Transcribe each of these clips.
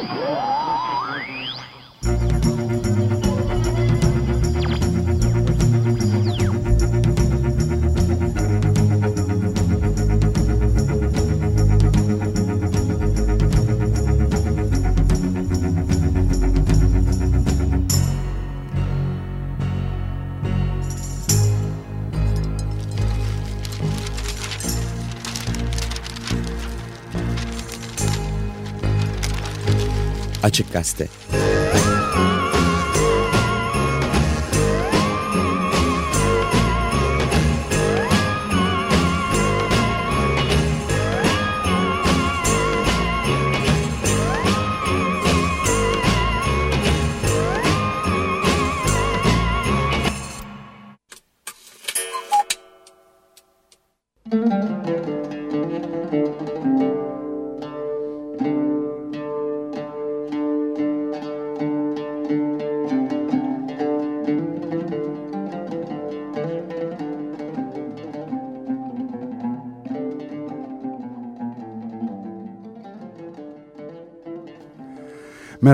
Música Açık Gazete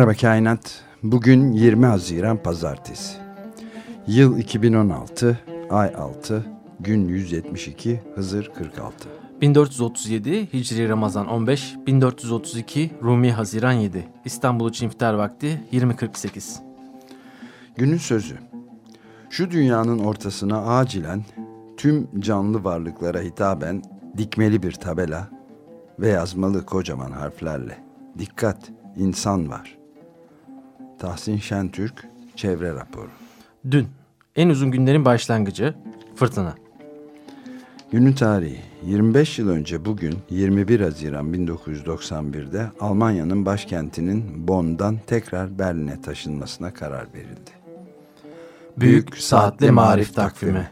Merhaba Kainat. Bugün 20 Haziran Pazartesi. Yıl 2016, ay 6, gün 172, Hızır 46. 1437 Hicri Ramazan 15, 1432 Rumi Haziran 7. İstanbul için iftar vakti 20.48. Günün sözü. Şu dünyanın ortasına acilen tüm canlı varlıklara hitaben dikmeli bir tabela ve yazmalı kocaman harflerle. Dikkat, insan var. Tahsin Şentürk, Çevre Raporu. Dün en uzun günlerin başlangıcı fırtına. Günün tarihi 25 yıl önce bugün 21 Haziran 1991'de Almanya'nın başkentinin Bonn'dan tekrar Berlin'e taşınmasına karar verildi. Büyük Saatli Marif Takvimi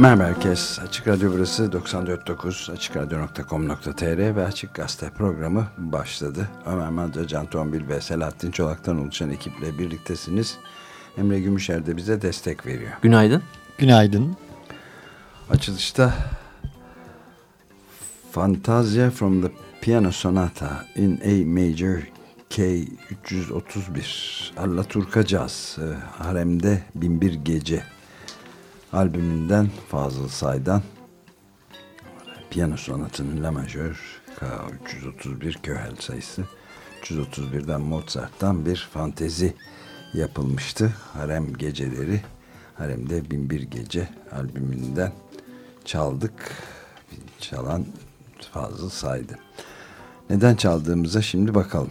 Merhaba herkes. Açık Radyo burası 94.9 AçıkRadyo.com.tr ve Açık Gazete programı başladı. Ömer Madra, Can Tombil ve Selahattin Çolak'tan oluşan ekiple birliktesiniz. Emre Gümüşer de bize destek veriyor. Günaydın. Günaydın. Açılışta Fantasia from the Piano Sonata in A Major K 331 Alla Turca Jazz Harem'de Binbir Gece albümünden Fazıl Say'dan piyano sonatının La Majör K331 Köhel sayısı 331'den Mozart'tan bir fantezi yapılmıştı. Harem Geceleri Harem'de Binbir Gece albümünden çaldık. Çalan Fazıl Say'dı. Neden çaldığımıza şimdi bakalım.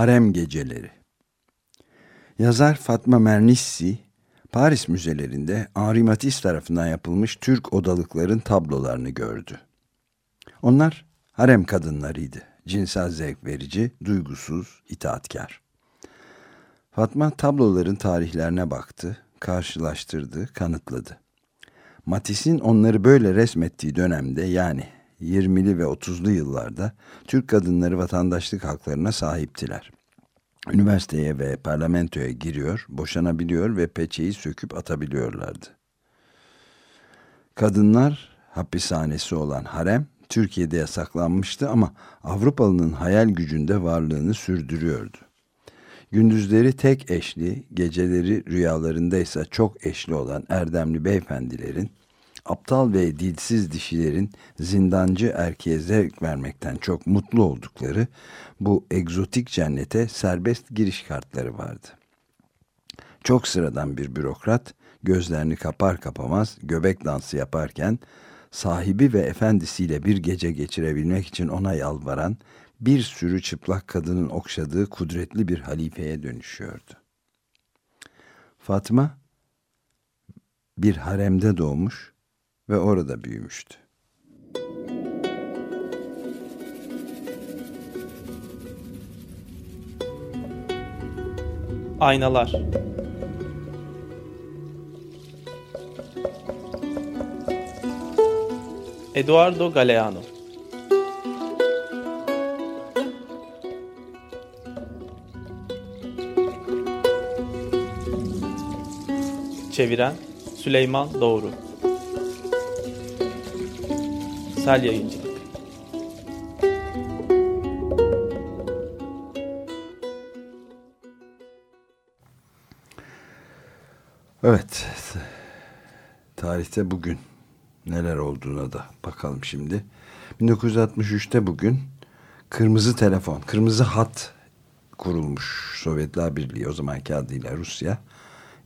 Harem Geceleri Yazar Fatma Mernissi, Paris müzelerinde Henri Matisse tarafından yapılmış Türk odalıkların tablolarını gördü. Onlar harem kadınlarıydı. Cinsel zevk verici, duygusuz, itaatkar. Fatma tabloların tarihlerine baktı, karşılaştırdı, kanıtladı. Matisse'in onları böyle resmettiği dönemde yani 20'li ve 30'lu yıllarda Türk kadınları vatandaşlık haklarına sahiptiler. Üniversiteye ve parlamentoya giriyor, boşanabiliyor ve peçeyi söküp atabiliyorlardı. Kadınlar hapishanesi olan harem Türkiye'de yasaklanmıştı ama Avrupalının hayal gücünde varlığını sürdürüyordu. Gündüzleri tek eşli, geceleri rüyalarında ise çok eşli olan erdemli beyefendilerin, aptal ve dilsiz dişilerin zindancı erkeğe zevk vermekten çok mutlu oldukları bu egzotik cennete serbest giriş kartları vardı. Çok sıradan bir bürokrat gözlerini kapar kapamaz göbek dansı yaparken sahibi ve efendisiyle bir gece geçirebilmek için ona yalvaran bir sürü çıplak kadının okşadığı kudretli bir halifeye dönüşüyordu. Fatma bir haremde doğmuş ve orada büyümüştü. Aynalar. Eduardo Galeano. Çeviren Süleyman Doğru Sel Yayıncılık Evet, tarihte bugün neler olduğuna da bakalım şimdi. 1963'te bugün kırmızı telefon, kırmızı hat kurulmuş Sovyetler Birliği o zamanki adıyla Rusya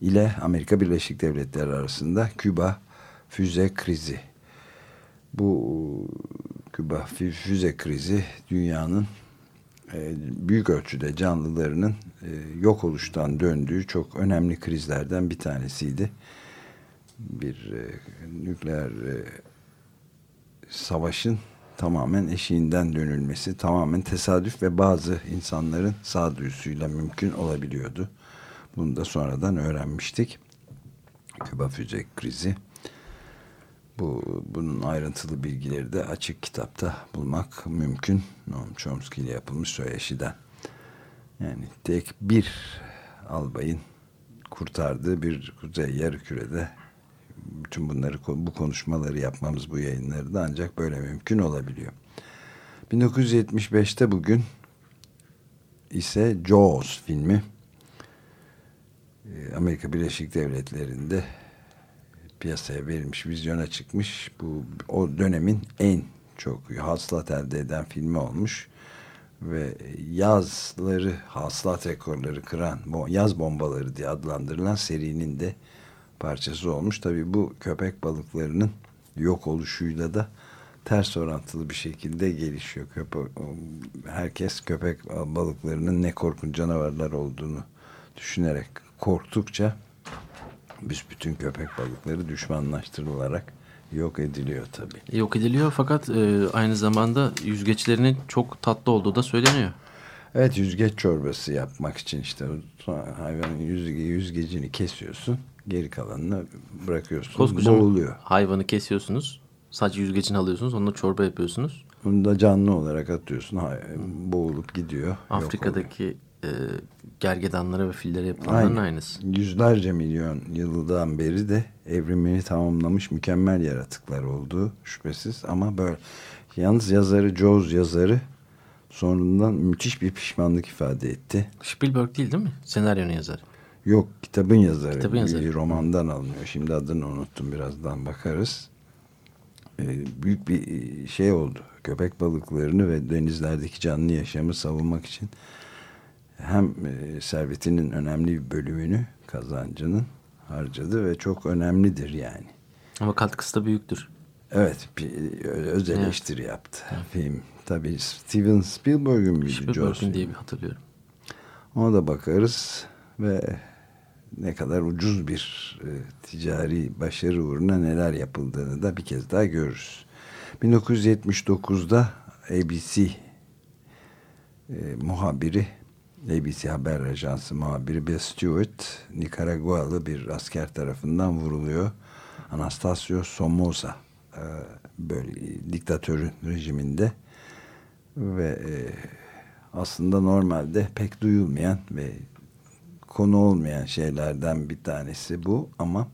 ile Amerika Birleşik Devletleri arasında Küba füze krizi. Bu Küba füze krizi dünyanın e, büyük ölçüde canlılarının e, yok oluştan döndüğü çok önemli krizlerden bir tanesiydi. Bir e, nükleer savaşın tamamen eşiğinden dönülmesi tamamen tesadüf ve bazı insanların sağduyusuyla mümkün olabiliyordu. Bunu da sonradan öğrenmiştik. Küba füze krizi. Bu, bunun ayrıntılı bilgileri de açık kitapta bulmak mümkün. Noam Chomsky ile yapılmış söyleşiden. Yani tek bir albayın kurtardığı bir kuzey yarı kürede bütün bunları bu konuşmaları yapmamız bu yayınları da ancak böyle mümkün olabiliyor. 1975'te bugün ise Jaws filmi Amerika Birleşik Devletleri'nde piyasaya verilmiş, vizyona çıkmış. Bu o dönemin en çok hasılat elde eden filmi olmuş. Ve yazları, hasılat rekorları kıran, yaz bombaları diye adlandırılan serinin de parçası olmuş. Tabii bu köpek balıklarının yok oluşuyla da ters orantılı bir şekilde gelişiyor. Köpek, herkes köpek balıklarının ne korkunç canavarlar olduğunu düşünerek korktukça bütün köpek balıkları düşmanlaştırılarak yok ediliyor tabii. Yok ediliyor fakat e, aynı zamanda yüzgeçlerinin çok tatlı olduğu da söyleniyor. Evet yüzgeç çorbası yapmak için işte hayvanın yüzge, yüzgecini kesiyorsun. Geri kalanını bırakıyorsun. Koskoca boğuluyor. hayvanı kesiyorsunuz. Sadece yüzgecini alıyorsunuz. Onunla çorba yapıyorsunuz. Bunu da canlı olarak atıyorsun. Boğulup gidiyor. Afrika'daki e, gergedanlara ve fillere yapılanların Aynen. aynısı. Yüzlerce milyon yıldan beri de evrimini tamamlamış mükemmel yaratıklar olduğu şüphesiz. Ama böyle yalnız yazarı Jaws yazarı sonundan müthiş bir pişmanlık ifade etti. Spielberg değil değil mi? Senaryonun yazarı. Yok kitabın yazarı. Kitabın yazarı. Bir romandan alınıyor. Şimdi adını unuttum birazdan bakarız. Ee, büyük bir şey oldu. Köpek balıklarını ve denizlerdeki canlı yaşamı savunmak için hem e, servetinin önemli bir bölümünü kazancının harcadı ve çok önemlidir yani. Ama katkısı da büyüktür. Evet bir öz eleştiri yaptı film. Tabii Steven Spielberg'ün müydü? Filmi? diye bir hatırlıyorum. Ona da bakarız ve ne kadar ucuz bir e, ticari başarı uğruna neler yapıldığını da bir kez daha görürüz. 1979'da ABC e, muhabiri ABC Haber Ajansı muhabiri Bill Stewart Nikaragualı bir asker tarafından vuruluyor. Anastasio Somoza e, böyle diktatörün rejiminde ve e, aslında normalde pek duyulmayan ve konu olmayan şeylerden bir tanesi bu ama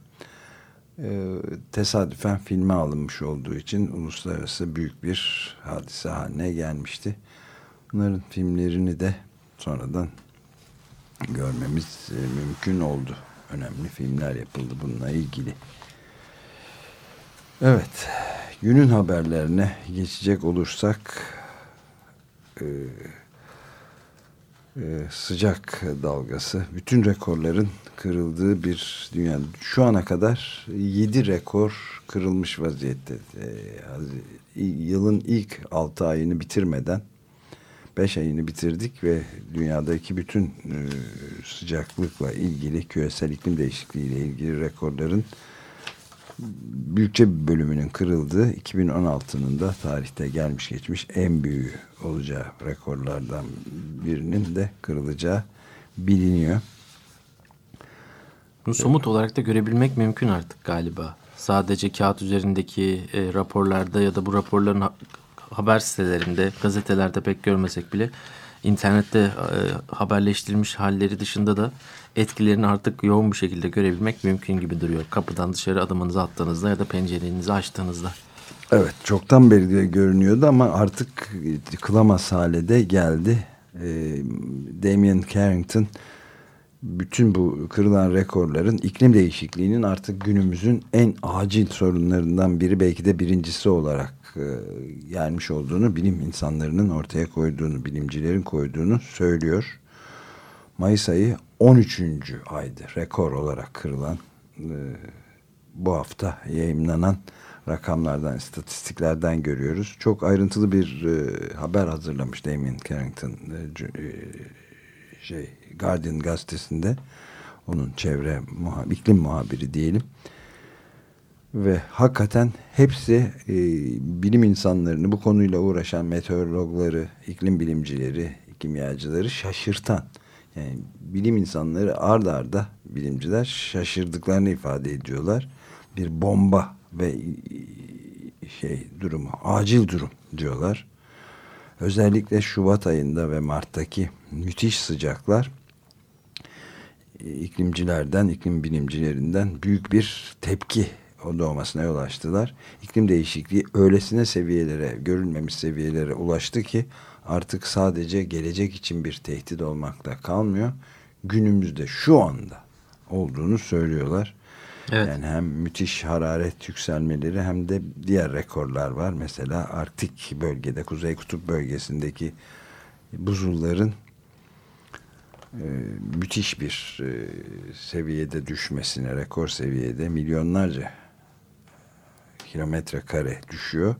e, tesadüfen filme alınmış olduğu için uluslararası büyük bir hadise haline gelmişti. Bunların filmlerini de sonradan görmemiz e, mümkün oldu. Önemli filmler yapıldı bununla ilgili. Evet, günün haberlerine geçecek olursak e, e, sıcak dalgası, bütün rekorların kırıldığı bir dünya. Şu ana kadar 7 rekor kırılmış vaziyette. Yılın ilk 6 ayını bitirmeden 5 ayını bitirdik ve dünyadaki bütün e, sıcaklıkla ilgili küresel iklim değişikliği ile ilgili rekorların büyükçe bir bölümünün kırıldığı 2016'nın da tarihte gelmiş geçmiş en büyüğü olacağı rekorlardan birinin de kırılacağı biliniyor. Bunu somut olarak da görebilmek mümkün artık galiba. Sadece kağıt üzerindeki e, raporlarda ya da bu raporların haber sitelerinde, gazetelerde pek görmesek bile internette e, haberleştirilmiş halleri dışında da etkilerini artık yoğun bir şekilde görebilmek mümkün gibi duruyor. Kapıdan dışarı adımınızı attığınızda ya da pencerenizi açtığınızda. Evet çoktan beri görünüyordu ama artık kılamaz hale de geldi. E, Damien Carrington bütün bu kırılan rekorların iklim değişikliğinin artık günümüzün en acil sorunlarından biri belki de birincisi olarak e, gelmiş olduğunu bilim insanlarının ortaya koyduğunu, bilimcilerin koyduğunu söylüyor. Mayıs ayı 13. aydı rekor olarak kırılan e, bu hafta yayınlanan rakamlardan, istatistiklerden görüyoruz. Çok ayrıntılı bir e, haber hazırlamış Damien Carrington e, e, şey Guardian gazetesinde onun çevre muha iklim muhabiri diyelim ve hakikaten hepsi e, bilim insanlarını bu konuyla uğraşan meteorologları, iklim bilimcileri, kimyacıları şaşırtan yani bilim insanları ard arda bilimciler şaşırdıklarını ifade ediyorlar. Bir bomba ve şey durumu, acil durum diyorlar. Özellikle Şubat ayında ve Mart'taki müthiş sıcaklar iklimcilerden, iklim bilimcilerinden büyük bir tepki o doğmasına yol açtılar. İklim değişikliği öylesine seviyelere, görülmemiş seviyelere ulaştı ki artık sadece gelecek için bir tehdit olmakta kalmıyor. Günümüzde şu anda olduğunu söylüyorlar. Evet. Yani hem müthiş hararet yükselmeleri hem de diğer rekorlar var. Mesela Arktik bölgede, Kuzey Kutup bölgesindeki buzulların e, müthiş bir e, seviyede düşmesine, rekor seviyede milyonlarca kilometre kare düşüyor.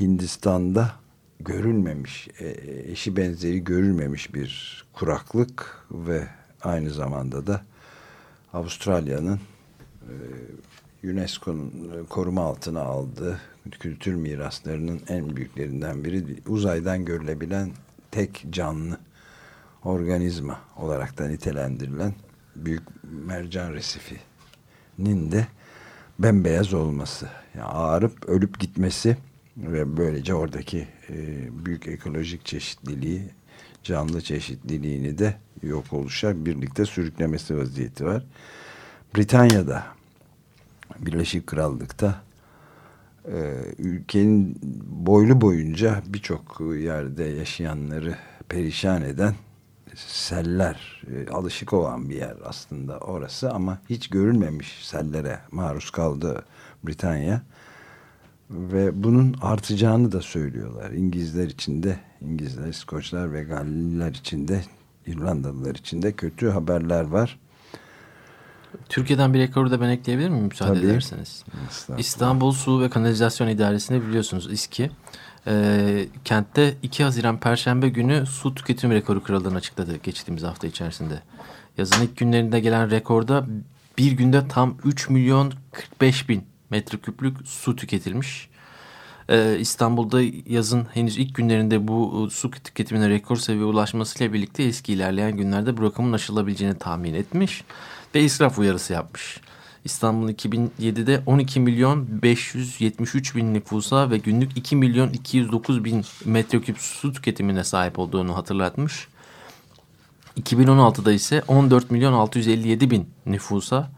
Hindistan'da görülmemiş, e, eşi benzeri görülmemiş bir kuraklık ve aynı zamanda da Avustralya'nın UNESCO'nun koruma altına aldığı kültür miraslarının en büyüklerinden biri uzaydan görülebilen tek canlı organizma olarak da nitelendirilen büyük mercan resifinin de bembeyaz olması ağarıp ölüp gitmesi ve böylece oradaki e, büyük ekolojik çeşitliliği canlı çeşitliliğini de yok oluşa birlikte sürüklemesi vaziyeti var. Britanya'da Birleşik Krallık'ta e, ülkenin boylu boyunca birçok yerde yaşayanları perişan eden seller e, alışık olan bir yer aslında orası ama hiç görülmemiş sellere maruz kaldı Britanya ve bunun artacağını da söylüyorlar. İngilizler için de İngilizler, İskoçlar ve Galliler için de İrlandalılar için de kötü haberler var. Türkiye'den bir rekoru da ben ekleyebilir miyim müsaade Tabii. ederseniz? İstanbul Su ve Kanalizasyon İdaresi'nde biliyorsunuz İSKİ e, kentte 2 Haziran Perşembe günü su tüketim rekoru kırıldığını açıkladı geçtiğimiz hafta içerisinde. Yazın ilk günlerinde gelen rekorda bir günde tam 3 milyon 45 bin metreküplük su tüketilmiş. Ee, İstanbul'da yazın henüz ilk günlerinde bu e, su tüketimine rekor seviye ulaşmasıyla birlikte eski ilerleyen günlerde bu rakamın aşılabileceğini tahmin etmiş ve israf uyarısı yapmış. İstanbul 2007'de 12 milyon 573 bin nüfusa ve günlük 2 milyon 209 bin metreküp su tüketimine sahip olduğunu hatırlatmış. 2016'da ise 14 milyon 657 bin nüfusa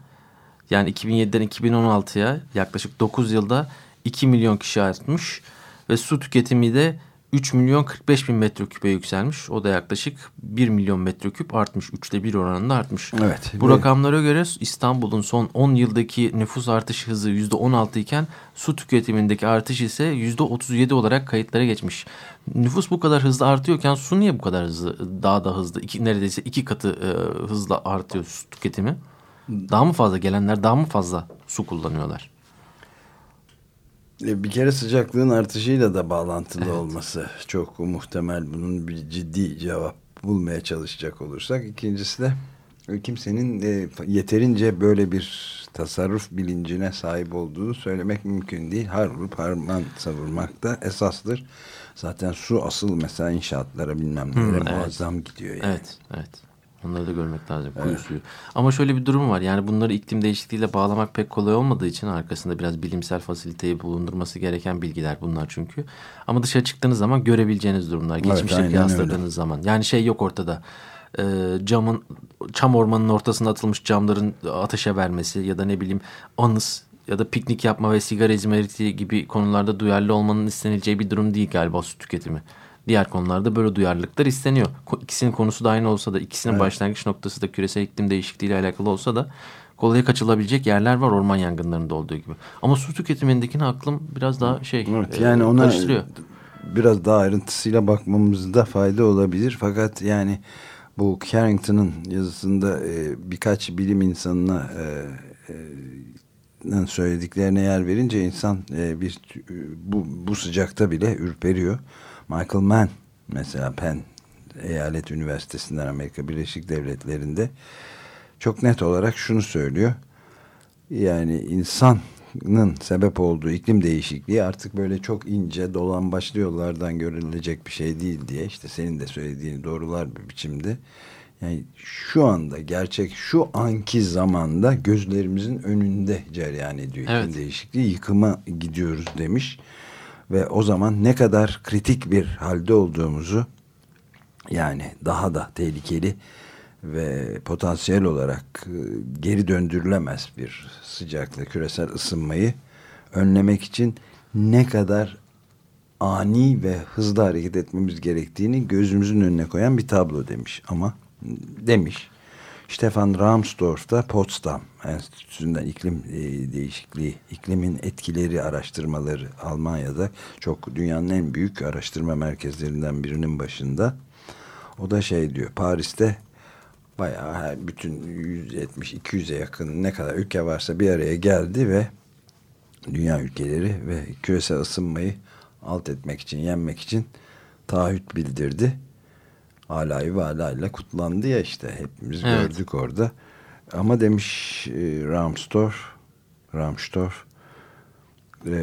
yani 2007'den 2016'ya yaklaşık 9 yılda 2 milyon kişi artmış ve su tüketimi de 3 milyon 45 bin metreküpe yükselmiş. O da yaklaşık 1 milyon metreküp artmış. Üçte bir oranında artmış. Evet. Bu Ve- rakamlara göre İstanbul'un son 10 yıldaki nüfus artış hızı %16 iken su tüketimindeki artış ise %37 olarak kayıtlara geçmiş. Nüfus bu kadar hızlı artıyorken su niye bu kadar hızlı, daha da hızlı, iki, neredeyse iki katı e, hızla artıyor su tüketimi? Daha mı fazla gelenler daha mı fazla su kullanıyorlar? E, Bir kere sıcaklığın artışıyla da bağlantılı olması çok muhtemel. Bunun bir ciddi cevap bulmaya çalışacak olursak. İkincisi de e, kimsenin e, yeterince böyle bir tasarruf bilincine sahip olduğunu söylemek mümkün değil. Har vurup harman savurmak da esastır. Zaten su asıl mesela inşaatlara bilmem nelere evet. muazzam gidiyor yani. Evet, evet. Onları da görmek lazım. Kuyu suyu. Ama şöyle bir durum var. Yani bunları iklim değişikliğiyle bağlamak pek kolay olmadığı için arkasında biraz bilimsel fasiliteyi bulundurması gereken bilgiler bunlar çünkü. Ama dışarı çıktığınız zaman görebileceğiniz durumlar. Evet, Geçmişle aynen kıyasladığınız öyle. zaman. Yani şey yok ortada. Ee, camın çam ormanının ortasına atılmış camların ateşe vermesi ya da ne bileyim anıs ya da piknik yapma ve sigara izmariti gibi konularda duyarlı olmanın istenileceği bir durum değil galiba su tüketimi. Diğer konularda böyle duyarlılıklar isteniyor. İkisinin konusu da aynı olsa da ikisinin başlangıç noktası da küresel iklim değişikliği ile alakalı olsa da kolaya kaçılabilecek yerler var orman yangınlarında olduğu gibi. Ama su tüketimindekine aklım biraz daha şey Evet, e, yani ona karıştırıyor. biraz daha ayrıntısıyla bakmamızda fayda olabilir. Fakat yani bu Carrington'ın yazısında e, birkaç bilim insanına e, e, söylediklerine yer verince insan e, bir bu, bu sıcakta bile ürperiyor. Michael Mann mesela Penn Eyalet Üniversitesi'nden Amerika Birleşik Devletleri'nde çok net olarak şunu söylüyor. Yani insanın sebep olduğu iklim değişikliği artık böyle çok ince dolan başlı yollardan görülecek bir şey değil diye işte senin de söylediğini doğrular bir biçimde. Yani şu anda gerçek şu anki zamanda gözlerimizin önünde cereyan ediyor iklim Evet. değişikliği. Yıkıma gidiyoruz demiş. Ve o zaman ne kadar kritik bir halde olduğumuzu yani daha da tehlikeli ve potansiyel olarak e, geri döndürülemez bir sıcaklık, küresel ısınmayı önlemek için ne kadar ani ve hızlı hareket etmemiz gerektiğini gözümüzün önüne koyan bir tablo demiş. Ama demiş Stefan Ramsdorff da Potsdam Enstitüsü'nden iklim e, değişikliği, iklimin etkileri araştırmaları Almanya'da çok dünyanın en büyük araştırma merkezlerinden birinin başında. O da şey diyor Paris'te bayağı her bütün 170-200'e yakın ne kadar ülke varsa bir araya geldi ve dünya ülkeleri ve küresel ısınmayı alt etmek için, yenmek için taahhüt bildirdi. Alayı ve alayla kutlandı ya işte hepimiz Evet. gördük orada. Ama demiş e, Ramstorff Ramstorff e,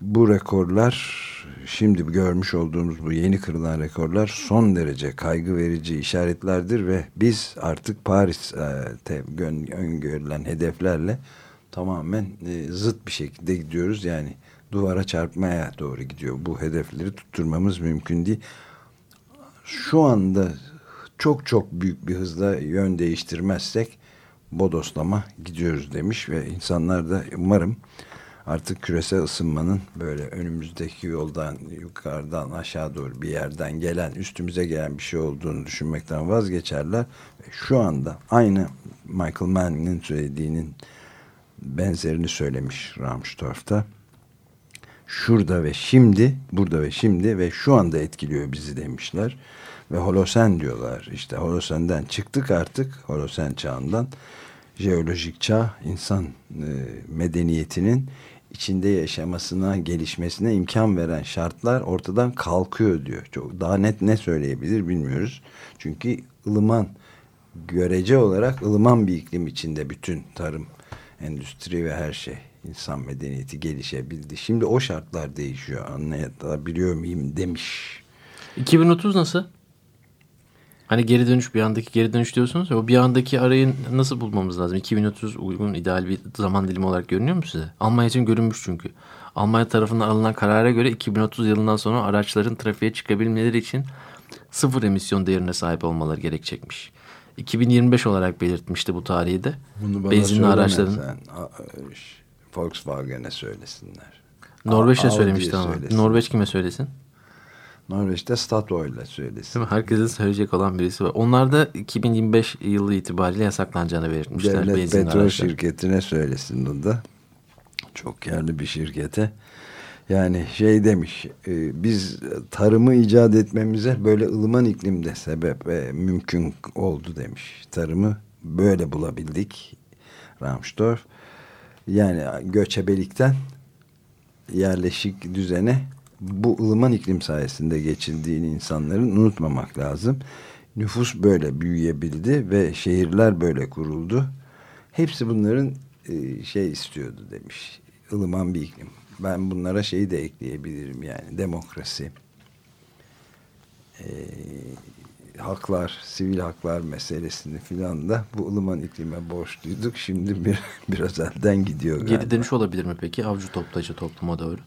bu rekorlar şimdi görmüş olduğumuz bu yeni kırılan rekorlar son derece kaygı verici işaretlerdir ve biz artık Paris e, öngörülen hedeflerle tamamen e, zıt bir şekilde gidiyoruz. Yani duvara çarpmaya doğru gidiyor. Bu hedefleri tutturmamız mümkün değil. Şu anda çok çok büyük bir hızla yön değiştirmezsek bodoslama gidiyoruz demiş ve insanlar da umarım artık küresel ısınmanın böyle önümüzdeki yoldan yukarıdan aşağı doğru bir yerden gelen üstümüze gelen bir şey olduğunu düşünmekten vazgeçerler. Şu anda aynı Michael Manning'in söylediğinin benzerini söylemiş Ramstorff'ta. Şurada ve şimdi, burada ve şimdi ve şu anda etkiliyor bizi demişler. Ve holosen diyorlar. İşte holosenden çıktık artık. Holosen çağından. Jeolojik çağ insan e, medeniyetinin içinde yaşamasına, gelişmesine imkan veren şartlar ortadan kalkıyor diyor. Çok daha net ne söyleyebilir bilmiyoruz. Çünkü ılıman görece olarak ılıman bir iklim içinde bütün tarım, endüstri ve her şey insan medeniyeti gelişebildi. Şimdi o şartlar değişiyor. Anlayabiliyor muyum demiş. 2030 nasıl? Hani geri dönüş bir andaki geri dönüş diyorsunuz ya o bir andaki arayı nasıl bulmamız lazım? 2030 uygun ideal bir zaman dilimi olarak görünüyor mu size? Almanya için görünmüş çünkü. Almanya tarafından alınan karara göre 2030 yılından sonra araçların trafiğe çıkabilmeleri için sıfır emisyon değerine sahip olmaları gerekecekmiş. 2025 olarak belirtmişti bu tarihi de. Bunu bana Benzinli araçların. Sen. Volkswagen'e söylesinler. Norveç'e söylemişti ama. söylesin. Norveç kime söylesin? Norveç'te Statoil'e söylesin. Değil mi? Herkesin söyleyecek olan birisi var. Onlar da 2025 yılı itibariyle yasaklanacağını belirtmişler. Devlet petrol araçlar. şirketine söylesin o da. Çok karlı bir şirkete. Yani şey demiş, e, biz tarımı icat etmemize böyle ılıman iklimde sebep ve mümkün oldu demiş. Tarımı böyle bulabildik. Ramstorff. Yani göçebelikten yerleşik düzene bu ılıman iklim sayesinde geçildiğini insanların unutmamak lazım. Nüfus böyle büyüyebildi ve şehirler böyle kuruldu. Hepsi bunların e, şey istiyordu demiş. ılıman bir iklim. Ben bunlara şeyi de ekleyebilirim yani demokrasi, e, haklar, sivil haklar meselesini filan da bu ılıman iklime borçluyduk. Şimdi bir, biraz elden gidiyor galiba. Geri dönüş olabilir mi peki avcı toplayıcı topluma doğru?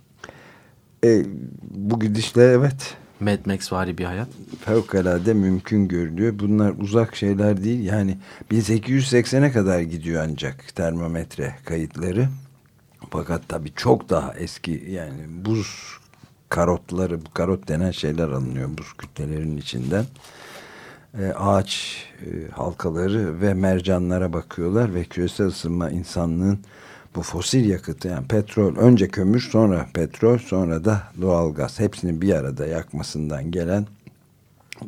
E, bu gidişle evet Mad Max vari bir hayat. fevkalade mümkün görülüyor. Bunlar uzak şeyler değil. Yani 1880'e kadar gidiyor ancak termometre kayıtları. Fakat tabii çok daha eski yani buz karotları, bu karot denen şeyler alınıyor buz kütlelerinin içinden. E, ağaç e, halkaları ve mercanlara bakıyorlar ve küresel ısınma insanlığın bu fosil yakıtı yani petrol önce kömür sonra petrol sonra da doğalgaz hepsini bir arada yakmasından gelen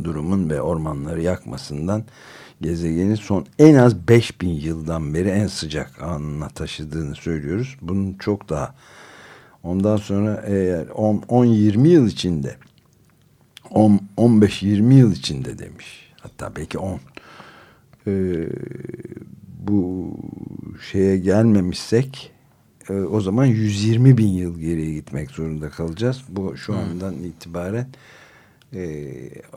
durumun ve ormanları yakmasından gezegenin son en az 5000 yıldan beri en sıcak anına taşıdığını söylüyoruz. Bunun çok daha ondan sonra eğer 10-20 yıl içinde 15-20 yıl içinde demiş. Hatta belki 10 ee, bu şeye gelmemişsek e, o zaman 120 bin yıl geriye gitmek zorunda kalacağız. Bu şu andan itibaren e,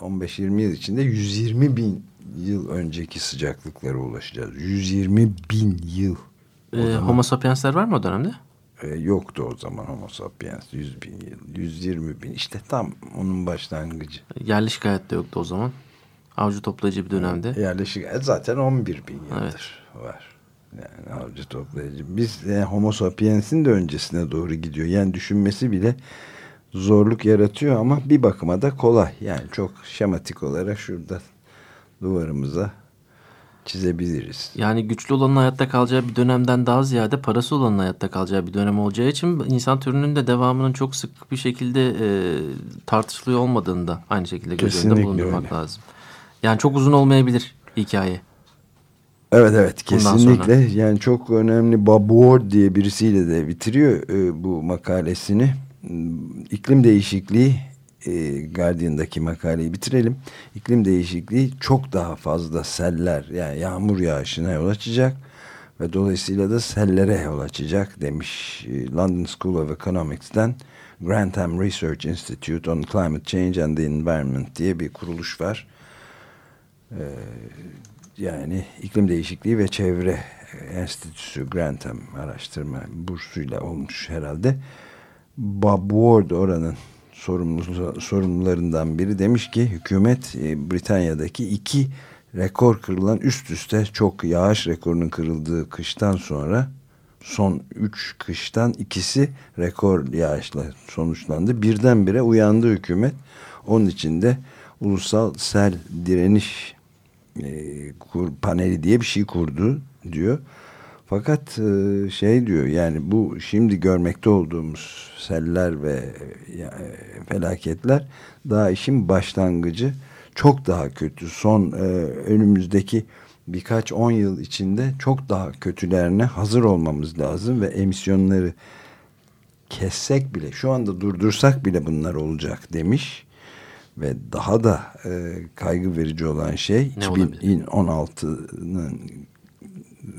15-20 yıl içinde 120 bin yıl önceki sıcaklıklara ulaşacağız. 120 bin yıl. O Ee, Homo sapiensler var mı o dönemde? e, yoktu o zaman Homo sapiens 100 bin yıl. 120 bin işte tam onun başlangıcı. Yerleşik hayatta yoktu o zaman. Avcı toplayıcı bir dönemde. Yerleşik e, zaten 11 bin yıldır var. Yani avcı toplayıcı. Biz yani Homo sapiens'in de öncesine doğru gidiyor. Yani düşünmesi bile zorluk yaratıyor ama bir bakıma da kolay. Yani çok şematik olarak şurada duvarımıza çizebiliriz. Yani güçlü olanın hayatta kalacağı bir dönemden daha ziyade parası olanın hayatta kalacağı bir dönem olacağı için insan türünün de devamının çok sık bir şekilde e, tartışılıyor olmadığını da aynı şekilde göz önünde Kesinlikle bulundurmak öyle. lazım. Yani çok uzun olmayabilir hikaye. Evet evet kesinlikle. Yani çok önemli Bob Ward diye birisiyle de bitiriyor e, bu makalesini. Hmm, iklim değişikliği e, Guardian'daki makaleyi bitirelim. İklim değişikliği çok daha fazla seller yani yağmur yağışına yol açacak ve dolayısıyla da sellere yol açacak demiş e, London School of Economics'ten Grantham Research Institute on Climate Change and the Environment diye bir kuruluş var yani iklim değişikliği ve çevre enstitüsü Grantham araştırma bursuyla olmuş herhalde. Bob Ward oranın sorumlu, sorumlularından biri demiş ki hükümet e, Britanya'daki iki rekor kırılan üst üste çok yağış rekorunun kırıldığı kıştan sonra son 3 kıştan ikisi rekor yağışla sonuçlandı. Birdenbire uyandı hükümet. Onun için de ulusal sel direniş e, kur, paneli diye bir şey kurdu diyor. Fakat e, şey diyor yani bu şimdi görmekte olduğumuz seller ve e, felaketler daha işin başlangıcı çok daha kötü. Son e, önümüzdeki birkaç on yıl içinde çok daha kötülerine hazır olmamız lazım ve emisyonları kessek bile şu anda durdursak bile bunlar olacak demiş ve daha da e, kaygı verici olan şey 2016'nın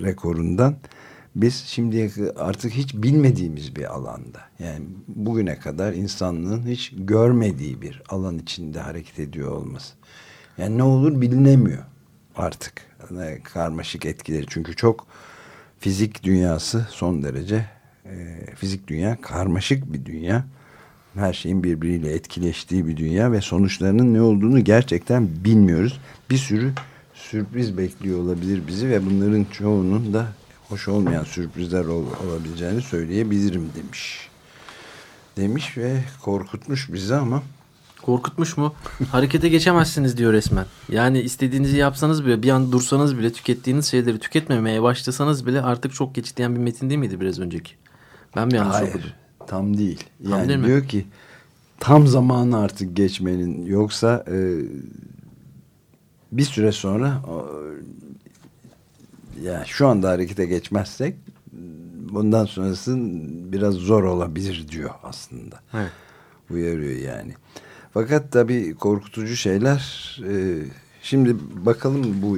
rekorundan biz şimdiye artık hiç bilmediğimiz bir alanda yani bugüne kadar insanlığın hiç görmediği bir alan içinde hareket ediyor olması. Yani ne olur bilinemiyor artık karmaşık etkileri. Çünkü çok fizik dünyası son derece e, fizik dünya karmaşık bir dünya her şeyin birbiriyle etkileştiği bir dünya ve sonuçlarının ne olduğunu gerçekten bilmiyoruz. Bir sürü sürpriz bekliyor olabilir bizi ve bunların çoğunun da hoş olmayan sürprizler ol, olabileceğini söyleyebilirim demiş. Demiş ve korkutmuş bizi ama Korkutmuş mu? Harekete geçemezsiniz diyor resmen. Yani istediğinizi yapsanız bile bir an dursanız bile tükettiğiniz şeyleri tüketmemeye başlasanız bile artık çok geç diyen bir metin değil miydi biraz önceki? Ben bir yanlış Hayır, okudum. Tam değil. Tam Yani değil mi? diyor ki tam zamanı artık geçmenin yoksa e, bir süre sonra o, ya şu anda harekete geçmezsek bundan sonrası biraz zor olabilir diyor aslında. Evet. Uyarıyor yani. Fakat tabii korkutucu şeyler e, şimdi bakalım bu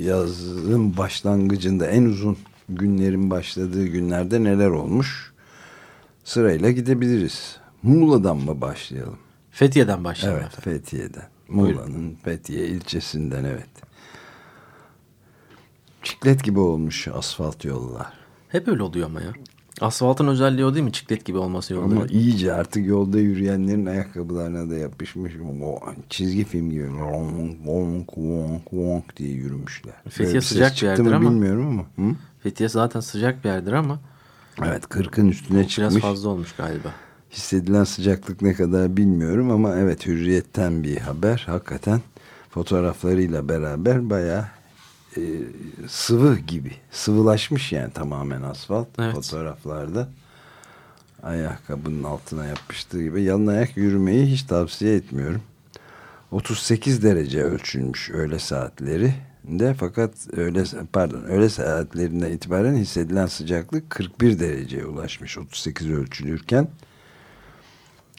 yazın başlangıcında en uzun günlerin başladığı günlerde neler olmuş sırayla gidebiliriz. Muğla'dan mı başlayalım? Fethiye'den başlayalım. Evet efendim. Fethiye'den. Muğla'nın Fethiye ilçesinden evet. Çiklet gibi olmuş asfalt yollar. Hep öyle oluyor ama ya. Asfaltın özelliği o değil mi? Çiklet gibi olması yolları. Ama iyice artık yolda yürüyenlerin ayakkabılarına da yapışmış. O çizgi film gibi. Wonk, wonk, wonk, wonk diye yürümüşler. Fethiye Böyle sıcak bir yerdir ama. Bilmiyorum ama. Hı? Fethiye zaten sıcak bir yerdir ama Evet 40'ın üstüne biraz çıkmış. fazla olmuş galiba. Hissedilen sıcaklık ne kadar bilmiyorum ama evet hürriyetten bir haber. Hakikaten fotoğraflarıyla beraber bayağı e, sıvı gibi. Sıvılaşmış yani tamamen asfalt Evet. fotoğraflarda. Ayakkabının altına yapıştığı gibi. Yalın ayak yürümeyi hiç tavsiye etmiyorum. 38 derece ölçülmüş öğle saatleri de fakat öğle pardon öğle saatlerinden itibaren hissedilen sıcaklık 41 dereceye ulaşmış 38 ölçülürken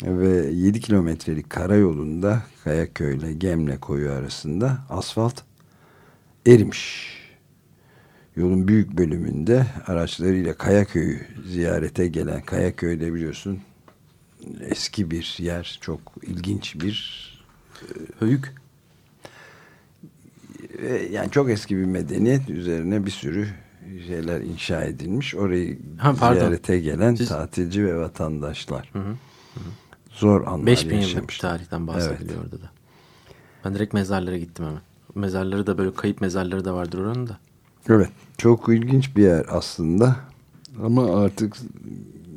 ve 7 kilometrelik karayolunda Kayaköy ile Gemle koyu arasında asfalt erimiş. Yolun büyük bölümünde araçlarıyla Kayaköy'ü ziyarete gelen Kayaköy'de biliyorsun eski bir yer çok ilginç bir Höyük. Yani çok eski bir medeniyet üzerine bir sürü şeyler inşa edilmiş. Orayı Ha, pardon. ziyarete gelen Siz- tatilci ve vatandaşlar. Hı hı. Zor anlar 5000 yıllık bir tarihten bahsediliyor orada da. Ben direkt mezarlara gittim hemen. Mezarları da böyle kayıp mezarları da vardır oranın da. Evet. Çok ilginç bir yer aslında. Ama artık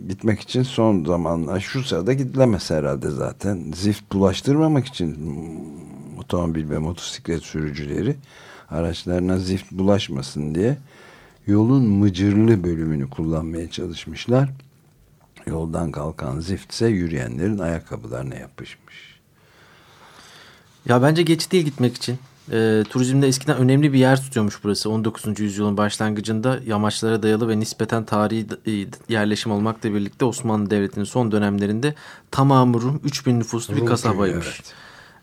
gitmek için son zamanlar şu sırada gidilemez herhalde zaten. Zift bulaştırmamak için otomobil ve motosiklet sürücüleri araçlarına zift bulaşmasın diye yolun mıcırlı bölümünü kullanmaya çalışmışlar. Yoldan kalkan zift ise yürüyenlerin ayakkabılarına yapışmış. Ya bence geç değil gitmek için. Ee, turizmde eskiden önemli bir yer tutuyormuş burası. 19. yüzyılın başlangıcında yamaçlara dayalı ve nispeten tarihi e, yerleşim olmakla birlikte Osmanlı Devleti'nin son dönemlerinde tamamı Rum 3000 nüfuslu bir kasabaymış. evet.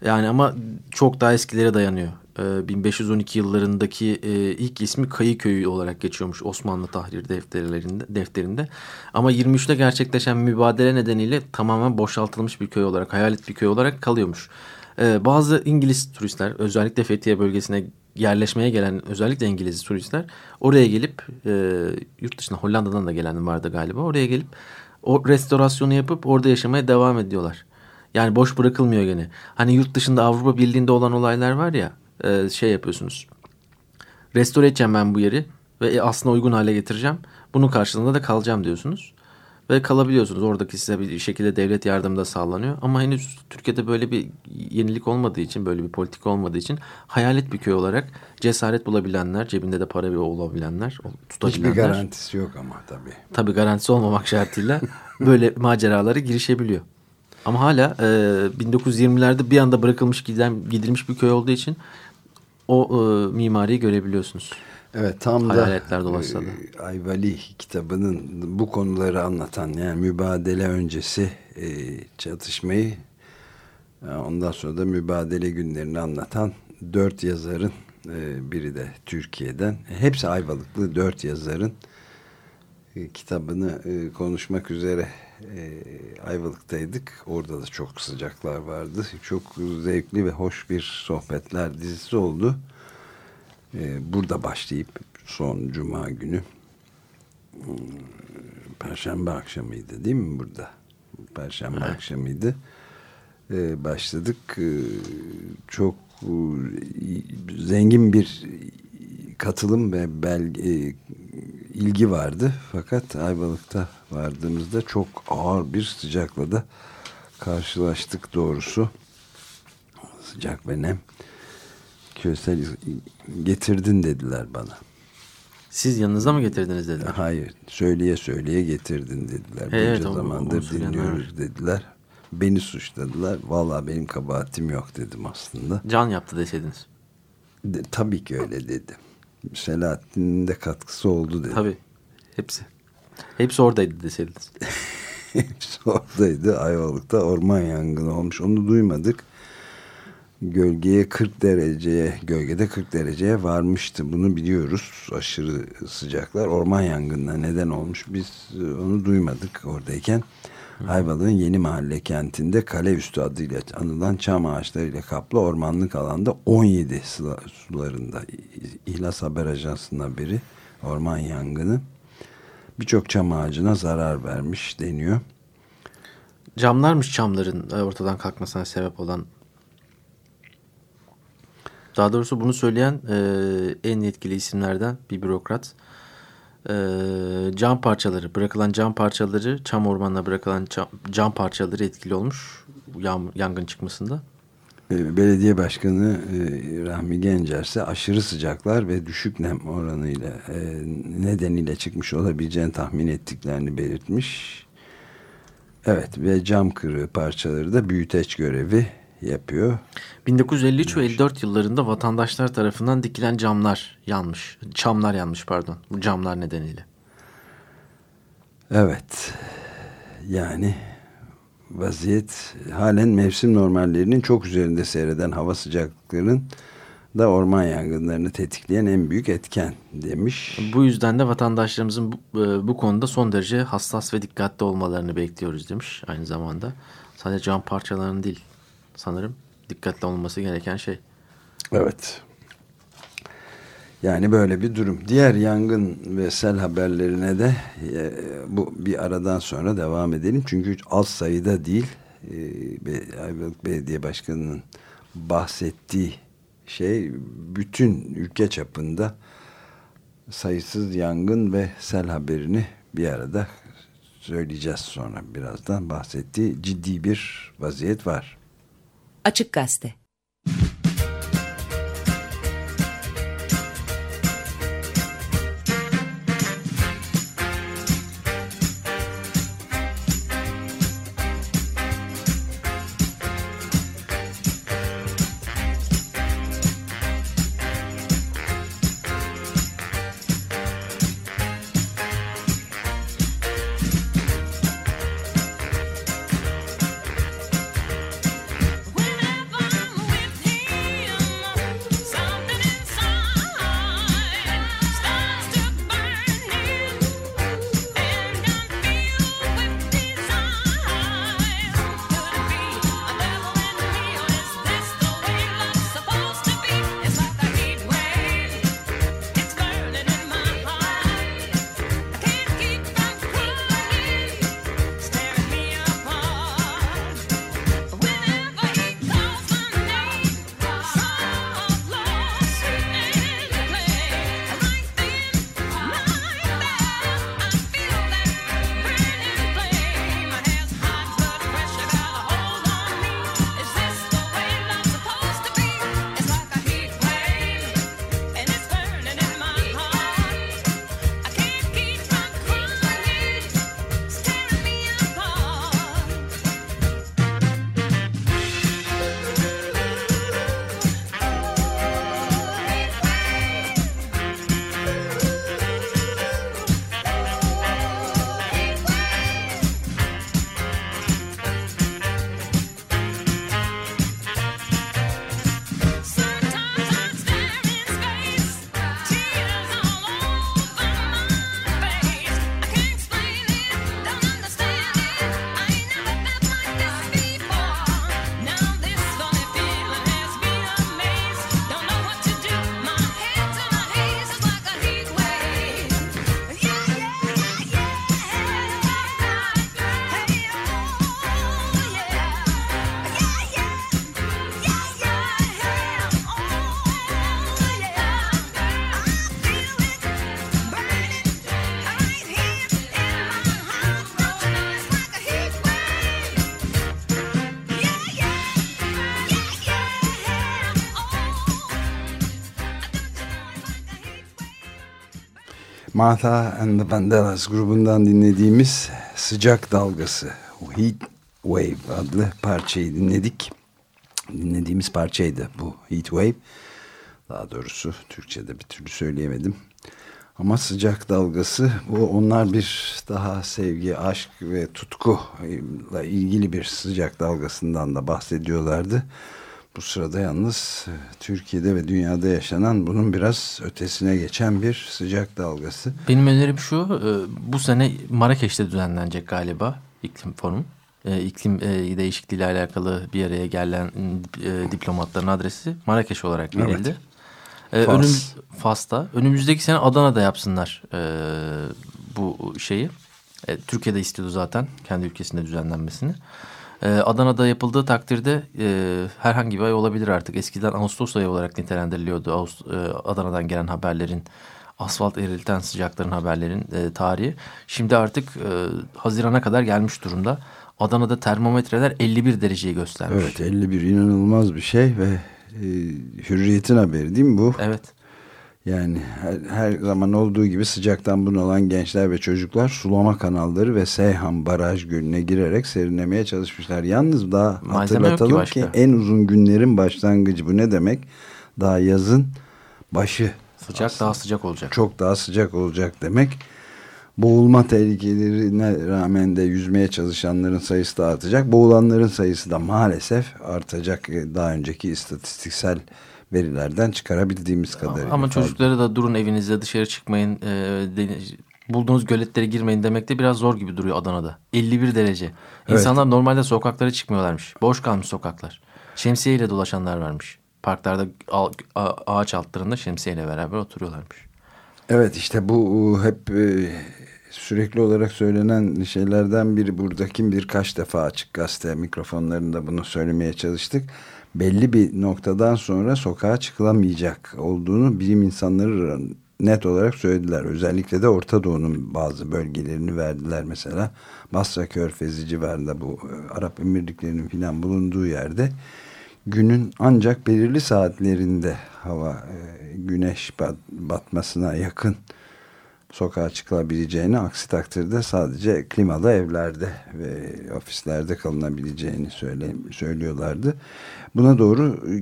Yani ama çok daha eskilere dayanıyor. Ee, 1512 yıllarındaki e, ilk ismi Kayı Köyü olarak geçiyormuş Osmanlı tahrir defterlerinde, defterinde. Ama 23'te gerçekleşen mübadele nedeniyle tamamen boşaltılmış bir köy olarak, hayalet bir köy olarak kalıyormuş. Ee, bazı İngiliz turistler özellikle Fethiye bölgesine yerleşmeye gelen özellikle İngiliz turistler oraya gelip e, yurt dışına Hollanda'dan da gelen vardı galiba oraya gelip o restorasyonu yapıp orada yaşamaya devam ediyorlar. Yani boş bırakılmıyor gene. Hani yurt dışında Avrupa Birliği'nde olan olaylar var ya e, şey yapıyorsunuz. Restore edeceğim ben bu yeri ve aslında uygun hale getireceğim. Bunun karşılığında da kalacağım diyorsunuz. Ve kalabiliyorsunuz. Oradaki size bir şekilde devlet yardımı da sağlanıyor. Ama henüz Türkiye'de böyle bir yenilik olmadığı için, böyle bir politik olmadığı için hayalet bir köy olarak cesaret bulabilenler, cebinde de para olabilenler, tutabilenler. Hiçbir garantisi yok ama tabii. Tabii garantisi olmamak şartıyla böyle maceralara girişebiliyor. Ama hala e, 1920'lerde bir anda bırakılmış giden, gidilmiş bir köy olduğu için o e, mimariyi görebiliyorsunuz. Evet tam Hayaletler da. e, Ayvali kitabının bu konuları anlatan yani mübadele öncesi e, çatışmayı e, ondan sonra da mübadele günlerini anlatan dört yazarın e, biri de Türkiye'den. Hepsi Ayvalıklı dört yazarın e, kitabını e, konuşmak üzere e, Ayvalık'taydık. Orada da çok sıcaklar vardı. Çok zevkli ve hoş bir sohbetler dizisi oldu. E, burada başlayıp son cuma günü hmm, Perşembe akşamıydı değil mi burada? Perşembe evet. akşamıydı. E, başladık. E, çok e, zengin bir katılım ve belge, ilgi vardı. Fakat Ayvalık'ta vardığımızda çok ağır bir sıcakla da karşılaştık doğrusu. Sıcak ve nem. Kösel getirdin dediler bana. Siz yanınızda mı getirdiniz dediler? Hayır. Söyleye söyleye getirdin dediler. Evet, Bunca zamandır dinliyoruz evet. dediler. Beni suçladılar. Vallahi benim kabahatim yok dedim aslında. Can yaptı deseydiniz. De, tabii ki öyle dedim. Selahattin'in de katkısı oldu dedi. Tabii. Hepsi. Hepsi oradaydı deseydiniz. Hepsi oradaydı. Ayvalık'ta orman yangını olmuş. Onu duymadık. Gölgeye 40 dereceye, gölgede 40 dereceye varmıştı. Bunu biliyoruz. Aşırı sıcaklar orman yangınına neden olmuş. Biz onu duymadık oradayken. Ayvalık'ın Yeni Mahalle kentinde kale üstü adıyla anılan çam ağaçlarıyla kaplı ormanlık alanda 17 sularında İhlas Haber Ajansı'ndan beri orman yangını birçok çam ağacına zarar vermiş deniyor. Camlarmış çamların e, ortadan kalkmasına sebep olan. Daha doğrusu bunu söyleyen e, en yetkili isimlerden bir bürokrat cam parçaları, bırakılan cam parçaları, çam ormanına bırakılan cam, parçaları etkili olmuş yan, yangın çıkmasında. Ee, belediye Başkanı e, Rahmi Gencer ise aşırı sıcaklar ve düşük nem oranıyla e, nedeniyle çıkmış olabileceğini tahmin ettiklerini belirtmiş. Evet ve cam kırığı parçaları da büyüteç görevi yapıyor. 1953 ve 54 yıllarında vatandaşlar tarafından dikilen camlar yanmış. Çamlar yanmış pardon. Bu camlar nedeniyle. Evet. Yani vaziyet halen mevsim normallerinin çok üzerinde seyreden hava sıcaklıklarının da orman yangınlarını tetikleyen en büyük etken demiş. Bu yüzden de vatandaşlarımızın bu, e, bu konuda son derece hassas ve dikkatli olmalarını bekliyoruz demiş aynı zamanda. Sadece cam parçalarının değil sanırım dikkatli olması gereken şey. Evet. Yani böyle bir durum. Diğer yangın ve sel haberlerine de e, bu bir aradan sonra devam edelim. Çünkü az sayıda değil e, Ayvalık Belediye Başkanı'nın bahsettiği şey bütün ülke çapında sayısız yangın ve sel haberini bir arada söyleyeceğiz sonra birazdan bahsettiği ciddi bir vaziyet var. Açık Gazete Martha and the Vandellas grubundan dinlediğimiz Sıcak Dalgası Heat Wave adlı parçayı dinledik. Dinlediğimiz parçaydı bu Heat Wave. Daha doğrusu Türkçe'de bir türlü söyleyemedim. Ama sıcak dalgası bu onlar bir daha sevgi, aşk ve tutku ile ilgili bir sıcak dalgasından da bahsediyorlardı. Bu sırada yalnız e, Türkiye'de ve dünyada yaşanan bunun biraz ötesine geçen bir sıcak dalgası. Benim önerim şu, e, bu sene Marrakeş'te düzenlenecek galiba iklim forum. E, iklim değişikliği ile alakalı bir araya gelen diplomatların adresi Marrakeş olarak verildi. Evet. Fas. Önüm, Fas'ta. Önümüzdeki sene Adana'da yapsınlar bu şeyi. Türkiye'de istiyordu zaten kendi ülkesinde düzenlenmesini. Ee, Adana'da yapıldığı takdirde e, herhangi bir ay olabilir artık. Eskiden Ağustos ayı olarak nitelendiriliyordu Ağustos, e, Adana'dan gelen haberlerin, asfalt erilten sıcakların haberlerin e, tarihi. Şimdi artık e, Haziran'a kadar gelmiş durumda. Adana'da termometreler 51 dereceyi göstermiş. Evet 51 inanılmaz bir şey ve e, hürriyetin haberi değil mi bu? Evet. Yani her, her zaman olduğu gibi sıcaktan bunalan gençler ve çocuklar sulama kanalları ve Seyhan Baraj Gölü'ne girerek serinlemeye çalışmışlar. Yalnız daha Malzeme hatırlatalım ki, ki en uzun günlerin başlangıcı bu ne demek? Daha yazın başı. Sıcak aslında. daha sıcak olacak. Çok daha sıcak olacak demek. Boğulma tehlikelerine rağmen de yüzmeye çalışanların sayısı da artacak. Boğulanların sayısı da maalesef artacak. Daha önceki istatistiksel verilerden çıkarabildiğimiz kadarıyla. Ama çocukları da durun evinizde dışarı çıkmayın, e, bulduğunuz göletlere girmeyin demek de biraz zor gibi duruyor Adana'da. 51 derece. İnsanlar evet. normalde sokaklara çıkmıyorlarmış. Boş kalmış sokaklar. Şemsiyeyle dolaşanlar varmış. Parklarda ağaç altlarında şemsiyeyle beraber oturuyorlarmış. Evet işte bu hep e, sürekli olarak söylenen şeylerden biri. Buradaki birkaç defa açık gazete mikrofonlarında bunu söylemeye çalıştık belli bir noktadan sonra sokağa çıkılamayacak olduğunu bilim insanları net olarak söylediler. Özellikle de Orta Doğu'nun bazı bölgelerini verdiler mesela. Basra Körfezi civarında bu e, Arap Emirlikleri'nin filan bulunduğu yerde günün ancak belirli saatlerinde hava e, güneş batmasına yakın sokağa çıkılabileceğini aksi takdirde sadece klimalı evlerde ve ofislerde kalınabileceğini söyle, söylüyorlardı. Buna doğru e,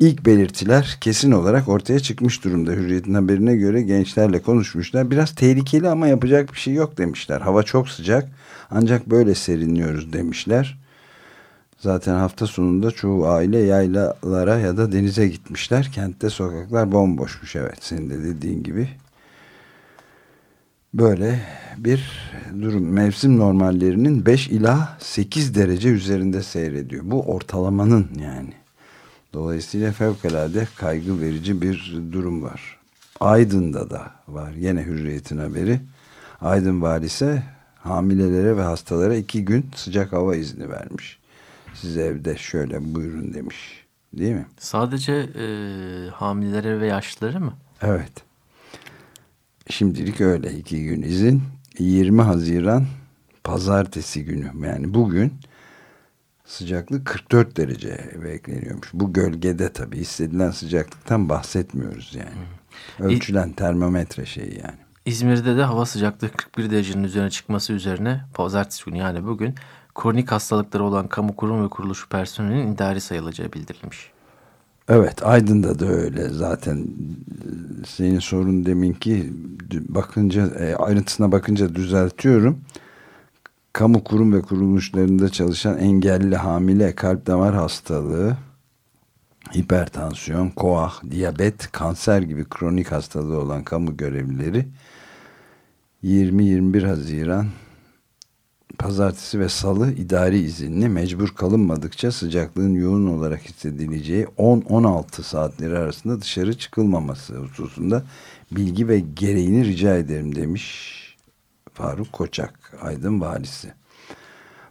ilk belirtiler kesin olarak ortaya çıkmış durumda. Hürriyet'in haberine göre gençlerle konuşmuşlar. Biraz tehlikeli ama yapacak bir şey yok demişler. Hava çok sıcak ancak böyle serinliyoruz demişler. Zaten hafta sonunda çoğu aile yaylalara ya da denize gitmişler. Kentte sokaklar bomboşmuş evet senin de dediğin gibi. Böyle bir durum mevsim normallerinin 5 ila 8 derece üzerinde seyrediyor. Bu ortalamanın yani. Dolayısıyla fevkalade kaygı verici bir durum var. Aydın'da da var. Yine Hürriyet'in haberi. Aydın valisi hamilelere ve hastalara iki gün sıcak hava izni vermiş. Siz evde şöyle buyurun demiş. Değil mi? Sadece e, hamilelere ve yaşlılara mı? Evet. Şimdilik öyle iki gün izin. 20 Haziran pazartesi günü yani bugün sıcaklık 44 derece bekleniyormuş. Bu gölgede tabii hissedilen sıcaklıktan bahsetmiyoruz yani. Ölçülen termometre şeyi yani. İzmir'de de hava sıcaklığı 41 derecenin üzerine çıkması üzerine pazartesi günü yani bugün kronik hastalıkları olan kamu kurum ve kuruluş personelinin idari sayılacağı bildirilmiş. Evet Aydın'da da öyle zaten senin sorun deminki bakınca e, ayrıntısına bakınca düzeltiyorum. Kamu kurum ve kuruluşlarında çalışan engelli hamile kalp damar hastalığı, hipertansiyon, koah, diyabet, kanser gibi kronik hastalığı olan kamu görevlileri 20-21 Haziran pazartesi ve salı idari izinli mecbur kalınmadıkça sıcaklığın yoğun olarak hissedileceği 10-16 saatleri arasında dışarı çıkılmaması hususunda bilgi ve gereğini rica ederim demiş Faruk Koçak Aydın valisi.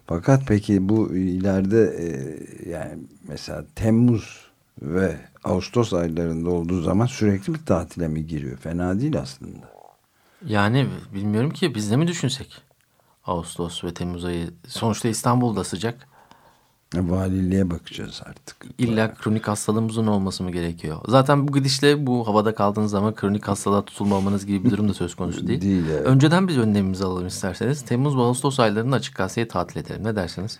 Fakat peki bu ileride e, yani mesela Temmuz ve Ağustos aylarında olduğu zaman sürekli bir tatile mi giriyor? Fena değil aslında. Yani bilmiyorum ki biz de mi düşünsek? Ağustos ve Temmuz ayı. Sonuçta İstanbul'da sıcak. Valiliğe bakacağız artık. İlla kronik hastalığımızın olması mı gerekiyor? Zaten bu gidişle bu havada kaldığınız zaman kronik hastalığa tutulmamanız gibi bir durum da söz konusu değil. Değil, evet. Önceden biz önlemimizi alalım isterseniz. Temmuz ve Ağustos aylarında açık gazeteyi tatil edelim. Ne dersiniz?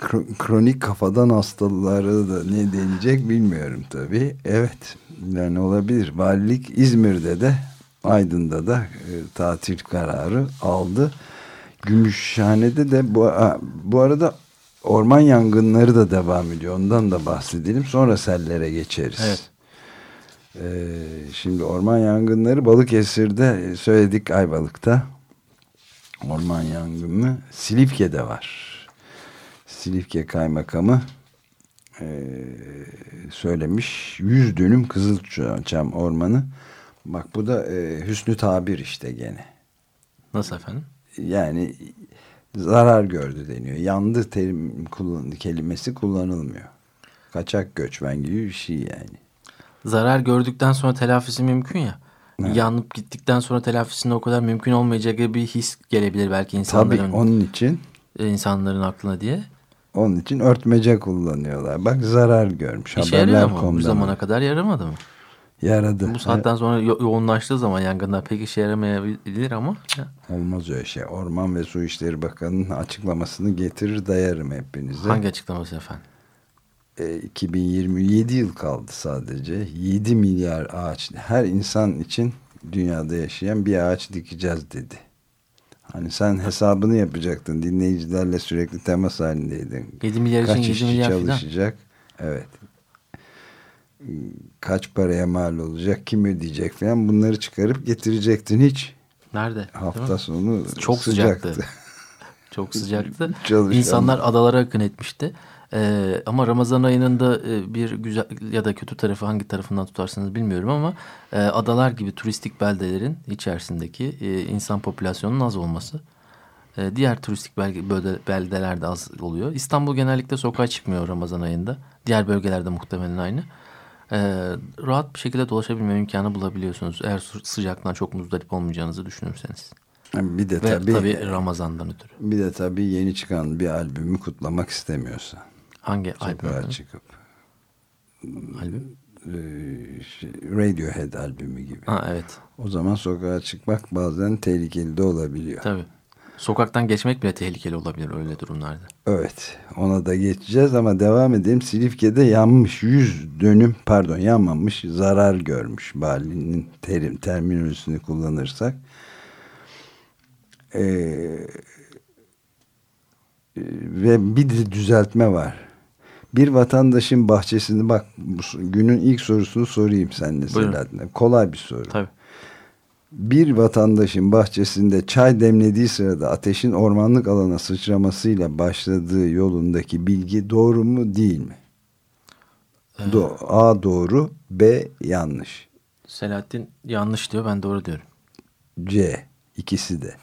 Kro- kronik kafadan hastalıkları da ne denecek bilmiyorum tabii. Evet yani olabilir. Valilik İzmir'de de Aydın'da da e, tatil kararı aldı. Gümüşhane'de de bu, bu arada orman yangınları da devam ediyor. Ondan da bahsedelim. Sonra sellere geçeriz. Evet. Ee, şimdi orman yangınları Balıkesir'de e, söyledik Ayvalık'ta. Orman yangını Silifke'de var. Silifke Kaymakamı e, söylemiş. 100 dönüm Kızılçam Ormanı. Bak bu da e, hüsnü tabir işte gene. Nasıl efendim? Yani zarar gördü deniyor. Yandı terim kullan, kelimesi kullanılmıyor. Kaçak göçmen gibi bir şey yani. Zarar gördükten sonra telafisi mümkün ya. Yanıp gittikten sonra telafisinin o kadar mümkün olmayacak gibi bir his gelebilir belki Tabii insanların onun için e, insanların aklına diye. onun için örtmece kullanıyorlar. Bak zarar görmüş. İşe yarıyor mu? Bu zamana kadar yaramadı mı? Yaradı. Bu saatten sonra yo- yoğunlaştığı zaman yangınlar pek işe yaramayabilir ama Olmaz öyle şey. Orman ve Su İşleri Bakanı'nın açıklamasını getirir dayarım hepinize. hangi açıklaması efendim? E, 2027 yıl kaldı sadece. 7 milyar ağaç. Her insan için dünyada yaşayan bir ağaç dikeceğiz dedi. Hani sen hesabını yapacaktın. Dinleyicilerle sürekli temas halindeydin. 7 milyar için Kaç 7 işçi milyar falan. çalışacak? Evet. Kaç paraya mal olacak? Kim ödeyecek falan. Bunları çıkarıp getirecektin hiç. Nerede? Hafta sonu Çok sıcaktı. sıcaktı. Çok sıcaktı. Çalışan- İnsanlar adalara akın etmişti. Ee, ama Ramazan ayının da e, bir güzel ya da kötü tarafı hangi tarafından tutarsanız bilmiyorum ama e, adalar gibi turistik beldelerin içerisindeki e, insan popülasyonunun az olması. E, diğer turistik belge, bölge, beldelerde az oluyor. İstanbul genellikle sokağa çıkmıyor Ramazan ayında. Diğer bölgelerde muhtemelen aynı. E, rahat bir şekilde dolaşabilme imkanı bulabiliyorsunuz. Eğer sı- sıcaktan çok muzdarip olmayacağınızı düşünürseniz. Bir de Ve tabii, tabii Ramazan'dan ötürü. bir de tabii yeni çıkan bir albümü kutlamak istemiyorsan. Hangi albüm? Çıkıp. Albüm? Ee, şey, Radiohead albümü gibi. Ha evet. O zaman sokağa çıkmak bazen tehlikeli de olabiliyor. Tabii. Sokaktan geçmek bile tehlikeli olabilir öyle durumlarda. Evet ona da geçeceğiz ama devam edelim. Silifke'de yanmış 100 dönüm pardon yanmamış zarar görmüş. Bali'nin terim, terminolojisini kullanırsak. Ee, ve bir de düzeltme var. Bir vatandaşın bahçesinde bak günün ilk sorusunu sorayım seninle Buyurun. Selahattin. Kolay bir soru. Tabii. Bir vatandaşın bahçesinde çay demlediği sırada ateşin ormanlık alana sıçramasıyla başladığı yolundaki bilgi doğru mu değil mi? Do A doğru, B yanlış. Selahattin yanlış diyor ben doğru diyorum. C ikisi de.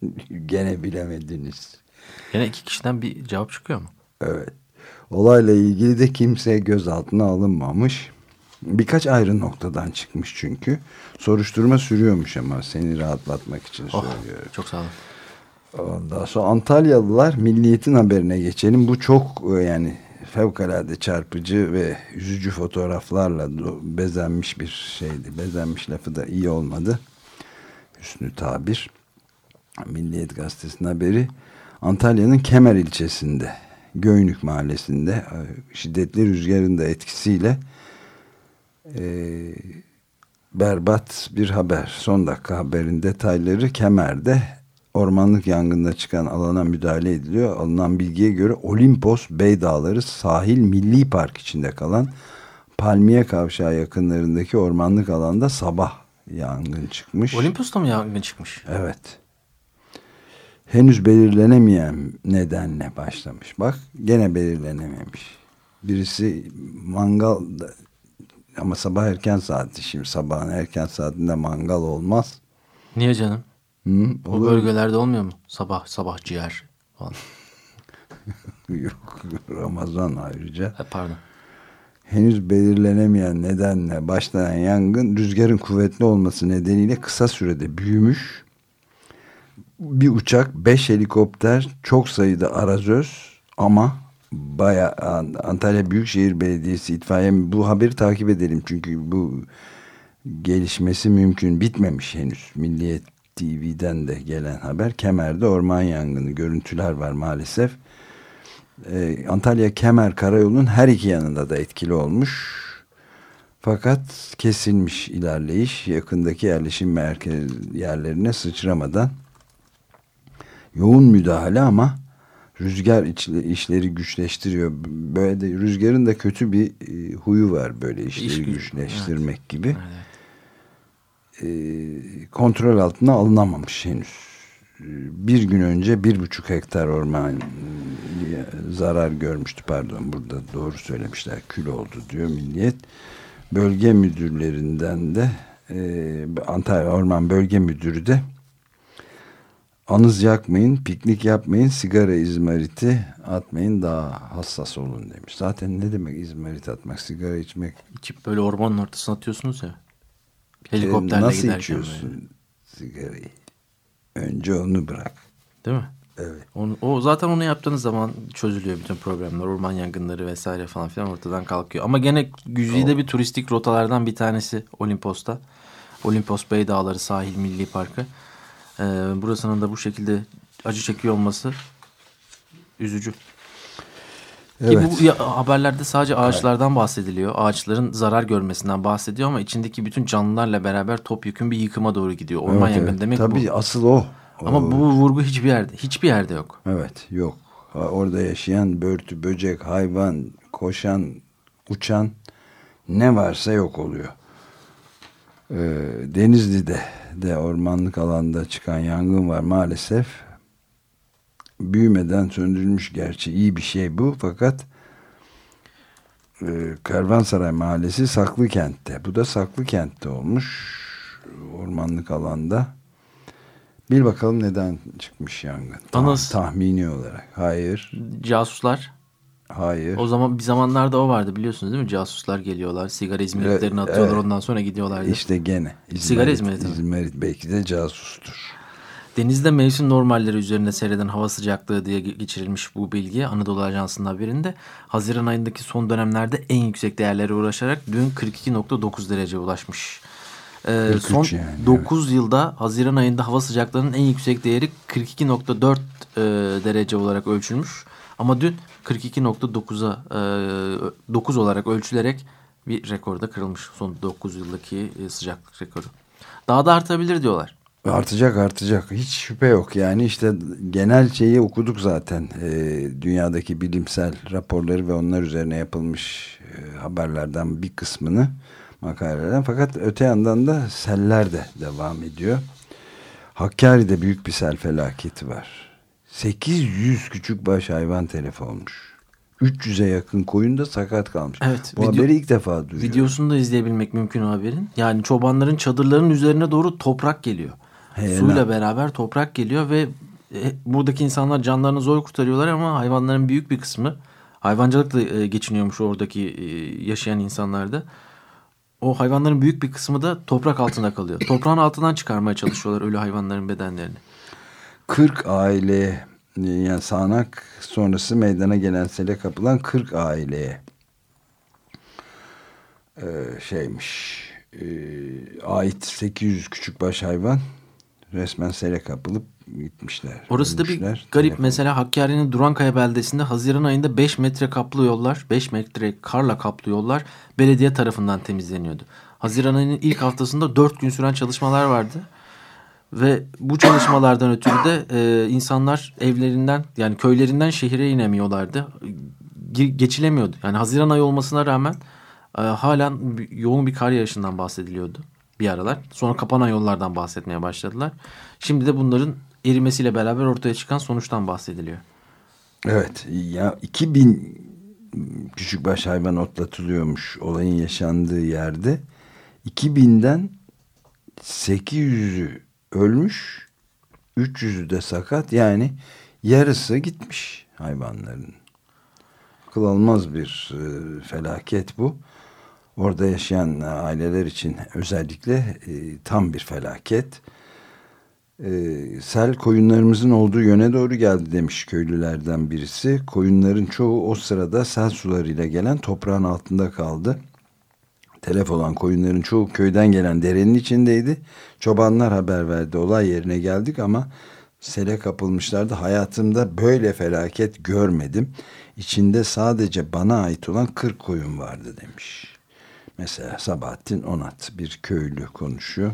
Gene bilemediniz. Yine iki kişiden bir cevap çıkıyor mu? Evet. Olayla ilgili de kimse gözaltına alınmamış. Birkaç ayrı noktadan çıkmış çünkü. Soruşturma sürüyormuş ama seni rahatlatmak için Oh, söylüyorum. çok sağ olun. Ondan sonra Antalyalılar milliyetin haberine geçelim. Bu çok e, yani fevkalade çarpıcı ve üzücü fotoğraflarla bezenmiş bir şeydi. Bezenmiş lafı da iyi olmadı. Hüsnü tabir. Milliyet gazetesinin haberi Antalya'nın Kemer ilçesinde Göynük mahallesinde e, şiddetli rüzgarın da etkisiyle e, berbat bir haber. Son dakika haberin detayları Kemer'de ormanlık yangında çıkan alana müdahale ediliyor. Alınan bilgiye göre Olimpos Bey Dağları Sahil Milli Park içinde kalan Palmiye Kavşağı yakınlarındaki ormanlık alanda sabah yangın çıkmış. Olimpos'ta mı yangın çıkmış? Evet. Henüz belirlenemeyen nedenle başlamış. Bak gene belirlenememiş. Birisi mangal ama sabah erken saati şimdi sabahın erken saatinde mangal olmaz. Niye canım? Hı, O bölgelerde olmuyor mu? Sabah sabah ciğer falan. Yok Ramazan ayrıca. Ha, pardon. Henüz belirlenemeyen nedenle başlayan yangın rüzgarın kuvvetli olması nedeniyle kısa sürede büyümüş. Bir uçak, beş helikopter, çok sayıda arazöz Ama baya Antalya Büyükşehir Belediyesi itfaiye bu haberi takip edelim. Çünkü bu gelişmesi mümkün bitmemiş henüz. Milliyet TV'den de gelen haber. Kemer'de orman yangını görüntüler var maalesef. Ee, Antalya Kemer Karayolu'nun her iki yanında da etkili olmuş. Fakat kesilmiş ilerleyiş yakındaki yerleşim merkez yerlerine sıçramadan yoğun müdahale ama rüzgar işleri güçleştiriyor. Böyle de rüzgarın da kötü bir e, huyu var böyle işleri İş güçleştirmek evet. gibi. Evet. E, kontrol altına alınamamış henüz. Bir gün önce bir buçuk hektar orman e, zarar görmüştü pardon burada doğru söylemişler kül oldu diyor milliyet bölge müdürlerinden de e, Antalya Orman Bölge Müdürü de anız yakmayın, piknik yapmayın, sigara izmariti atmayın daha hassas olun demiş. Zaten ne demek izmarit atmak, sigara içmek? İçip böyle ormanın ortasına atıyorsunuz ya. Helikopterle Nasıl giderken içiyorsun böyle. sigarayı? Önce onu bırak. Değil mi? Evet. Onu, o zaten onu yaptığınız zaman çözülüyor bütün problemler. Orman yangınları vesaire falan filan ortadan kalkıyor. Ama gene güzide bir turistik rotalardan bir tanesi Olimpos'ta. Olimpos Bey Dağları Sahil Milli Parkı. Ee, burasının da bu şekilde acı çekiyor olması üzücü. Evet. Ki bu haberlerde sadece ağaçlardan bahsediliyor. Ağaçların zarar görmesinden bahsediyor ama içindeki bütün canlılarla beraber topyekun bir yıkıma doğru gidiyor. Orman evet, yangını evet. demek Tabii bu. Tabii asıl o. Ama bu vurgu hiçbir yerde hiçbir yerde yok. Evet yok. Orada yaşayan börtü, böcek, hayvan, koşan, uçan ne varsa yok oluyor. Ee, Denizli'de de ormanlık alanda çıkan yangın var maalesef. Büyümeden söndürülmüş gerçi iyi bir şey bu fakat e, Kervansaray Mahallesi Saklı Kent'te. Bu da Saklı Kent'te olmuş ormanlık alanda. Bil bakalım neden çıkmış yangın. Anas. tahmini olarak. Hayır. Casuslar. Hayır. O zaman bir zamanlarda o vardı biliyorsunuz değil mi? Casuslar geliyorlar. Sigara izmaritlerini atıyorlar evet. ondan sonra gidiyorlardı. İşte gene. İzmarit, Sigara izmariti İzmarit belki de casustur. Denizde mevsim normalleri üzerinde seyreden hava sıcaklığı diye geçirilmiş bu bilgi Anadolu Ajansı'nın haberinde. Haziran ayındaki son dönemlerde en yüksek değerlere ulaşarak dün 42.9 derece ulaşmış. Ee, son yani, 9 evet. yılda Haziran ayında hava sıcaklığının en yüksek değeri 42.4 e, derece olarak ölçülmüş. Ama dün 42.9'a e, 9 olarak ölçülerek bir rekorda kırılmış. Son 9 yıldaki e, sıcaklık rekoru. Daha da artabilir diyorlar. Artacak artacak hiç şüphe yok yani işte genel şeyi okuduk zaten e, dünyadaki bilimsel raporları ve onlar üzerine yapılmış e, haberlerden bir kısmını makalelerden. Fakat öte yandan da seller de devam ediyor. Hakkari'de büyük bir sel felaketi var. 800 küçük baş hayvan telef olmuş. 300'e yakın koyun da sakat kalmış. Evet, Bu video, haberi ilk defa duyuyorum. Videosunu da izleyebilmek mümkün o haberin. Yani çobanların çadırlarının üzerine doğru toprak geliyor. Hey, Suyla beraber toprak geliyor ve e, buradaki insanlar canlarını zor kurtarıyorlar ama hayvanların büyük bir kısmı hayvancılıkla e, geçiniyormuş oradaki e, yaşayan insanlarda o hayvanların büyük bir kısmı da toprak altında kalıyor. Toprağın altından çıkarmaya çalışıyorlar ölü hayvanların bedenlerini. 40 aile yani sağanak sonrası meydana gelen sele kapılan 40 aileye e, şeymiş e, ait 800 küçük baş hayvan resmen sele kapılıp gitmişler. Orası da bir garip. Telefon. Mesela Hakkari'nin Durankaya beldesinde Haziran ayında 5 metre kaplı yollar, 5 metre karla kaplı yollar belediye tarafından temizleniyordu. Haziran ayının ilk haftasında 4 gün süren çalışmalar vardı. Ve bu çalışmalardan ötürü de e, insanlar evlerinden yani köylerinden şehire inemiyorlardı. Geçilemiyordu. Yani Haziran ayı olmasına rağmen e, halen yoğun bir kar yağışından bahsediliyordu bir aralar. Sonra kapanan yollardan bahsetmeye başladılar. Şimdi de bunların erimesiyle beraber ortaya çıkan sonuçtan bahsediliyor. Evet ya 2000 küçük baş hayvan otlatılıyormuş olayın yaşandığı yerde 2000'den 800'ü ölmüş 300'ü de sakat yani yarısı gitmiş hayvanların. Akıl almaz bir e, felaket bu. Orada yaşayan aileler için özellikle e, tam bir felaket. E, sel koyunlarımızın olduğu yöne doğru geldi demiş köylülerden birisi. Koyunların çoğu o sırada sel sularıyla gelen toprağın altında kaldı. Telef olan koyunların çoğu köyden gelen derenin içindeydi. Çobanlar haber verdi. Olay yerine geldik ama sele kapılmışlardı. Hayatımda böyle felaket görmedim. İçinde sadece bana ait olan 40 koyun vardı demiş. Mesela Sabahattin Onat bir köylü konuşuyor.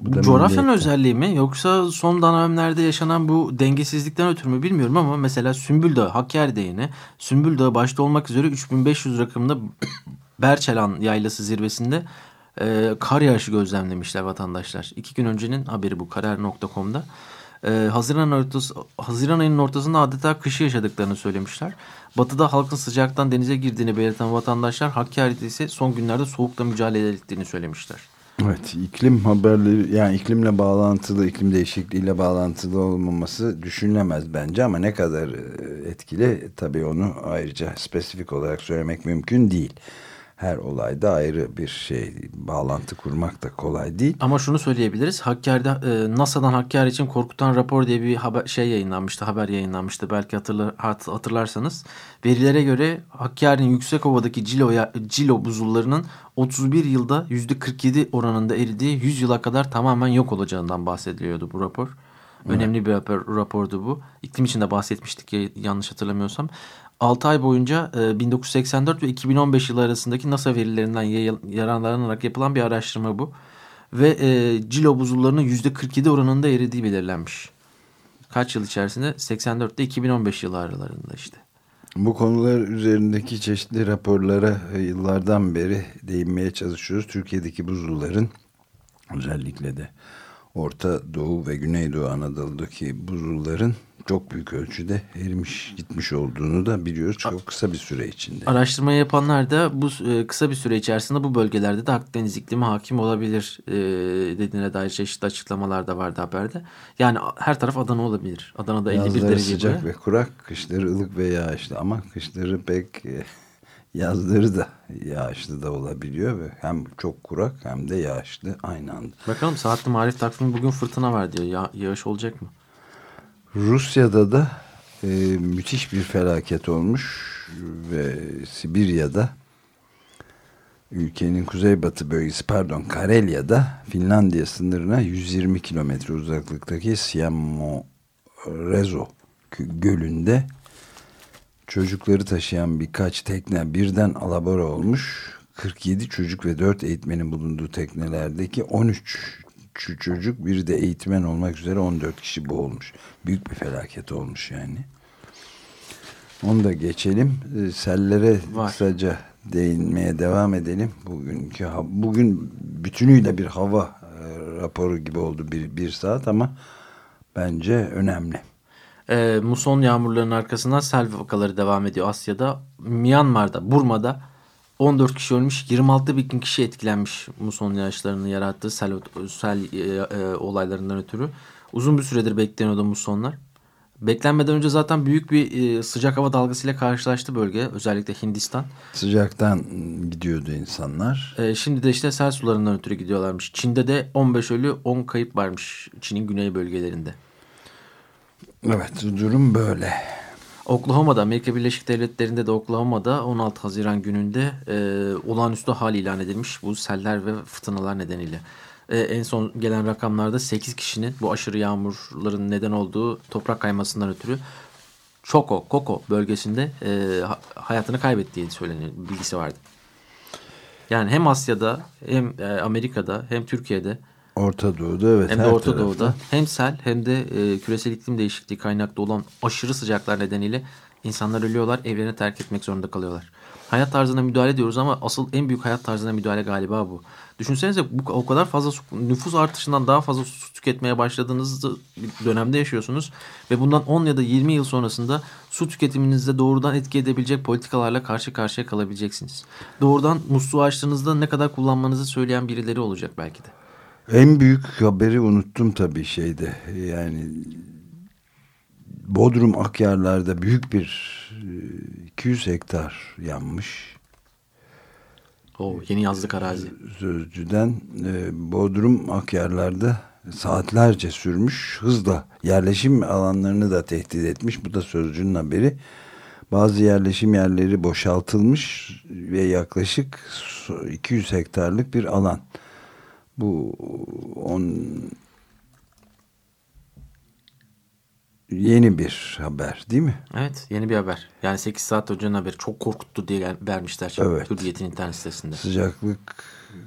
Bu Coğrafyanın özelliği mi yoksa son dönemlerde yaşanan bu dengesizlikten ötürü mü bilmiyorum ama mesela Sümbül Dağı, Hakkari yine Sümbül Dağı başta olmak üzere 3500 rakımında Berçelan yaylası zirvesinde e, kar yağışı gözlemlemişler vatandaşlar. İki gün öncenin haberi bu karar.com'da. E, Haziran, ortası, Haziran ayının ortasında adeta kışı yaşadıklarını söylemişler. Batıda halkın sıcaktan denize girdiğini belirten vatandaşlar Hakkari'de ise son günlerde soğukla mücadele ettiğini söylemişler. Evet iklim haberleri yani iklimle bağlantılı iklim değişikliğiyle bağlantılı olmaması düşünülemez bence ama ne kadar e, etkili tabii onu ayrıca spesifik olarak söylemek mümkün değil her olayda ayrı bir şey bağlantı kurmak da kolay değil. Ama şunu söyleyebiliriz. Hakkari'de e, NASA'dan Hakkari için korkutan rapor diye bir haber, şey yayınlanmıştı. Haber yayınlanmıştı. Belki hatırlar, hatırlarsanız. Verilere göre Hakkari'nin Yüksekova'daki Cilo, Cilo buzullarının 31 yılda %47 oranında eridiği 100 yıla kadar tamamen yok olacağından bahsediliyordu bu rapor. Önemli bir rapor, rapordu bu. İklim için de bahsetmiştik ya, yanlış hatırlamıyorsam. 6 ay boyunca 1984 e, ve 2015 yılı arasındaki NASA verilerinden yararlanarak yapılan bir araştırma bu. Ve e, Cilo buzullarının %47 oranında eridiği belirlenmiş. Kaç yıl içerisinde? 84 ile 2015 yılı aralarında işte. Bu konular üzerindeki çeşitli raporlara e, yıllardan beri değinmeye çalışıyoruz. Türkiye'deki buzulların özellikle de Orta Doğu ve Güneydoğu Anadolu'daki buzulların çok büyük ölçüde erimiş gitmiş olduğunu da biliyoruz çok kısa bir süre içinde. Araştırma yapanlar da bu e, kısa bir süre içerisinde bu bölgelerde de Akdeniz iklimi hakim olabilir e, dediğine dair çeşitli açıklamalar da vardı haberde. Yani her taraf Adana olabilir. Adana'da 51 Yazları derece sıcak ve kurak, kışları ılık ve yağışlı ama kışları pek e, yazları da yağışlı da olabiliyor ve hem çok kurak hem de yağışlı aynı anda. Bakalım saatli marif takvimi bugün fırtına var diyor. Ya, yağış olacak mı? Rusya'da da e, müthiş bir felaket olmuş ve Sibirya'da ülkenin kuzeybatı bölgesi pardon Karelya'da Finlandiya sınırına 120 kilometre uzaklıktaki Siamorezo gölünde çocukları taşıyan birkaç tekne birden alabora olmuş. 47 çocuk ve 4 eğitmenin bulunduğu teknelerdeki 13 çocuk biri de eğitmen olmak üzere 14 kişi boğulmuş. Büyük bir felaket olmuş yani. Onu da geçelim. Ee, sellere Var. kısaca değinmeye devam edelim. Bugünkü bugün bütünüyle bir hava e, raporu gibi oldu bir, bir saat ama bence önemli. E, muson yağmurlarının arkasından sel vakaları devam ediyor Asya'da. Myanmar'da, Burma'da 14 kişi ölmüş, 26 bin kişi etkilenmiş muson yağışlarının yarattığı sel, sel e, e, olaylarından ötürü. Uzun bir süredir bekleniyordu musonlar. Beklenmeden önce zaten büyük bir e, sıcak hava dalgasıyla karşılaştı bölge. Özellikle Hindistan. Sıcaktan gidiyordu insanlar. E, şimdi de işte sel sularından ötürü gidiyorlarmış. Çin'de de 15 ölü 10 kayıp varmış Çin'in güney bölgelerinde. Evet durum böyle. Oklahoma'da Amerika Birleşik Devletleri'nde de Oklahoma'da 16 Haziran gününde e, olağanüstü hal ilan edilmiş bu seller ve fırtınalar nedeniyle. E, en son gelen rakamlarda 8 kişinin bu aşırı yağmurların neden olduğu toprak kaymasından ötürü Choco, Koko bölgesinde e, hayatını kaybettiği söyleniyor, bilgisi vardı. Yani hem Asya'da hem e, Amerika'da hem Türkiye'de Orta Doğu'da evet. Hem de Orta tarafta. Doğu'da hem sel hem de e, küresel iklim değişikliği kaynaklı olan aşırı sıcaklar nedeniyle insanlar ölüyorlar, evlerini terk etmek zorunda kalıyorlar. Hayat tarzına müdahale ediyoruz ama asıl en büyük hayat tarzına müdahale galiba bu. Düşünsenize bu o kadar fazla su, nüfus artışından daha fazla su tüketmeye başladığınız dönemde yaşıyorsunuz ve bundan 10 ya da 20 yıl sonrasında su tüketiminizde doğrudan etki edebilecek politikalarla karşı karşıya kalabileceksiniz. Doğrudan musluğu açtığınızda ne kadar kullanmanızı söyleyen birileri olacak belki de. En büyük haberi unuttum tabii şeyde. Yani Bodrum Akyarlar'da büyük bir 200 hektar yanmış. O yeni yazlık arazi. Sözcüden e, Bodrum Akyarlar'da saatlerce sürmüş. Hızla yerleşim alanlarını da tehdit etmiş. Bu da sözcünün haberi. Bazı yerleşim yerleri boşaltılmış ve yaklaşık 200 hektarlık bir alan. Bu on yeni bir haber değil mi? Evet yeni bir haber. Yani 8 saat öncenin haberi çok korkuttu diye vermişler. Evet. Hürriyet'in internet sitesinde. Sıcaklık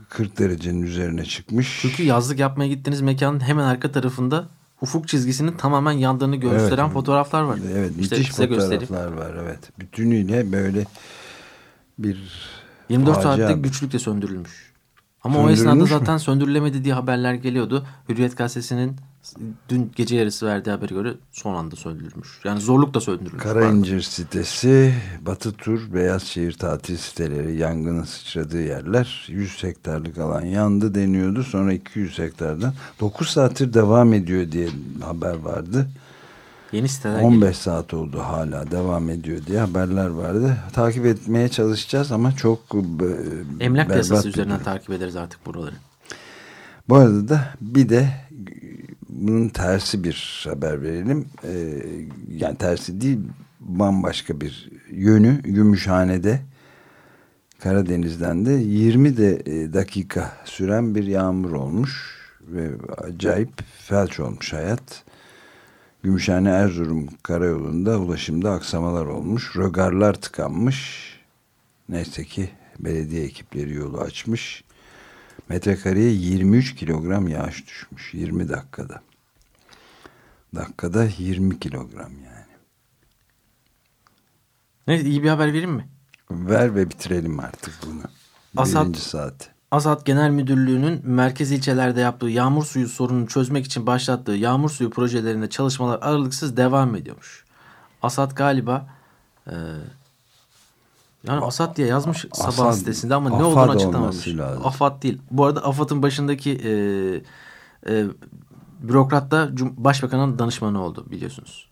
40 derecenin üzerine çıkmış. Çünkü yazlık yapmaya gittiğiniz mekanın hemen arka tarafında ufuk çizgisinin tamamen yandığını gösteren Evet. fotoğraflar var. Evet İşte müthiş size göstereyim. fotoğraflar var evet. Bütünüyle böyle bir 24 facia- saatte güçlükle söndürülmüş. Ama o esnada mü? zaten söndürülemedi diye haberler geliyordu. Hürriyet gazetesinin dün gece yarısı verdiği habere göre son anda söndürülmüş. Yani zorlukla söndürülmüş. Karayincir sitesi, Batı Tur, Beyazşehir tatil siteleri, yangının sıçradığı yerler 100 hektarlık alan yandı deniyordu. Sonra 200 hektardan 9 saattir devam ediyor diye haber vardı. Yeni siteler 15 saat oldu hala devam ediyor diye haberler vardı. Takip etmeye çalışacağız ama çok e, Emlak piyasası üzerinden takip ederiz artık buraları. Bu arada da bir de bunun tersi bir haber verelim. Ee, yani tersi değil bambaşka bir yönü Gümüşhane'de Karadeniz'den de 20 de e, dakika süren bir yağmur olmuş ve acayip felç olmuş hayat. Gümüşhane Erzurum karayolunda ulaşımda aksamalar olmuş. Rögarlar tıkanmış. Neyse ki belediye ekipleri yolu açmış. Metrekareye 23 kilogram yağış düşmüş 20 dakikada. Dakikada 20 kilogram yani. Neyse iyi bir haber vereyim mi? Ver ve bitirelim artık bunu. Asat- Birinci saat. ASAD Genel Müdürlüğü'nün merkez ilçelerde yaptığı yağmur suyu sorununu çözmek için başlattığı yağmur suyu projelerinde çalışmalar aralıksız devam ediyormuş. ASAD galiba e, yani ASAD diye yazmış sabah Asad, sitesinde ama ne olduğunu açıklamamış. AFAD değil. Bu arada AFAD'ın başındaki e, e, bürokrat da Başbakanın danışmanı oldu biliyorsunuz.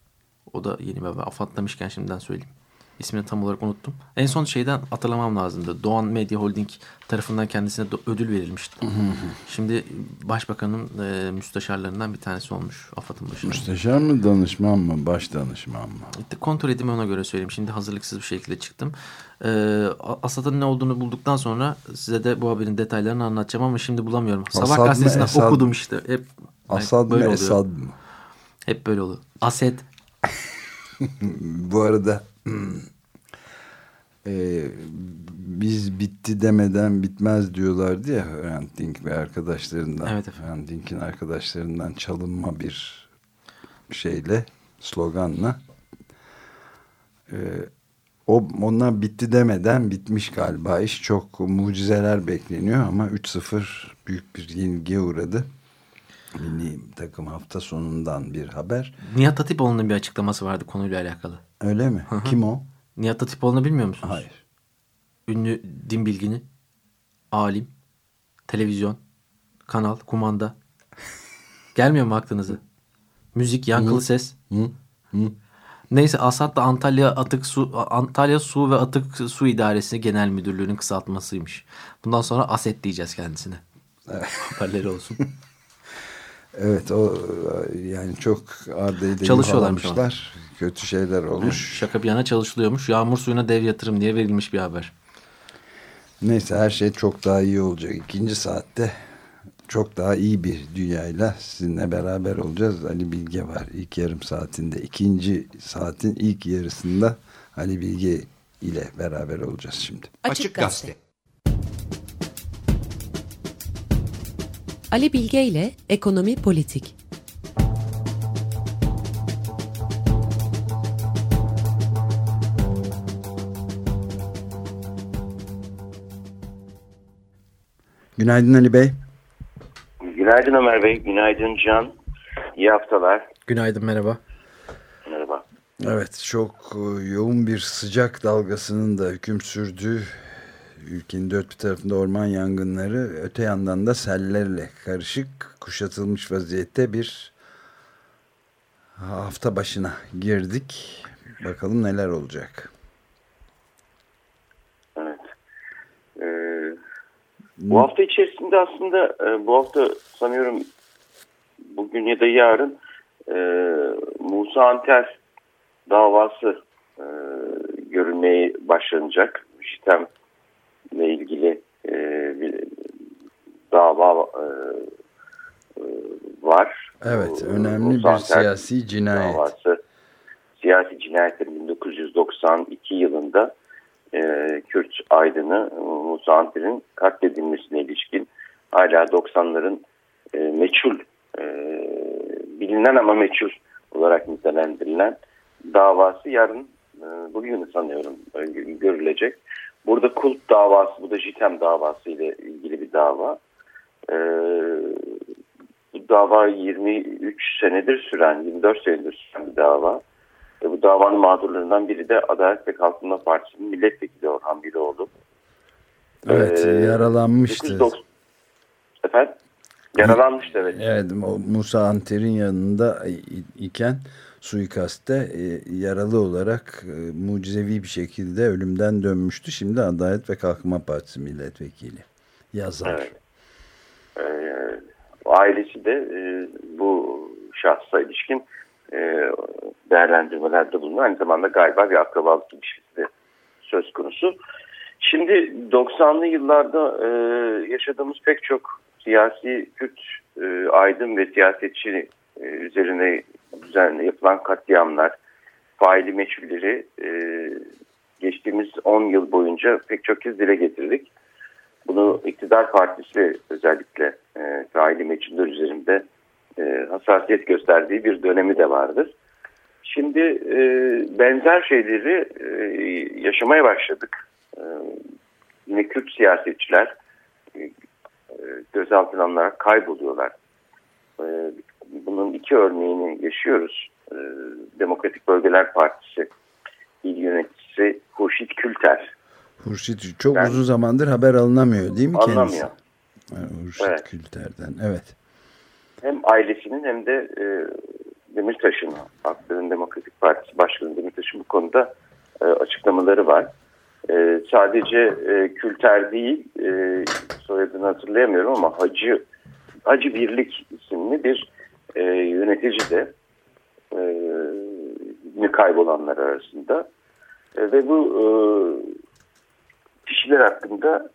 O da yeni bir haber. AFAD demişken şimdiden söyleyeyim. İsmini tam olarak unuttum. En son şeyden hatırlamam lazımdı. Doğan Medya Holding tarafından kendisine ödül verilmişti. Şimdi başbakanın e, müsteşarlarından bir tanesi olmuş AFAD'ın başında. Müsteşar mı danışman mı baş danışman mı? İşte kontrol edeyim ona göre söyleyeyim. Şimdi hazırlıksız bir şekilde çıktım. Ee, Asad'ın ne olduğunu bulduktan sonra size de bu haberin detaylarını anlatacağım ama şimdi bulamıyorum. Sabah Asad gazetesinden Esad okudum işte. Hep Asad mı. Esad mı? Hep böyle oluyor. Ased. Bu arada e, biz bitti demeden bitmez diyorlardı ya Hrant Dink ve arkadaşlarından. Evet efendim. Hrant Dink'in arkadaşlarından çalınma bir şeyle sloganla e, o onlar bitti demeden bitmiş galiba iş çok mucizeler bekleniyor ama 3-0 büyük bir yenilgiye uğradı. Milli takım hafta sonundan bir haber. Nihat Hatipoğlu'nun bir açıklaması vardı konuyla alakalı. Öyle mi? Kim o? Nihat Hatipoğlu'nu bilmiyor musunuz? Hayır. Ünlü din bilgini, alim, televizyon, kanal, kumanda. Gelmiyor mu aklınıza? Müzik, yankılı ses. Hı? Hı? Neyse Asad da Antalya Atık Su Antalya Su ve Atık Su İdaresi Genel Müdürlüğü'nün kısaltmasıymış. Bundan sonra ASET diyeceğiz kendisine. Haberleri olsun. Evet o yani çok ardayı Çalışıyorlarmış. Kötü şeyler olmuş. Şaka bir yana çalışılıyormuş. Yağmur suyuna dev yatırım diye verilmiş bir haber. Neyse her şey çok daha iyi olacak. İkinci saatte çok daha iyi bir dünyayla sizinle beraber olacağız. Ali Bilge var ilk yarım saatinde. ikinci saatin ilk yarısında Ali Bilge ile beraber olacağız şimdi. Açık Gazete. Ali Bilge ile Ekonomi Politik. Günaydın Ali Bey. Günaydın Ömer Bey, günaydın Can. İyi haftalar. Günaydın merhaba. Merhaba. Evet çok e, yoğun bir sıcak dalgasının da hüküm sürdüğü ülkenin dört bir tarafında orman yangınları öte yandan da sellerle karışık kuşatılmış vaziyette bir hafta başına girdik. Bakalım neler olacak. Evet. Ee, bu hafta içerisinde aslında e, bu hafta sanıyorum bugün ya da yarın e, Musa Anter davası e, görülmeye başlanacak. JITEM ile ilgili e, bir dava e, e, var. Evet, önemli Musa bir Anter siyasi cinayet. Davası, siyasi cinayetlerin 1992 yılında e, Kürt aydını Musa Anter'in katledilmesine ilişkin hala 90'ların e, meçhul, e, bilinen ama meçhul olarak nitelendirilen davası yarın e, bugün sanıyorum e, görülecek. Burada Kult davası, bu da JITEM davası ile ilgili bir dava. E, bu dava 23 senedir süren, 24 senedir süren bir dava. Bu davanın mağdurlarından biri de Adalet ve Kalkınma Partisi'nin milletvekili Orhan Biloğlu. Evet, Ee, yaralanmıştı. 1990 Efendim? Yaralanmıştı evet. Evet, Musa Anter'in yanında iken suikaste e, yaralı olarak e, mucizevi bir şekilde ölümden dönmüştü. Şimdi Adalet ve Kalkınma Partisi milletvekili. Yazar. Evet. Ee, ailesi de e, bu şahsa ilişkin e, değerlendirmelerde bulunuyor. Aynı zamanda galiba bir akrabalık ilişkisi de söz konusu. Şimdi 90'lı yıllarda e, yaşadığımız pek çok siyasi Kürt e, aydın ve siyasetçi e, üzerine düzenli yapılan katliamlar, faili meçhulleri e, geçtiğimiz 10 yıl boyunca pek çok kez dile getirdik. Bunu iktidar partisi özellikle e, faili meçhuller üzerinde e, hassasiyet gösterdiği bir dönemi de vardır. Şimdi e, benzer şeyleri e, yaşamaya başladık. E, yine Kürt siyasetçiler e, gözaltına alınarak kayboluyorlar. E, bunun iki örneğini yaşıyoruz. E, Demokratik Bölgeler Partisi il yöneticisi Hurşit Külter. Hurşit çok Ben- uzun zamandır haber alınamıyor değil mi kendisi? Anlamıyor. Ha, Hurşit Evet. Külter'den. Evet. Hem ailesinin hem de e, Demirtaş'ın, Halkların Demokratik Partisi Başkanı Demirtaş'ın bu konuda e, açıklamaları var. E, sadece e, Külter değil, e, soyadını hatırlayamıyorum ama Hacı Hacı Birlik isimli bir e, yönetici de e, kaybolanlar arasında. E, ve bu e, kişiler hakkında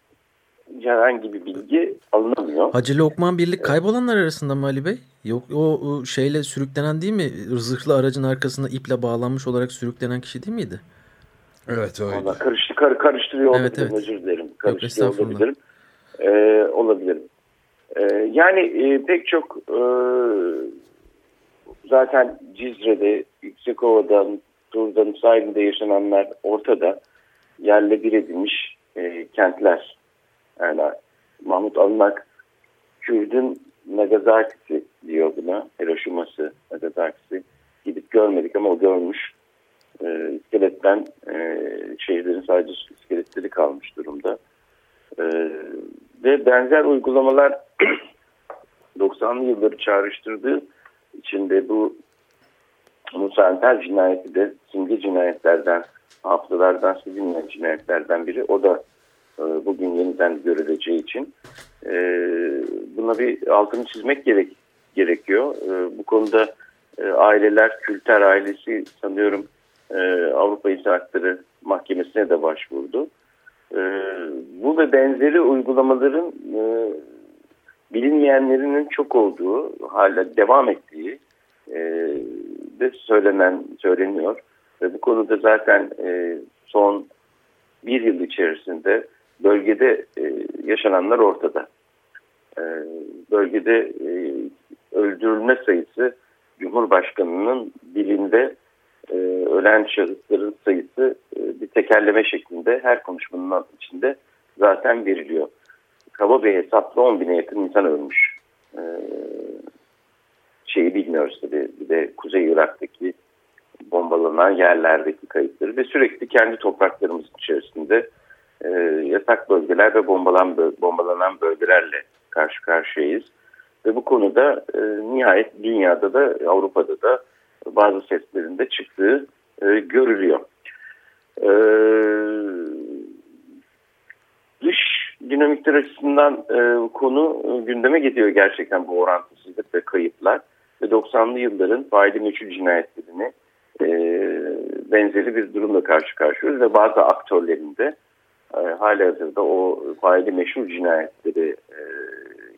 herhangi bir bilgi alınamıyor. Hacı Lokman Birlik kaybolanlar arasında mı Ali Bey? Yok o, o şeyle sürüklenen değil mi? Zırhlı aracın arkasında iple bağlanmış olarak sürüklenen kişi değil miydi? Evet oydu. Valla karıştı, kar, karıştırıyor Evet, olabilirim. evet. Özür dilerim. Karıştırıyor olabilirim. Ee, olabilirim. Ee, yani e, pek çok e, zaten Cizre'de, Yüksekova'da, Tur'da, sahilde yaşananlar ortada. Yerle bir edilmiş e, kentler. Yani Mahmut Alınak Kürdün Nagasaki'si diyor buna. Hiroşima'sı Nagasaki. Gidip görmedik ama o görmüş e, iskeletten e, şehirlerin sadece iskeletleri kalmış durumda. E, ve benzer uygulamalar 90'lı yılları çağrıştırdığı için de bu Musa Entel cinayeti de simge cinayetlerden, haftalardan silinmeyen cinayetlerden biri. O da bugün yeniden görüleceği için e, buna bir altını çizmek gerek, gerekiyor. E, bu konuda e, aileler, Külter ailesi sanıyorum e, Avrupa İnsan Hakları Mahkemesi'ne de başvurdu. E, bu ve benzeri uygulamaların e, bilinmeyenlerinin çok olduğu, hala devam ettiği e, de söylenen söyleniyor. Ve bu konuda zaten e, son bir yıl içerisinde bölgede e, yaşananlar ortada. E, bölgede e, öldürülme sayısı Cumhurbaşkanı'nın dilinde e, ölen şahısların sayısı e, bir tekerleme şeklinde her konuşmanın içinde zaten veriliyor. Kaba bir hesapla 10 bine yakın insan ölmüş. E, şeyi bilmiyoruz tabii. Bir de Kuzey Irak'taki bombalanan yerlerdeki kayıtları ve sürekli kendi topraklarımız içerisinde e, yasak bölgeler ve bombalan, bombalanan bölgelerle karşı karşıyayız. Ve bu konuda e, nihayet dünyada da Avrupa'da da bazı seslerinde çıktığı e, görülüyor. E, dış dinamikler açısından e, konu e, gündeme geliyor gerçekten bu orantısızlık ve kayıplar. ve 90'lı yılların faili meçhul cinayetlerini e, benzeri bir durumla karşı karşıyayız ve bazı aktörlerinde e, hali hazırda o faili meşhur cinayetleri e,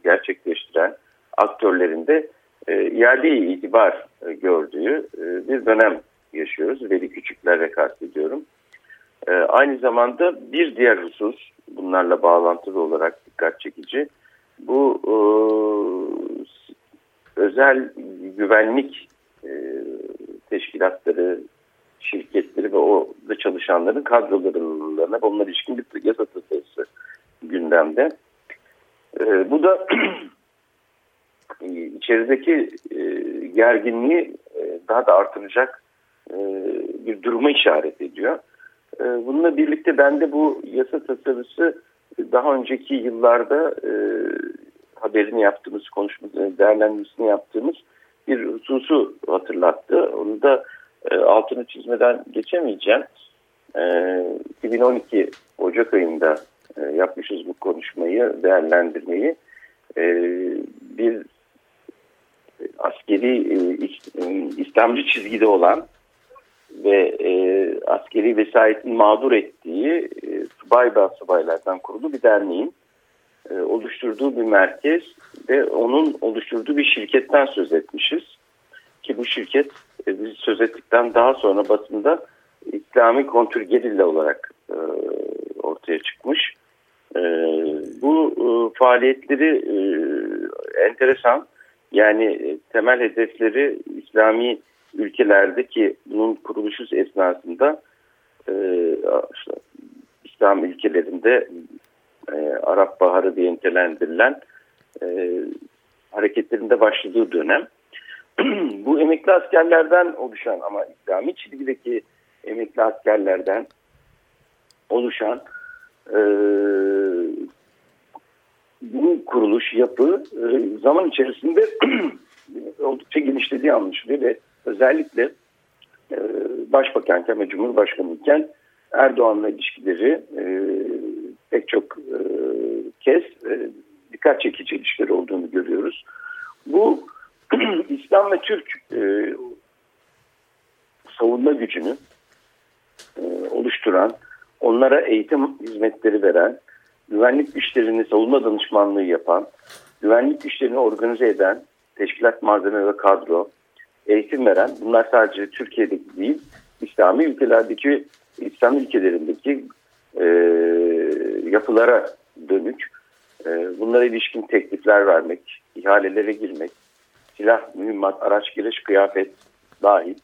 gerçekleştiren aktörlerinde e, iade itibar e, gördüğü e, bir dönem yaşıyoruz. Veli Küçükler'e kastediyorum. E, aynı zamanda bir diğer husus bunlarla bağlantılı olarak dikkat çekici. Bu e, özel güvenlik e, teşkilatları, şirketleri ve orada çalışanların kadrolarına bunlar ilişkin bir yasa tasarısı gündemde. E, bu da içerideki e, gerginliği e, daha da artıracak e, bir duruma işaret ediyor. E, bununla birlikte ben de bu yasa tasarısı daha önceki yıllarda e, haberini yaptığımız, konuşmasını, değerlendirmesini yaptığımız bir hususu hatırlattı. Onu da e, altını çizmeden geçemeyeceğim. E, 2012 Ocak ayında e, yapmışız bu konuşmayı, değerlendirmeyi. E, bir askeri e, İslamcı çizgide olan ve e, askeri vesayetin mağdur ettiği e, subay ve subaylardan kurulu bir derneğin e, oluşturduğu bir merkez ve onun oluşturduğu bir şirketten söz etmişiz. Ki bu şirket e, biz söz ettikten daha sonra basında İslami kontrgerilla olarak e, ortaya çıkmış. E, bu e, faaliyetleri e, enteresan. Yani e, temel hedefleri İslami ülkelerdeki bunun kuruluşu esnasında e, işte, İslam ülkelerinde e, Arap Baharı diye nitelendirilen e, hareketlerinde başladığı dönem. Bu emekli askerlerden oluşan ama İslami çizgideki emekli askerlerden oluşan e, bu kuruluş yapı e, zaman içerisinde oldukça genişlediği anlaşılıyor ve özellikle e, başbakanken ve cumhurbaşkanıyken Erdoğan'la ilişkileri e, pek çok e, kez e, dikkat çekici ilişkiler olduğunu görüyoruz. Bu İslam ve Türk e, savunma gücünü e, oluşturan, onlara eğitim hizmetleri veren, güvenlik güçlerini savunma danışmanlığı yapan, güvenlik güçlerini organize eden teşkilat malzeme ve kadro, eğitim veren, bunlar sadece Türkiye'deki değil, İslami ülkelerdeki, İslam ülkelerindeki e, yapılara dönük, e, bunlara ilişkin teklifler vermek, ihalelere girmek, silah, mühimmat, araç giriş, kıyafet dahil.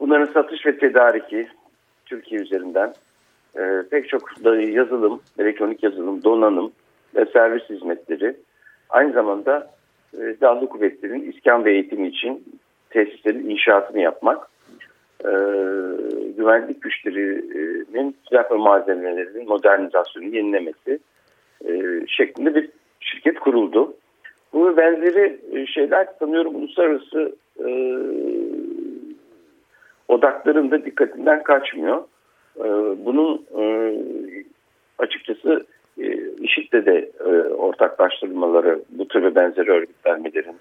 Bunların satış ve tedariki Türkiye üzerinden e, pek çok yazılım, elektronik yazılım, donanım ve servis hizmetleri aynı zamanda e, silahlı kuvvetlerin iskan ve eğitimi için tesislerin inşaatını yapmak, e, güvenlik güçlerinin silah ve malzemelerinin modernizasyonu yenilemesi e, şeklinde bir şirket kuruldu. Bu benzeri e, şeyler sanıyorum uluslararası e, odakların da dikkatinden kaçmıyor. E, bunun e, açıkçası e, IŞİD'de de e, ortaklaştırmaları bu tür ve benzeri örgütlenmelerin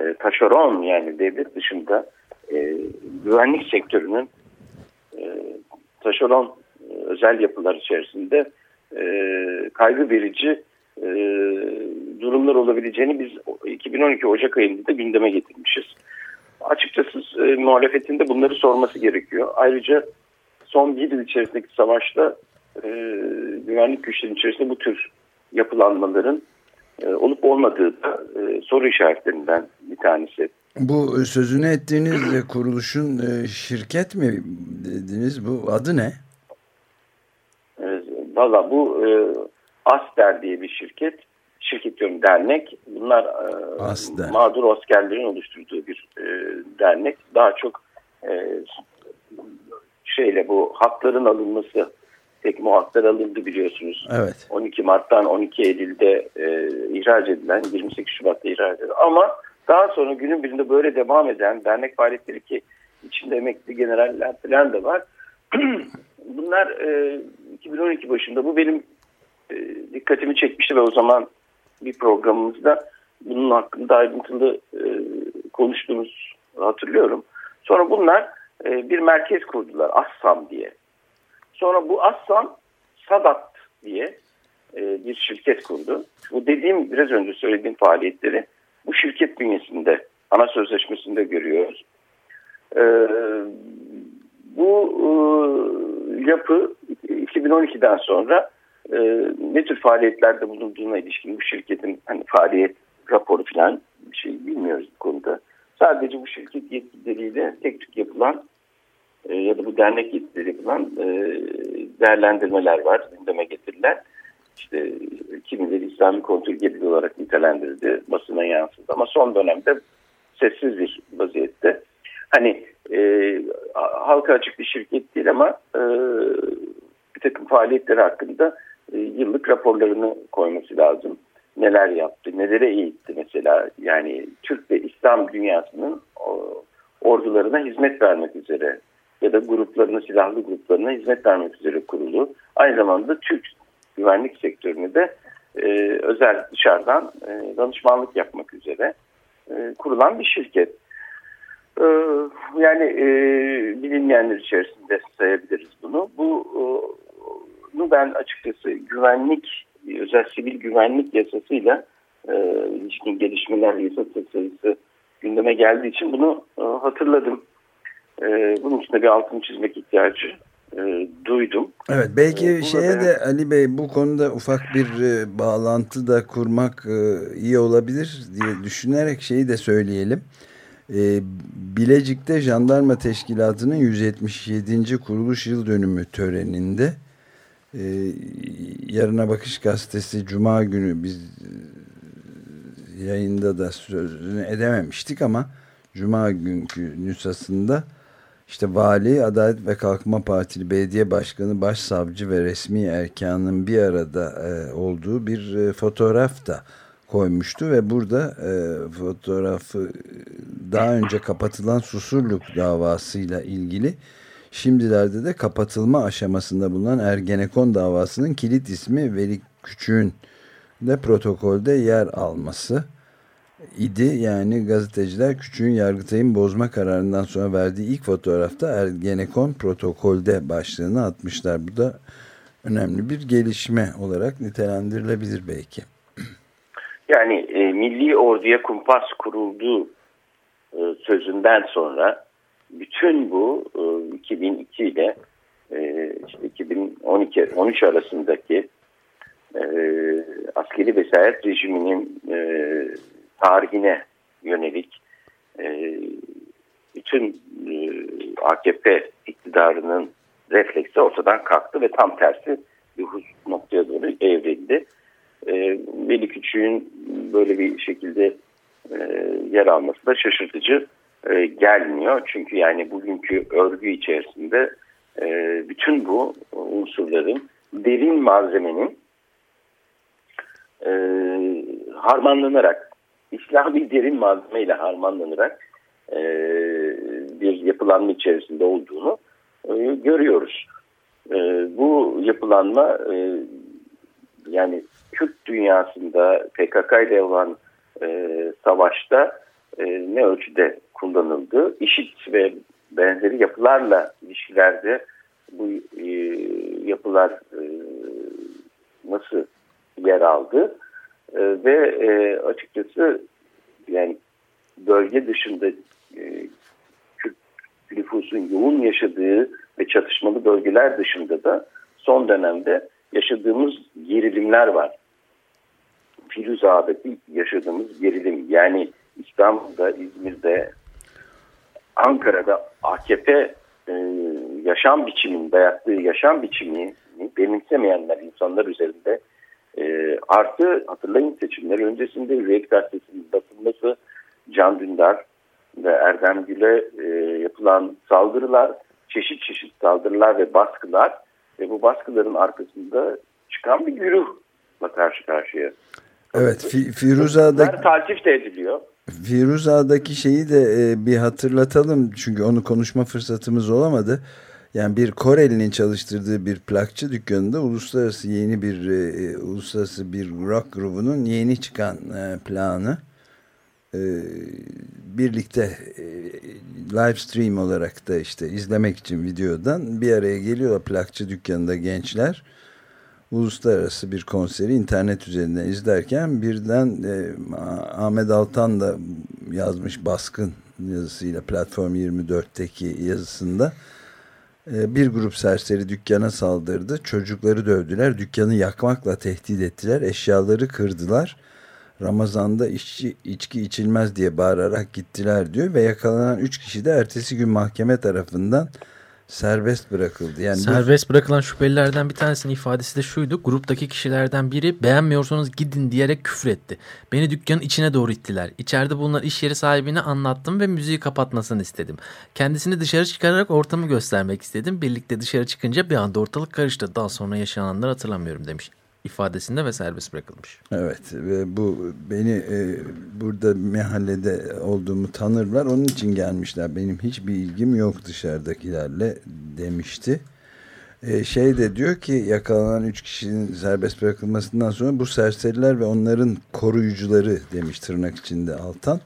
e, taşeron yani devlet dışında e, güvenlik sektörünün e, taşeron e, özel yapılar içerisinde e, kaygı verici e, durumlar olabileceğini biz 2012 Ocak ayında da gündeme getirmişiz. Açıkçası e, muhalefetin de bunları sorması gerekiyor. Ayrıca son bir yıl içerisindeki savaşta e, güvenlik güçlerinin içerisinde bu tür yapılanmaların e, olup olmadığı da e, soru işaretlerinden bir tanesi. Bu sözünü ettiğiniz kuruluşun e, şirket mi dediniz? Bu adı ne? E, Valla bu e, Aster diye bir şirket. Şirket diyorum dernek. Bunlar e, mağdur askerlerin oluşturduğu bir e, dernek. Daha çok e, şeyle bu hakların alınması tek muhatlar alındı biliyorsunuz. Evet. 12 Mart'tan 12 Eylül'de e, ihraç edilen 28 Şubat'ta ihraç edilen ama daha sonra günün birinde böyle devam eden dernek faaliyetleri ki içinde emekli generaller falan da var. Bunlar e, 2012 başında bu benim e, dikkatimi çekmişti ve o zaman bir programımızda bunun hakkında ayrıntılı e, konuştuğumuz hatırlıyorum. Sonra bunlar e, bir merkez kurdular Assam diye. Sonra bu Assam Sadat diye e, bir şirket kurdu. Bu dediğim biraz önce söylediğim faaliyetleri bu şirket bünyesinde ana sözleşmesinde görüyoruz. E, bu e, yapı 2012'den sonra e, ne tür faaliyetlerde bulunduğuna ilişkin bu şirketin hani faaliyet raporu falan bir şey bilmiyoruz bu konuda. Sadece bu şirket yetkilileriyle tek tük yapılan e, ya da bu dernek yetkileri yapılan e, değerlendirmeler var, gündeme getirilen. İşte kimileri İslami kontrol geri olarak nitelendirildi, basına yansıdı ama son dönemde sessiz bir vaziyette. Hani e, halka açık bir şirket değil ama e, bir takım faaliyetleri hakkında e, yıllık raporlarını koyması lazım. Neler yaptı, nelere eğitti mesela. Yani Türk ve İslam dünyasının ordularına hizmet vermek üzere ya da gruplarına, silahlı gruplarına hizmet vermek üzere kurulu. Aynı zamanda Türk güvenlik sektörünü de e, özel dışarıdan e, danışmanlık yapmak üzere e, kurulan bir şirket. E, yani e, bilinmeyenler içerisinde sayabiliriz bunu. Bu e, ben açıkçası güvenlik, özel sivil güvenlik yasasıyla e, ilişkin gelişmeler yasa sayısı gündeme geldiği için bunu e, hatırladım. E, bunun için de bir altını çizmek ihtiyacı e, duydum. Evet belki e, şeye de, de Ali Bey bu konuda ufak bir e, bağlantı da kurmak e, iyi olabilir diye düşünerek şeyi de söyleyelim. E, Bilecik'te Jandarma Teşkilatı'nın 177. kuruluş yıl dönümü töreninde e, Yarına Bakış Gazetesi Cuma günü biz e, yayında da sözünü edememiştik ama Cuma günkü nüshasında işte vali, Adalet ve Kalkınma Partili belediye başkanı, başsavcı ve resmi erkanın bir arada e, olduğu bir e, fotoğraf da koymuştu ve burada e, fotoğrafı daha önce kapatılan Susurluk davasıyla ilgili şimdilerde de kapatılma aşamasında bulunan Ergenekon davasının kilit ismi Veli Küçük'ün de protokolde yer alması idi. Yani gazeteciler küçüğün Yargıtay'ın bozma kararından sonra verdiği ilk fotoğrafta Ergenekon protokolde başlığını atmışlar. Bu da önemli bir gelişme olarak nitelendirilebilir belki. Yani e, milli orduya kumpas kurulduğu e, sözünden sonra bütün bu e, 2002 ile e, işte 2012-13 arasındaki e, askeri vesayet rejiminin e, tarihine yönelik e, bütün e, AKP iktidarının refleksi ortadan kalktı ve tam tersi bir noktaya doğru evrildi. E, Veli Küçük'ün böyle bir şekilde e, yer alması da şaşırtıcı e, gelmiyor. Çünkü yani bugünkü örgü içerisinde e, bütün bu unsurların derin malzemenin e, harmanlanarak İslami derin malzemeyle harmanlanarak bir yapılanma içerisinde olduğunu görüyoruz. Bu yapılanma yani Kürt dünyasında PKK ile olan e, savaşta e, ne ölçüde kullanıldı? İşit ve benzeri yapılarla ilişkilerde bu e, yapılar e, nasıl yer aldı? Ve açıkçası yani bölge dışında e, Kürt nüfusun yoğun yaşadığı ve çatışmalı bölgeler dışında da son dönemde yaşadığımız gerilimler var. Firuza'daki yaşadığımız gerilim yani İstanbul'da, İzmir'de, Ankara'da AKP e, yaşam biçiminin dayattığı yaşam biçimini benimsemeyenler insanlar üzerinde e, artı hatırlayın seçimler öncesinde Hürriyet Gazetesi'nin basılması Can Dündar ve Erdem Gül'e e, yapılan saldırılar, çeşit çeşit saldırılar ve baskılar ve bu baskıların arkasında çıkan bir güruhla karşı karşıya. Evet, Firuza'da takip de ediliyor. Firuza'daki şeyi de e, bir hatırlatalım. Çünkü onu konuşma fırsatımız olamadı. Yani bir Koreli'nin çalıştırdığı bir plakçı dükkanında uluslararası yeni bir e, uluslararası bir rock grubunun yeni çıkan e, planı e, birlikte e, live stream olarak da işte izlemek için videodan bir araya geliyorlar plakçı dükkanında gençler uluslararası bir konseri internet üzerinden izlerken birden e, Ahmet Altan da yazmış baskın yazısıyla Platform 24'teki yazısında e, bir grup serseri dükkana saldırdı. Çocukları dövdüler. Dükkanı yakmakla tehdit ettiler. Eşyaları kırdılar. Ramazan'da işçi, içki içilmez diye bağırarak gittiler diyor ve yakalanan 3 kişi de ertesi gün mahkeme tarafından serbest bırakıldı. Yani serbest bu... bırakılan şüphelilerden bir tanesinin ifadesi de şuydu. Gruptaki kişilerden biri beğenmiyorsanız gidin diyerek küfür etti. Beni dükkanın içine doğru ittiler. İçeride bulunan iş yeri sahibine anlattım ve müziği kapatmasını istedim. Kendisini dışarı çıkararak ortamı göstermek istedim. Birlikte dışarı çıkınca bir anda ortalık karıştı. Daha sonra yaşananları hatırlamıyorum demiş ifadesinde ve serbest bırakılmış. Evet ve bu beni e, burada mahallede olduğumu tanırlar onun için gelmişler. Benim hiçbir ilgim yok dışarıdakilerle demişti. E, şey de diyor ki yakalanan üç kişinin serbest bırakılmasından sonra bu serseriler ve onların koruyucuları demiş tırnak içinde Altan.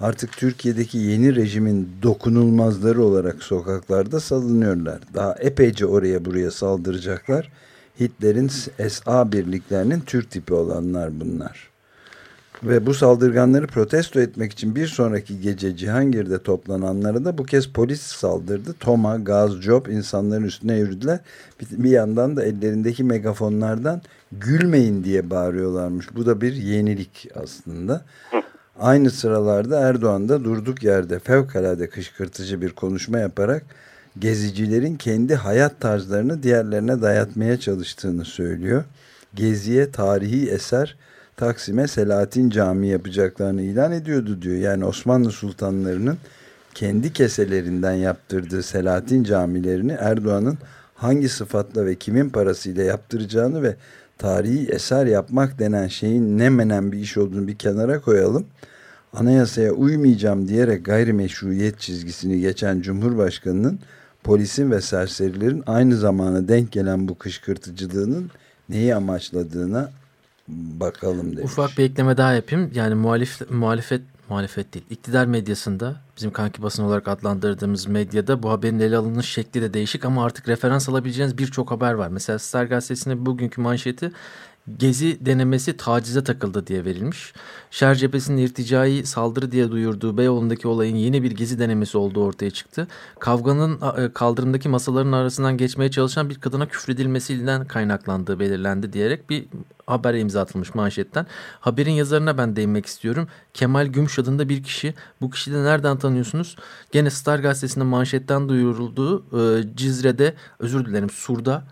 Artık Türkiye'deki yeni rejimin dokunulmazları olarak sokaklarda salınıyorlar. Daha epeyce oraya buraya saldıracaklar Hitler'in SA birliklerinin Türk tipi olanlar bunlar. Ve bu saldırganları protesto etmek için bir sonraki gece Cihangir'de toplananlara da bu kez polis saldırdı. Toma, gaz, job insanların üstüne yürüdüler. Bir, bir yandan da ellerindeki megafonlardan gülmeyin diye bağırıyorlarmış. Bu da bir yenilik aslında. Aynı sıralarda Erdoğan da durduk yerde fevkalade kışkırtıcı bir konuşma yaparak gezicilerin kendi hayat tarzlarını diğerlerine dayatmaya çalıştığını söylüyor. Geziye tarihi eser Taksim'e Selahattin Camii yapacaklarını ilan ediyordu diyor. Yani Osmanlı sultanlarının kendi keselerinden yaptırdığı Selahattin camilerini Erdoğan'ın hangi sıfatla ve kimin parasıyla yaptıracağını ve tarihi eser yapmak denen şeyin ne menen bir iş olduğunu bir kenara koyalım. Anayasaya uymayacağım diyerek gayrimeşruiyet çizgisini geçen Cumhurbaşkanı'nın polisin ve serserilerin aynı zamana denk gelen bu kışkırtıcılığının neyi amaçladığına bakalım demiş. Ufak bir ekleme daha yapayım. Yani muhalif, muhalefet muhalefet değil. İktidar medyasında bizim kanki basın olarak adlandırdığımız medyada bu haberin ele alınış şekli de değişik ama artık referans alabileceğiniz birçok haber var. Mesela Star Gazetesi'nin bugünkü manşeti Gezi denemesi tacize takıldı diye verilmiş. Şer cephesinin irticai saldırı diye duyurduğu Beyoğlu'ndaki olayın yeni bir gezi denemesi olduğu ortaya çıktı. Kavganın e, kaldırımdaki masaların arasından geçmeye çalışan bir kadına küfredilmesinden kaynaklandığı belirlendi diyerek bir haber imza atılmış manşetten. Haberin yazarına ben değinmek istiyorum. Kemal Gümüş adında bir kişi. Bu kişiyi de nereden tanıyorsunuz? Gene Star gazetesinde manşetten duyurulduğu e, Cizre'de özür dilerim Sur'da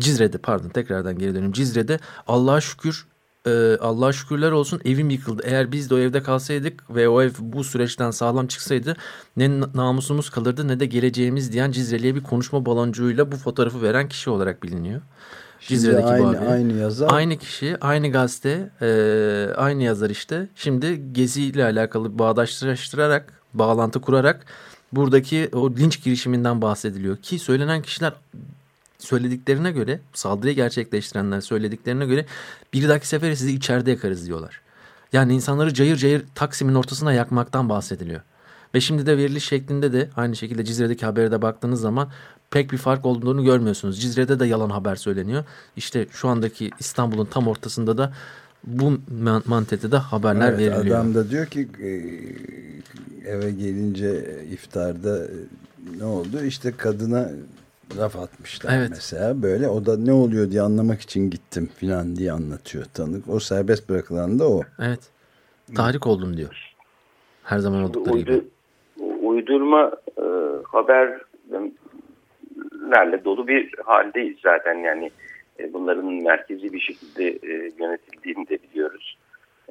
Cizre'de pardon tekrardan geri dönüyorum. Cizre'de Allah'a şükür e, Allah'a şükürler olsun evim yıkıldı. Eğer biz de o evde kalsaydık ve o ev bu süreçten sağlam çıksaydı ne namusumuz kalırdı ne de geleceğimiz diyen Cizre'liye bir konuşma baloncuğuyla bu fotoğrafı veren kişi olarak biliniyor. Cizre'deki aynı, bu abi. Aynı yazar. Aynı kişi, aynı gazete, e, aynı yazar işte. Şimdi Gezi ile alakalı bağdaştırarak, bağlantı kurarak buradaki o linç girişiminden bahsediliyor. Ki söylenen kişiler söylediklerine göre saldırıyı gerçekleştirenler söylediklerine göre bir dahaki sefer sizi içeride yakarız diyorlar. Yani insanları cayır cayır Taksim'in ortasına yakmaktan bahsediliyor. Ve şimdi de veriliş şeklinde de aynı şekilde Cizre'deki habere de baktığınız zaman pek bir fark olduğunu görmüyorsunuz. Cizre'de de yalan haber söyleniyor. İşte şu andaki İstanbul'un tam ortasında da bu mantete de haberler evet, veriliyor. Adam da diyor ki e, eve gelince iftarda e, ne oldu? İşte kadına laf atmışlar evet. mesela böyle o da ne oluyor diye anlamak için gittim filan diye anlatıyor tanık. O serbest bırakılan da o. Evet. Tahrik oldum diyor. Her zaman oldukları Uydu, gibi. Uydurma e, haberlerle dolu bir haldeyiz zaten yani e, bunların merkezi bir şekilde e, yönetildiğini de biliyoruz.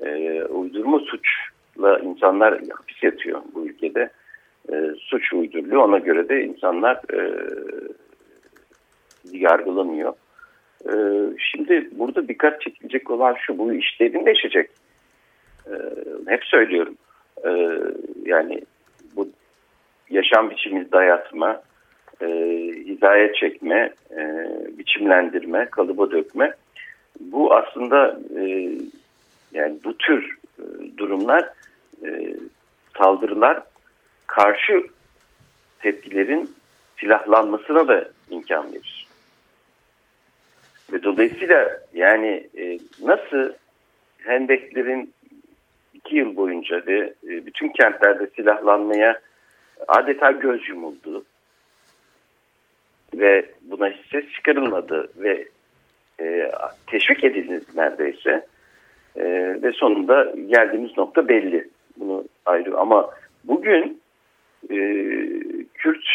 E, uydurma suçla insanlar hapis yatıyor bu ülkede. E, suç uyduruluyor ona göre de insanlar e, yargılanıyor. Ee, şimdi burada dikkat çekilecek olan şu, bu iş derinleşecek. Ee, hep söylüyorum. Ee, yani bu yaşam biçimi dayatma, e, hizaya çekme, e, biçimlendirme, kalıba dökme. Bu aslında e, yani bu tür e, durumlar e, saldırılar karşı tepkilerin silahlanmasına da imkan verir. Ve dolayısıyla yani e, nasıl hendeklerin iki yıl boyunca ve e, bütün kentlerde silahlanmaya adeta göz yumuldu ve buna hiç ses çıkarılmadı ve e, teşvik edildi neredeyse e, ve sonunda geldiğimiz nokta belli. Bunu ayrı ama bugün e, Kürt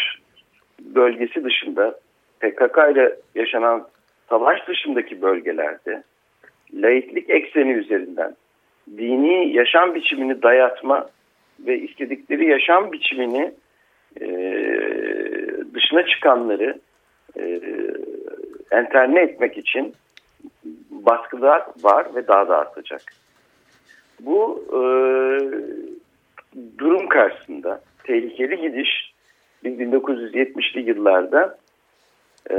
bölgesi dışında PKK ile yaşanan savaş dışındaki bölgelerde laiklik ekseni üzerinden dini yaşam biçimini dayatma ve istedikleri yaşam biçimini e, dışına çıkanları e, enterne etmek için baskılar var ve daha da artacak. Bu e, durum karşısında tehlikeli gidiş 1970'li yıllarda e,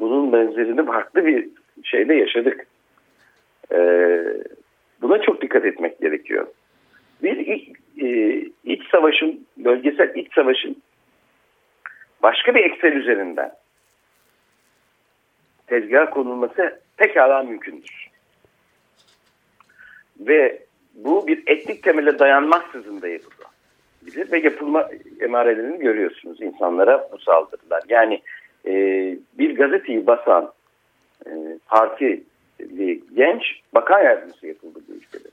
bunun benzerini farklı bir şeyde yaşadık. E, buna çok dikkat etmek gerekiyor. Bir iç, e, iç savaşın, bölgesel iç savaşın başka bir eksen üzerinden tezgaha konulması pekala mümkündür. Ve bu bir etnik temele dayanmaksızın da yapılabilir ve yapılma emarelerini görüyorsunuz insanlara bu saldırılar. Yani e, bir gazeteyi basan e, parti genç bakan yardımcısı yapıldı bu ülkede.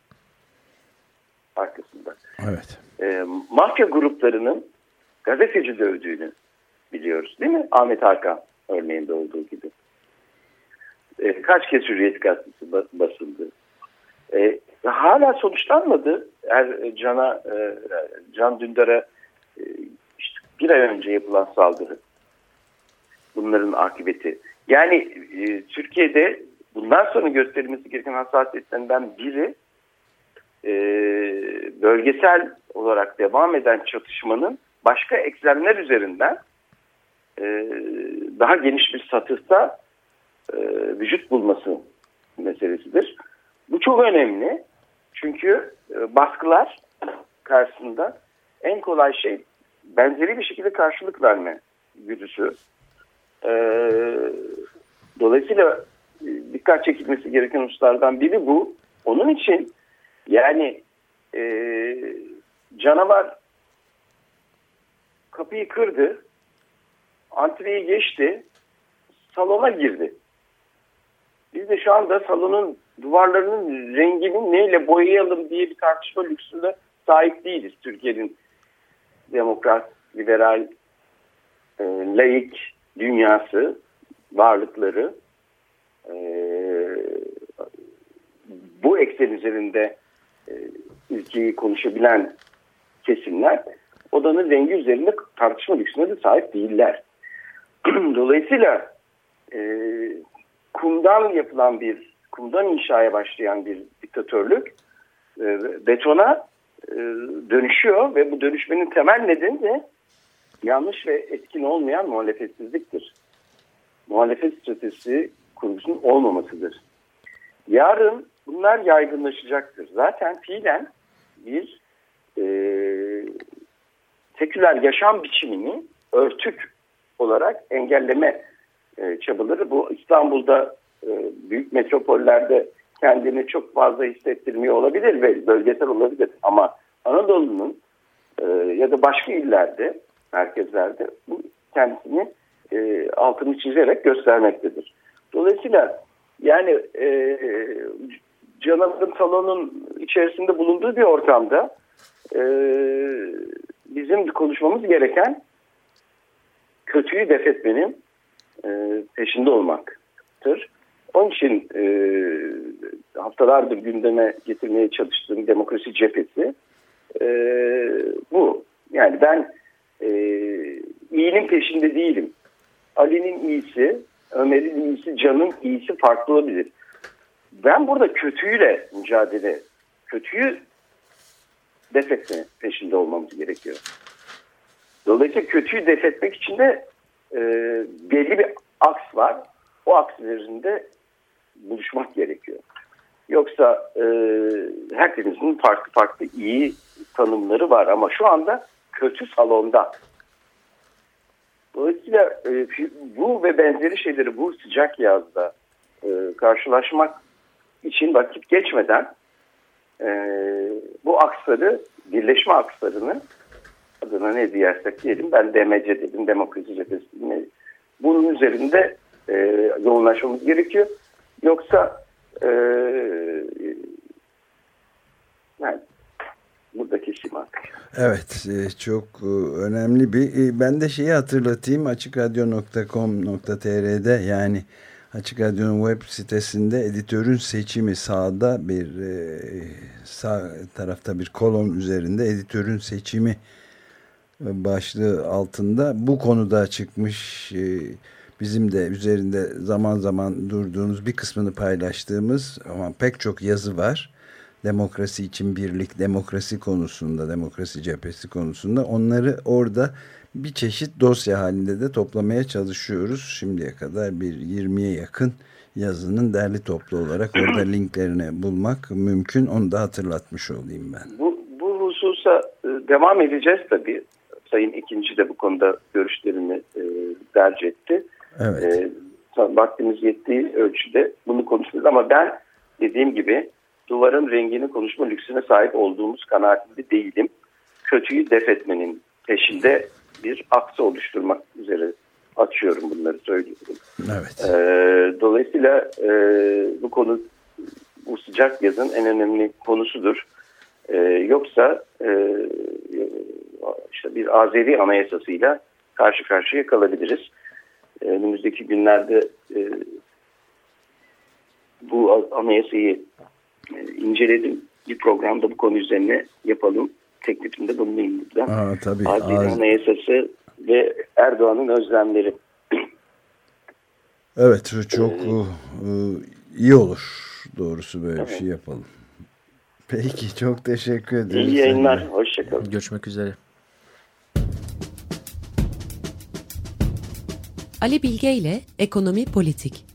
Arkasında. Evet. E, mafya gruplarının gazeteci dövdüğünü biliyoruz değil mi? Ahmet Hakan örneğinde olduğu gibi. E, kaç kez Hürriyet Gazetesi basıldı. E, hala sonuçlanmadı. Er, Can'a, e, Can Dündar'a e, işte bir ay önce yapılan saldırı. Bunların akıbeti. Yani e, Türkiye'de bundan sonra gösterilmesi gereken hassasiyetlerinden biri e, bölgesel olarak devam eden çatışmanın başka eklemler üzerinden e, daha geniş bir satırsa e, vücut bulması meselesidir. Bu çok önemli. Çünkü e, baskılar karşısında en kolay şey benzeri bir şekilde karşılık verme güdüsü. E, dolayısıyla e, dikkat çekilmesi gereken hususlardan biri bu. Onun için yani e, canavar kapıyı kırdı, antreyi geçti, salona girdi. Biz de şu anda salonun duvarlarının rengini neyle boyayalım diye bir tartışma lüksünde sahip değiliz. Türkiye'nin demokrat, liberal, e, laik dünyası, varlıkları e, bu eksen üzerinde e, ülkeyi konuşabilen kesimler odanın rengi üzerinde tartışma lüksüne de sahip değiller. Dolayısıyla e, kumdan yapılan bir, kumdan inşaya başlayan bir diktatörlük e, betona e, dönüşüyor ve bu dönüşmenin temel nedeni de yanlış ve etkin olmayan muhalefetsizliktir. Muhalefet stratejisi kurgusunun olmamasıdır. Yarın bunlar yaygınlaşacaktır. Zaten fiilen bir e, seküler yaşam biçimini örtük olarak engelleme e, çabaları. Bu İstanbul'da e, büyük metropollerde kendini çok fazla hissettirmiyor olabilir ve bölgesel olabilir. Ama Anadolu'nun e, ya da başka illerde, merkezlerde bu kendisini e, altını çizerek göstermektedir. Dolayısıyla yani e, canavarın salonun içerisinde bulunduğu bir ortamda e, bizim konuşmamız gereken kötüyü def etmenin e, peşinde olmaktır. Onun için e, haftalardır gündeme getirmeye çalıştığım demokrasi cephesi e, bu. Yani ben e, iyinin peşinde değilim. Ali'nin iyisi, Ömer'in iyisi, Can'ın iyisi farklı olabilir. Ben burada kötüyle mücadele, kötüyü defetme peşinde olmamız gerekiyor. Dolayısıyla kötüyü defetmek için de e, belli bir aks var. O aks üzerinde buluşmak gerekiyor. Yoksa e, herkesin farklı farklı iyi tanımları var ama şu anda kötü salonda. Dolayısıyla e, bu ve benzeri şeyleri bu sıcak yazda e, karşılaşmak için vakit geçmeden e, bu aksarı, birleşme aksarını adına ne diyersek diyelim ben DMC dedim, Demokrasi Cephesi bunun üzerinde e, yoğunlaşmamız gerekiyor. Yoksa e, yani buradaki simak. Evet e, çok e, önemli bir e, ben de şeyi hatırlatayım açıkradyo.com.tr'de yani Açık Radyo'nun web sitesinde editörün seçimi sağda bir sağ tarafta bir kolon üzerinde editörün seçimi başlığı altında bu konuda çıkmış bizim de üzerinde zaman zaman durduğumuz bir kısmını paylaştığımız ama pek çok yazı var demokrasi için birlik, demokrasi konusunda, demokrasi cephesi konusunda onları orada bir çeşit dosya halinde de toplamaya çalışıyoruz. Şimdiye kadar bir 20'ye yakın yazının derli toplu olarak orada linklerini bulmak mümkün. Onu da hatırlatmış olayım ben. Bu, bu hususa e, devam edeceğiz tabii. Sayın ikinci de bu konuda görüşlerini e, derc etti. Evet. E, vaktimiz yettiği ölçüde bunu konuşuyoruz ama ben dediğim gibi duvarın rengini konuşma lüksüne sahip olduğumuz kanaatinde değilim. Kötüyü def etmenin peşinde bir aksı oluşturmak üzere açıyorum bunları söylüyorum. Evet. Ee, dolayısıyla e, bu konu bu sıcak yazın en önemli konusudur. Ee, yoksa e, işte bir Azeri anayasasıyla karşı karşıya kalabiliriz. Ee, önümüzdeki günlerde e, bu anayasayı inceledim. Bir programda bu konu üzerine yapalım. Teklifinde bulunayım burada. Aa, tabii. Azeri Az... Anayasası ve Erdoğan'ın özlemleri. Evet çok ee, iyi olur. Doğrusu böyle evet. bir şey yapalım. Peki çok teşekkür ederim. İyi yayınlar. Hoşçakalın. Görüşmek üzere. Ali Bilge ile Ekonomi Politik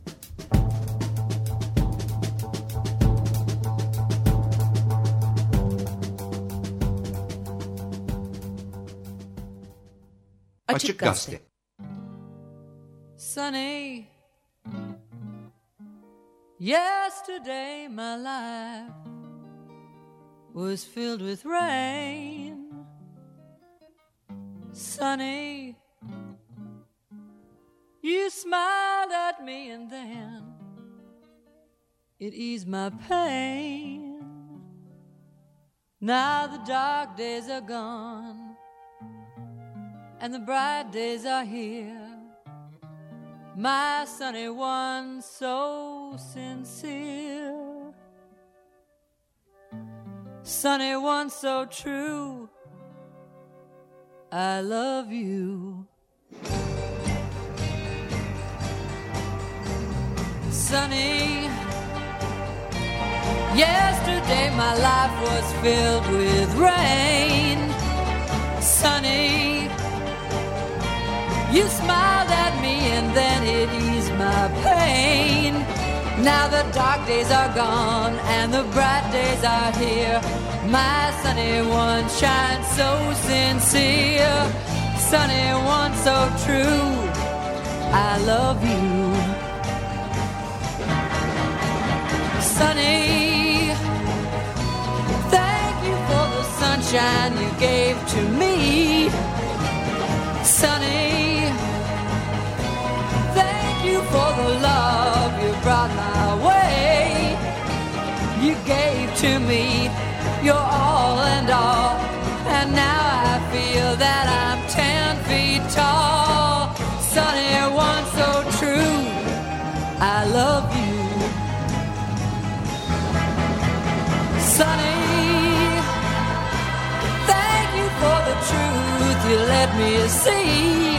Açık Gazete. Sunny. Yesterday my life was filled with rain. Sunny You smiled at me and then it eased my pain. Now the dark days are gone and the bright days are here. My sunny one, so sincere. Sunny one, so true. I love you. Sunny. Yesterday my life was filled with rain. Sunny. You smiled at me and then it eased my pain. Now the dark days are gone and the bright days are here. My sunny one shines so sincere, sunny one so true. I love you. Sunny, thank you for the sunshine you gave to me. Sunny, you for the love you brought my way. You gave to me your all and all, and now I feel that I'm ten feet tall. Sunny, one so true, I love you. Sunny, thank you for the truth you let me see.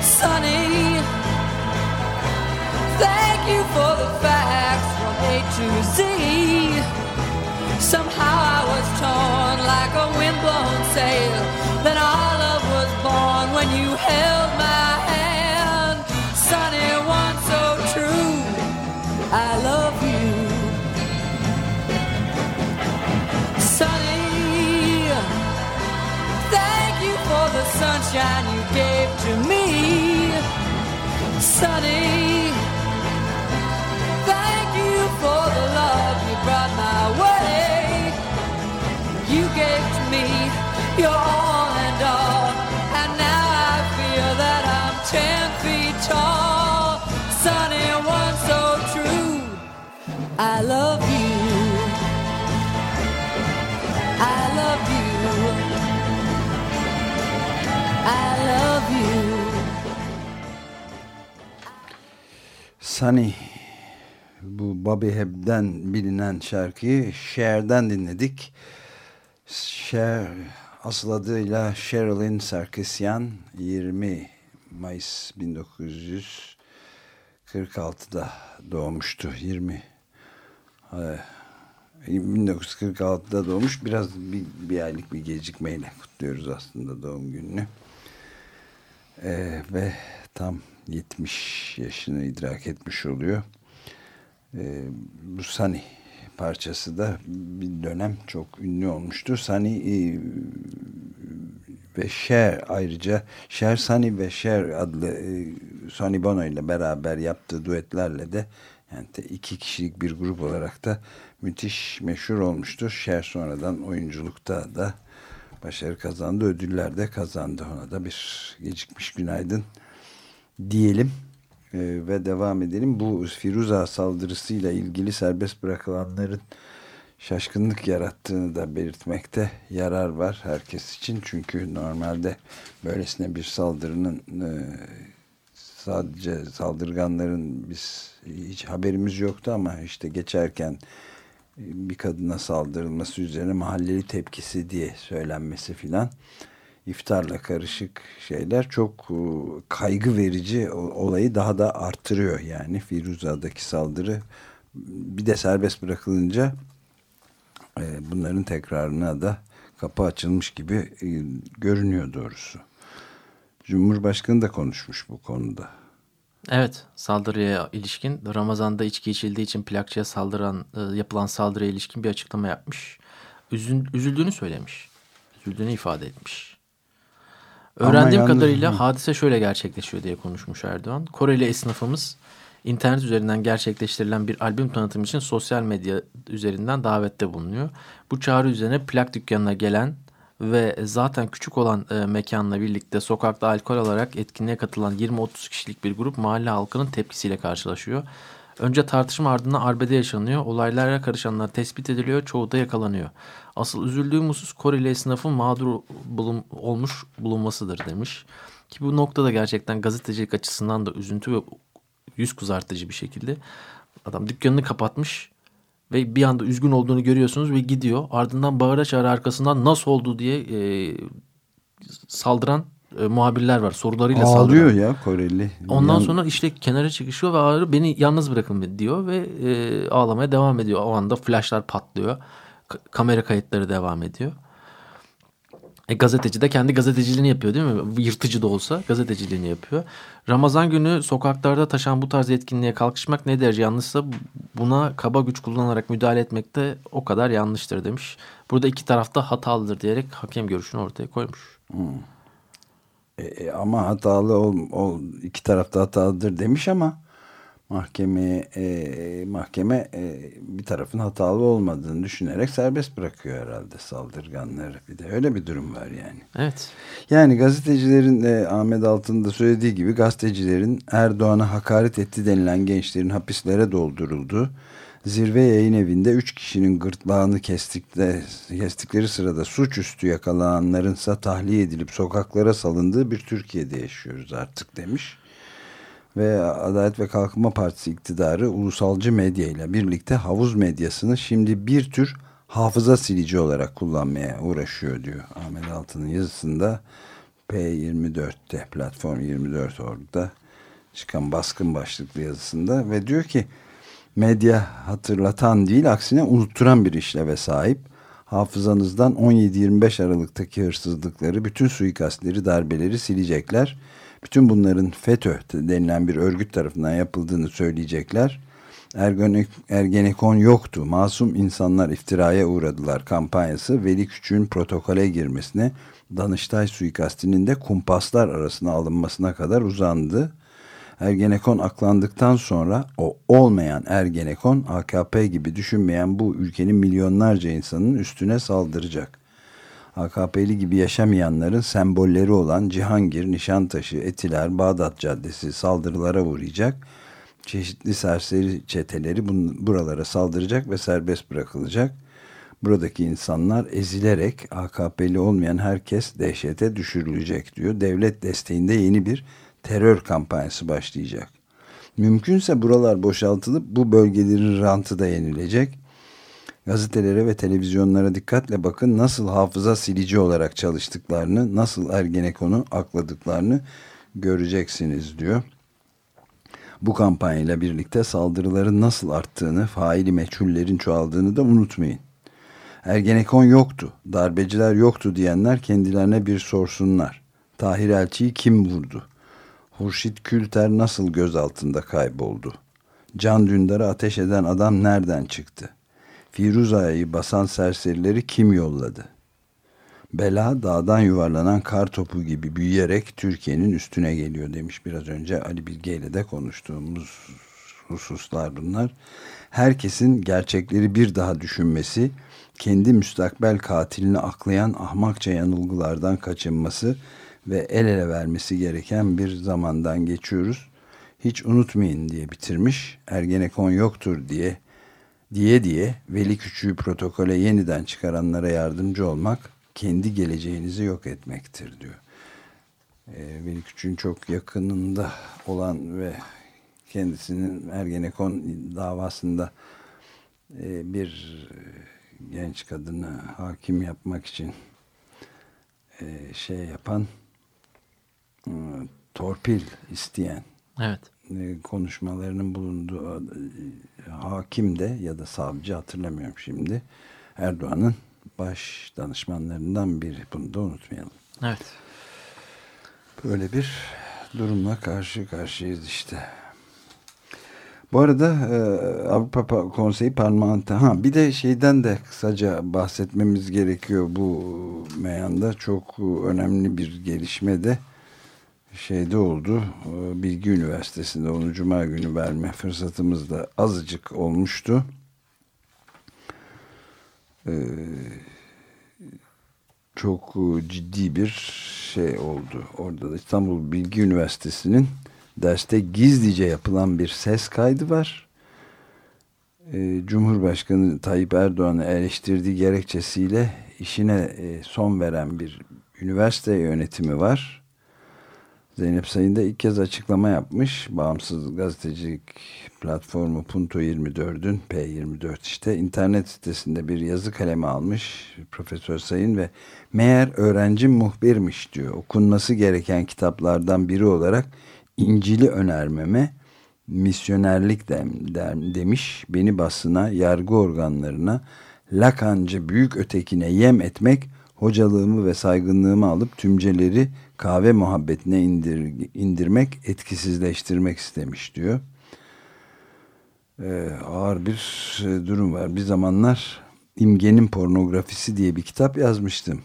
Sunny, Thank you for the facts from A to Z. Somehow I was torn like a windblown sail. Then our love was born when you held my hand. Sunny one so true. I love you. Sunny, thank you for the sunshine you gave to me. Sunny. Sunny bu Bobby Heb'den bilinen şarkıyı Cher'den dinledik. Cher asıl adıyla Sherilyn Sarkisyan 20 Mayıs 1946'da doğmuştu. 20 e, 1946'da doğmuş. Biraz bir, bir aylık bir gecikmeyle kutluyoruz aslında doğum gününü. E, ve tam 70 yaşını idrak etmiş oluyor. E, bu Sunny parçası da bir dönem çok ünlü olmuştu. Sunny e, ve Cher ayrıca Cher Sunny ve Cher adlı e, Sonny Bono ile beraber yaptığı duetlerle de yani de iki kişilik bir grup olarak da müthiş meşhur olmuştur. Cher sonradan oyunculukta da başarı kazandı. Ödüller de kazandı. Ona da bir gecikmiş günaydın diyelim ee, ve devam edelim. Bu Firuza saldırısıyla ilgili serbest bırakılanların şaşkınlık yarattığını da belirtmekte yarar var herkes için. Çünkü normalde böylesine bir saldırının e, sadece saldırganların biz hiç haberimiz yoktu ama işte geçerken bir kadına saldırılması üzerine mahalleli tepkisi diye söylenmesi filan iftarla karışık şeyler çok e, kaygı verici olayı daha da arttırıyor yani Firuza'daki saldırı bir de serbest bırakılınca e, bunların tekrarına da kapı açılmış gibi e, görünüyor doğrusu. Cumhurbaşkanı da konuşmuş bu konuda. Evet, saldırıya ilişkin Ramazan'da içki içildiği için plakçıya saldıran yapılan saldırıya ilişkin bir açıklama yapmış. Üzün, üzüldüğünü söylemiş. Üzüldüğünü ifade etmiş. Öğrendiğim yalnız, kadarıyla hı. hadise şöyle gerçekleşiyor diye konuşmuş Erdoğan. Koreli esnafımız internet üzerinden gerçekleştirilen bir albüm tanıtım için sosyal medya üzerinden davette bulunuyor. Bu çağrı üzerine plak dükkanına gelen ve zaten küçük olan e, mekanla birlikte sokakta alkol alarak etkinliğe katılan 20-30 kişilik bir grup mahalle halkının tepkisiyle karşılaşıyor. Önce tartışma ardından arbede yaşanıyor. Olaylara karışanlar tespit ediliyor. Çoğu da yakalanıyor. Asıl üzüldüğüm husus Koreli esnafın mağdur bulun, olmuş bulunmasıdır demiş. Ki bu noktada gerçekten gazetecilik açısından da üzüntü ve yüz kızartıcı bir şekilde. Adam dükkanını kapatmış ve bir anda üzgün olduğunu görüyorsunuz ve gidiyor. Ardından bağıra çağıra arkasından nasıl oldu diye e, saldıran e, muhabirler var. Sorularıyla Ağlıyor saldıran. ya Koreli. Ondan Yan... sonra işte kenara çıkışıyor ve ağrı beni yalnız bırakın diyor ve e, ağlamaya devam ediyor. O anda flashlar patlıyor. K kamera kayıtları devam ediyor. E, gazeteci de kendi gazeteciliğini yapıyor değil mi? Yırtıcı da olsa gazeteciliğini yapıyor. Ramazan günü sokaklarda taşan bu tarz etkinliğe kalkışmak ne derece yanlışsa buna kaba güç kullanarak müdahale etmek de o kadar yanlıştır demiş. Burada iki tarafta hatalıdır diyerek hakem görüşünü ortaya koymuş. Hmm. E, e, ama hatalı ol, ol, iki tarafta hatalıdır demiş ama mahkeme e, mahkeme e, bir tarafın hatalı olmadığını düşünerek serbest bırakıyor herhalde saldırganları. Bir de öyle bir durum var yani. Evet. Yani gazetecilerin de Ahmet Altın'ın da söylediği gibi gazetecilerin Erdoğan'a hakaret etti denilen gençlerin hapislere doldurulduğu Zirve yayın evinde 3 kişinin gırtlağını kestikte, kestikleri sırada suçüstü yakalananların ise tahliye edilip sokaklara salındığı bir Türkiye'de yaşıyoruz artık demiş. Ve Adalet ve Kalkınma Partisi iktidarı ulusalcı medya ile birlikte havuz medyasını şimdi bir tür hafıza silici olarak kullanmaya uğraşıyor diyor. Ahmet Altı'nın yazısında P24'te platform 24 orada çıkan baskın başlıklı yazısında ve diyor ki medya hatırlatan değil aksine unutturan bir işleve sahip. Hafızanızdan 17-25 Aralık'taki hırsızlıkları, bütün suikastleri, darbeleri silecekler. Bütün bunların FETÖ denilen bir örgüt tarafından yapıldığını söyleyecekler. Ergenekon yoktu. Masum insanlar iftiraya uğradılar kampanyası Veli Küçük'ün protokole girmesine Danıştay suikastinin de kumpaslar arasına alınmasına kadar uzandı. Ergenekon aklandıktan sonra o olmayan Ergenekon AKP gibi düşünmeyen bu ülkenin milyonlarca insanın üstüne saldıracak. AKP'li gibi yaşamayanların sembolleri olan Cihangir, Nişantaşı, Etiler, Bağdat Caddesi saldırılara uğrayacak. Çeşitli serseri çeteleri buralara saldıracak ve serbest bırakılacak. Buradaki insanlar ezilerek AKP'li olmayan herkes dehşete düşürülecek diyor. Devlet desteğinde yeni bir terör kampanyası başlayacak. Mümkünse buralar boşaltılıp bu bölgelerin rantı da yenilecek. Gazetelere ve televizyonlara dikkatle bakın nasıl hafıza silici olarak çalıştıklarını, nasıl Ergenekon'u akladıklarını göreceksiniz diyor. Bu kampanyayla birlikte saldırıların nasıl arttığını, faili meçhullerin çoğaldığını da unutmayın. Ergenekon yoktu, darbeciler yoktu diyenler kendilerine bir sorsunlar. Tahir Elçi'yi kim vurdu? Hurşit Külter nasıl gözaltında kayboldu? Can Dündar'ı ateş eden adam nereden çıktı? Firuza'yı basan serserileri kim yolladı? Bela dağdan yuvarlanan kar topu gibi büyüyerek Türkiye'nin üstüne geliyor demiş biraz önce Ali Bilge ile de konuştuğumuz hususlar bunlar. Herkesin gerçekleri bir daha düşünmesi, kendi müstakbel katilini aklayan ahmakça yanılgılardan kaçınması ve el ele vermesi gereken bir zamandan geçiyoruz. Hiç unutmayın diye bitirmiş. Ergenekon yoktur diye diye diye Veli Küçüğü protokole yeniden çıkaranlara yardımcı olmak kendi geleceğinizi yok etmektir diyor. E, Veli Küçük'ün çok yakınında olan ve kendisinin Ergenekon davasında e, bir genç kadını hakim yapmak için e, şey yapan e, torpil isteyen evet. e, konuşmalarının bulunduğu e, hakim de ya da savcı hatırlamıyorum şimdi Erdoğan'ın baş danışmanlarından biri. Bunu da unutmayalım. Evet. Böyle bir durumla karşı karşıyayız işte. Bu arada e, Avrupa Konseyi Parlamenter ha bir de şeyden de kısaca bahsetmemiz gerekiyor bu meyanda çok önemli bir gelişme de şeyde oldu. E, Bilgi Üniversitesi'nde onu cuma günü verme fırsatımız da azıcık olmuştu. Ee, çok ciddi bir şey oldu. Orada da İstanbul Bilgi Üniversitesi'nin derste gizlice yapılan bir ses kaydı var. Ee, Cumhurbaşkanı Tayyip Erdoğan'ı eleştirdiği gerekçesiyle işine e, son veren bir üniversite yönetimi var. Zeynep Sayın da ilk kez açıklama yapmış. Bağımsız gazetecilik platformu Punto 24'ün P24 işte internet sitesinde bir yazı kalemi almış Profesör Sayın ve meğer öğrencim muhbirmiş diyor. Okunması gereken kitaplardan biri olarak İncil'i önermeme misyonerlik de, de, demiş. Beni basına, yargı organlarına, Lakancı büyük ötekine yem etmek, hocalığımı ve saygınlığımı alıp tümceleri kahve muhabbetine indir, indirmek, etkisizleştirmek istemiş diyor. Ee, ağır bir e, durum var. Bir zamanlar İmgenin Pornografisi diye bir kitap yazmıştım.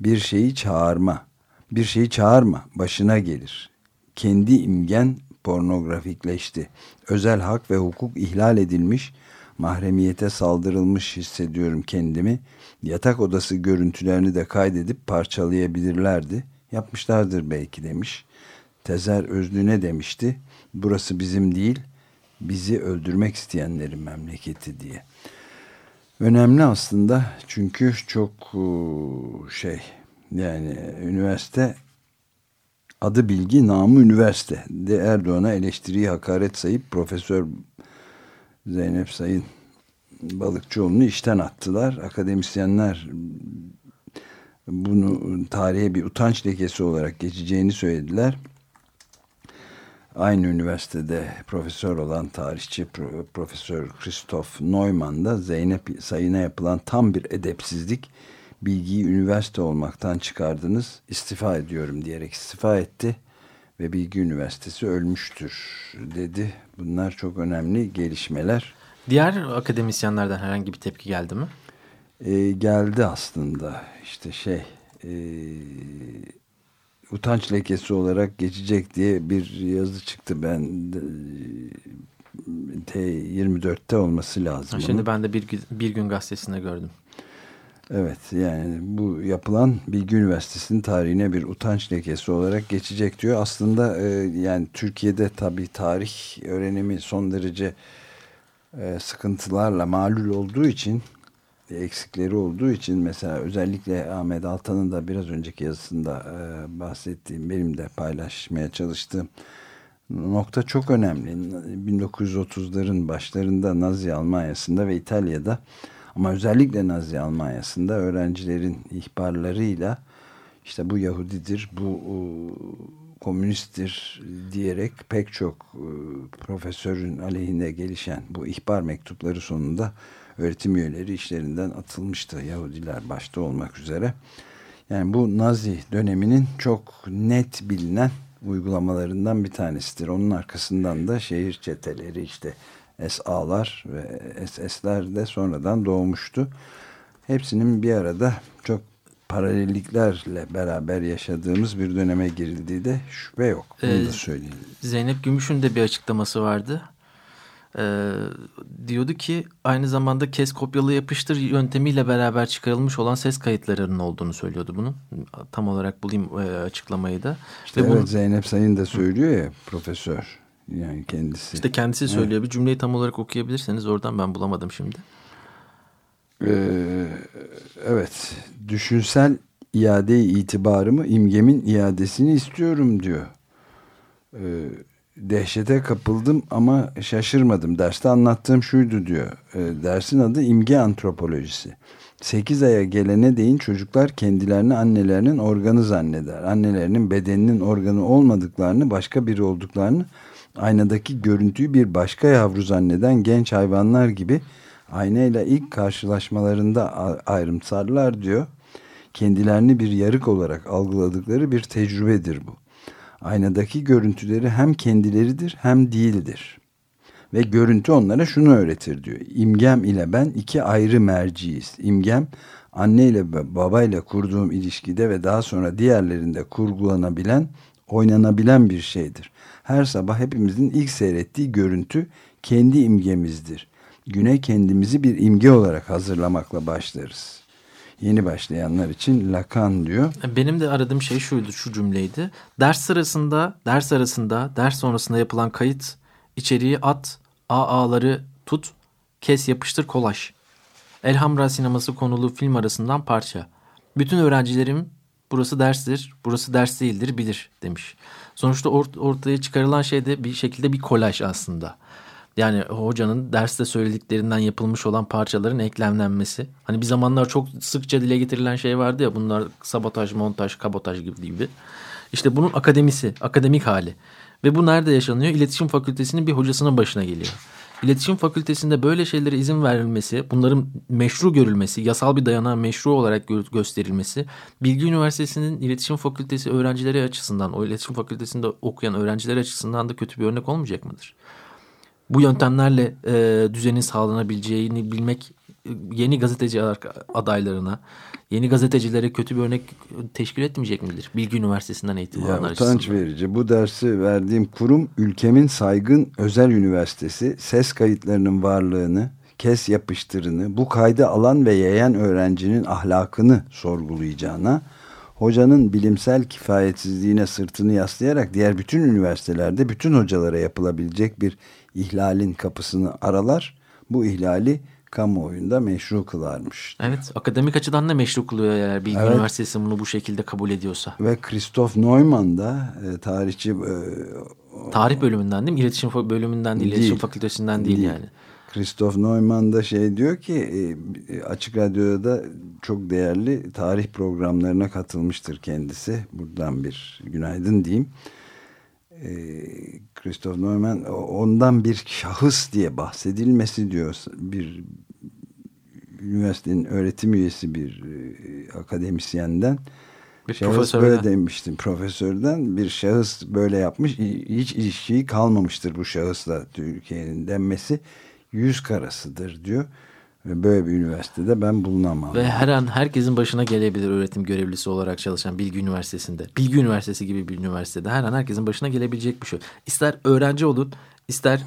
Bir şeyi çağırma, bir şeyi çağırma, başına gelir. Kendi imgen pornografikleşti. Özel hak ve hukuk ihlal edilmiş, mahremiyete saldırılmış hissediyorum kendimi. Yatak odası görüntülerini de kaydedip parçalayabilirlerdi yapmışlardır belki demiş. Tezer Özlü ne demişti? Burası bizim değil, bizi öldürmek isteyenlerin memleketi diye. Önemli aslında çünkü çok e, şey yani üniversite adı bilgi namı üniversite de Erdoğan'a eleştiriyi hakaret sayıp Profesör Zeynep Sayın Balıkçıoğlu'nu işten attılar. Akademisyenler bunu tarihe bir utanç lekesi olarak geçeceğini söylediler. Aynı üniversitede profesör olan tarihçi Profesör Christoph Neumann da Zeynep Sayın'a yapılan tam bir edepsizlik bilgiyi üniversite olmaktan çıkardınız istifa ediyorum diyerek istifa etti ve Bilgi Üniversitesi ölmüştür dedi. Bunlar çok önemli gelişmeler. Diğer akademisyenlerden herhangi bir tepki geldi mi? E, geldi aslında işte şey e, utanç lekesi olarak geçecek diye bir yazı çıktı ben T24'te olması lazım. Ha, şimdi ben de bir, bir gün gazetesinde gördüm. Evet yani bu yapılan Bilgi Üniversitesi'nin tarihine bir utanç lekesi olarak geçecek diyor. Aslında e, yani Türkiye'de tabii tarih öğrenimi son derece e, sıkıntılarla malul olduğu için eksikleri olduğu için mesela özellikle Ahmet Altan'ın da biraz önceki yazısında e, bahsettiğim benim de paylaşmaya çalıştığım nokta çok önemli. 1930'ların başlarında Nazi Almanya'sında ve İtalya'da ama özellikle Nazi Almanya'sında öğrencilerin ihbarlarıyla işte bu Yahudidir, bu komünisttir diyerek pek çok e, profesörün aleyhine gelişen bu ihbar mektupları sonunda öğretim üyeleri işlerinden atılmıştı. Yahudiler başta olmak üzere. Yani bu Nazi döneminin çok net bilinen uygulamalarından bir tanesidir. Onun arkasından da şehir çeteleri işte SA'lar ve SS'ler de sonradan doğmuştu. Hepsinin bir arada çok paralelliklerle beraber yaşadığımız bir döneme girildiği de şüphe yok. Bunu ee, da söyleyeyim. Zeynep Gümüş'ün de bir açıklaması vardı. Ee, diyordu ki aynı zamanda kes kopyalı yapıştır yöntemiyle beraber çıkarılmış olan ses kayıtlarının olduğunu söylüyordu bunu. Tam olarak bulayım e, açıklamayı da. İşte Ve evet bunu... Zeynep Sayın da söylüyor ya profesör. Yani kendisi. İşte kendisi söylüyor. Evet. Bir cümleyi tam olarak okuyabilirseniz oradan ben bulamadım şimdi. Ee, evet. Düşünsel iade itibarımı imgemin iadesini istiyorum diyor. Ee, dehşete kapıldım ama şaşırmadım. Derste anlattığım şuydu diyor. E, dersin adı imge antropolojisi. 8 aya gelene değin çocuklar kendilerini annelerinin organı zanneder. Annelerinin bedeninin organı olmadıklarını, başka biri olduklarını, aynadaki görüntüyü bir başka yavru zanneden genç hayvanlar gibi aynayla ilk karşılaşmalarında ayrımsarlar diyor. Kendilerini bir yarık olarak algıladıkları bir tecrübedir bu. Aynadaki görüntüleri hem kendileridir hem değildir. Ve görüntü onlara şunu öğretir diyor. İmgem ile ben iki ayrı merciyiz. İmgem anne ile babayla kurduğum ilişkide ve daha sonra diğerlerinde kurgulanabilen, oynanabilen bir şeydir. Her sabah hepimizin ilk seyrettiği görüntü kendi imgemizdir. Güne kendimizi bir imge olarak hazırlamakla başlarız yeni başlayanlar için Lacan diyor. Benim de aradığım şey şuydu, şu cümleydi. Ders sırasında, ders arasında, ders sonrasında yapılan kayıt, içeriği at, AA'ları tut, kes yapıştır kolaj. Elhamra sineması konulu film arasından parça. Bütün öğrencilerim burası derstir, burası ders değildir bilir demiş. Sonuçta ort ortaya çıkarılan şey de bir şekilde bir kolaj aslında. Yani hocanın derste söylediklerinden yapılmış olan parçaların eklemlenmesi. Hani bir zamanlar çok sıkça dile getirilen şey vardı ya bunlar sabotaj, montaj, kabotaj gibi gibi. İşte bunun akademisi, akademik hali. Ve bu nerede yaşanıyor? İletişim Fakültesinin bir hocasının başına geliyor. İletişim Fakültesinde böyle şeylere izin verilmesi, bunların meşru görülmesi, yasal bir dayanağı meşru olarak gö gösterilmesi, Bilgi Üniversitesi'nin İletişim Fakültesi öğrencileri açısından, o İletişim Fakültesi'nde okuyan öğrenciler açısından da kötü bir örnek olmayacak mıdır? Bu yöntemlerle e, düzenin sağlanabileceğini bilmek e, yeni gazeteci adaylarına, yeni gazetecilere kötü bir örnek teşkil etmeyecek midir? Bilgi Üniversitesi'nden eğitim ya, alanlar utanç açısından. verici. Bu dersi verdiğim kurum ülkemin saygın özel üniversitesi ses kayıtlarının varlığını, kes yapıştırını, bu kaydı alan ve yayan öğrencinin ahlakını sorgulayacağına, hocanın bilimsel kifayetsizliğine sırtını yaslayarak diğer bütün üniversitelerde bütün hocalara yapılabilecek bir ihlalin kapısını aralar. Bu ihlali kamuoyunda meşru kılarmış. Evet akademik açıdan da meşru kılıyor eğer Bilgi evet. Üniversitesi bunu bu şekilde kabul ediyorsa. Ve Christoph Neumann da e, tarihçi... E, Tarih bölümünden değil mi? İletişim bölümünden değil, değil. İletişim fakültesinden değil, değil yani. Christoph Neumann da şey diyor ki e, Açık Radyo'da da çok değerli tarih programlarına katılmıştır kendisi. Buradan bir günaydın diyeyim. Christoph Neumann ondan bir şahıs diye bahsedilmesi diyor. Bir üniversitenin öğretim üyesi bir e, akademisyenden Bir şahıs profesörden. böyle demiştim profesörden. Bir şahıs böyle yapmış. Hiç ilişkiyi kalmamıştır bu şahısla Türkiye'nin denmesi. Yüz karasıdır diyor. Ve böyle bir üniversitede ben bulunamam. Ve her an herkesin başına gelebilir öğretim görevlisi olarak çalışan Bilgi Üniversitesi'nde. Bilgi Üniversitesi gibi bir üniversitede her an herkesin başına gelebilecek bir şey. İster öğrenci olun, ister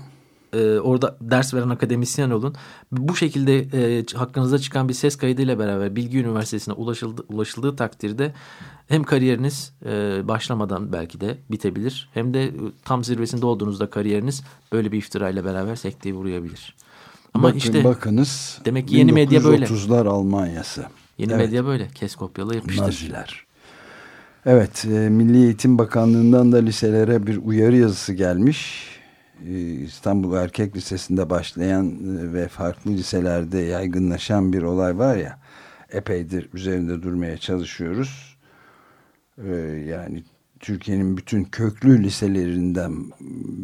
e, orada ders veren akademisyen olun. Bu şekilde e, hakkınızda çıkan bir ses kaydıyla beraber Bilgi Üniversitesi'ne ulaşıldı, ulaşıldığı takdirde hem kariyeriniz e, başlamadan belki de bitebilir. Hem de e, tam zirvesinde olduğunuzda kariyeriniz böyle bir iftirayla beraber sekteye uğrayabilir. Ama Bakın, işte bakınız demek ki yeni medya böyle. 1930'lar Almanya'sı. Yeni Evet. medya böyle. Kes kopyala yapıştır. Naziler. Evet, e, Milli Eğitim Bakanlığı'ndan da liselere bir uyarı yazısı gelmiş. E, İstanbul Erkek Lisesi'nde başlayan e, ve farklı liselerde yaygınlaşan bir olay var ya, epeydir üzerinde durmaya çalışıyoruz. Yani Türkiye'nin bütün köklü liselerinden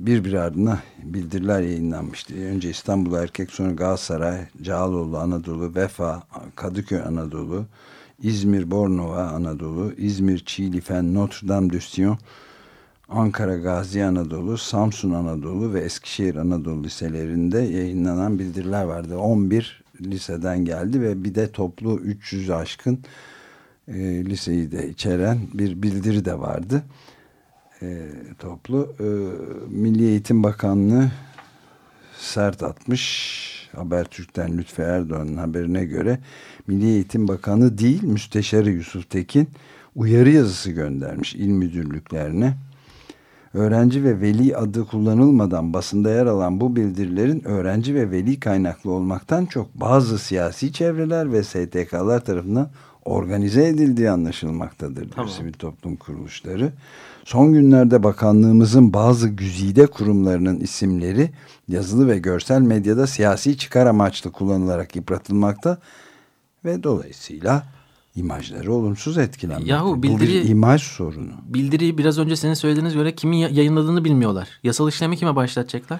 bir bir ardına bildiriler yayınlanmıştı. Önce İstanbul Erkek, sonra Galatasaray, Cağaloğlu Anadolu, Vefa, Kadıköy Anadolu, İzmir Bornova Anadolu, İzmir Çiğli Fen, Notre Dame de Sion, Ankara Gazi Anadolu, Samsun Anadolu ve Eskişehir Anadolu liselerinde yayınlanan bildiriler vardı. 11 liseden geldi ve bir de toplu 300 aşkın e, liseyi de içeren bir bildiri de vardı. E, toplu. E, Milli Eğitim Bakanlığı sert atmış. Habertürk'ten Lütfü Erdoğan'ın haberine göre Milli Eğitim Bakanı değil Müsteşarı Yusuf Tekin uyarı yazısı göndermiş il müdürlüklerine. Öğrenci ve veli adı kullanılmadan basında yer alan bu bildirilerin öğrenci ve veli kaynaklı olmaktan çok bazı siyasi çevreler ve STK'lar tarafından organize edildiği anlaşılmaktadır Tamam. sivil toplum kuruluşları. Son günlerde bakanlığımızın bazı güzide kurumlarının isimleri yazılı ve görsel medyada siyasi çıkar amaçlı kullanılarak yıpratılmakta ve dolayısıyla imajları olumsuz etkilenmekte. Yahu Bu bir bildiri- imaj sorunu. Bildiriyi biraz önce senin söylediğiniz göre kimin ya- yayınladığını bilmiyorlar. Yasal işlemi kime başlatacaklar?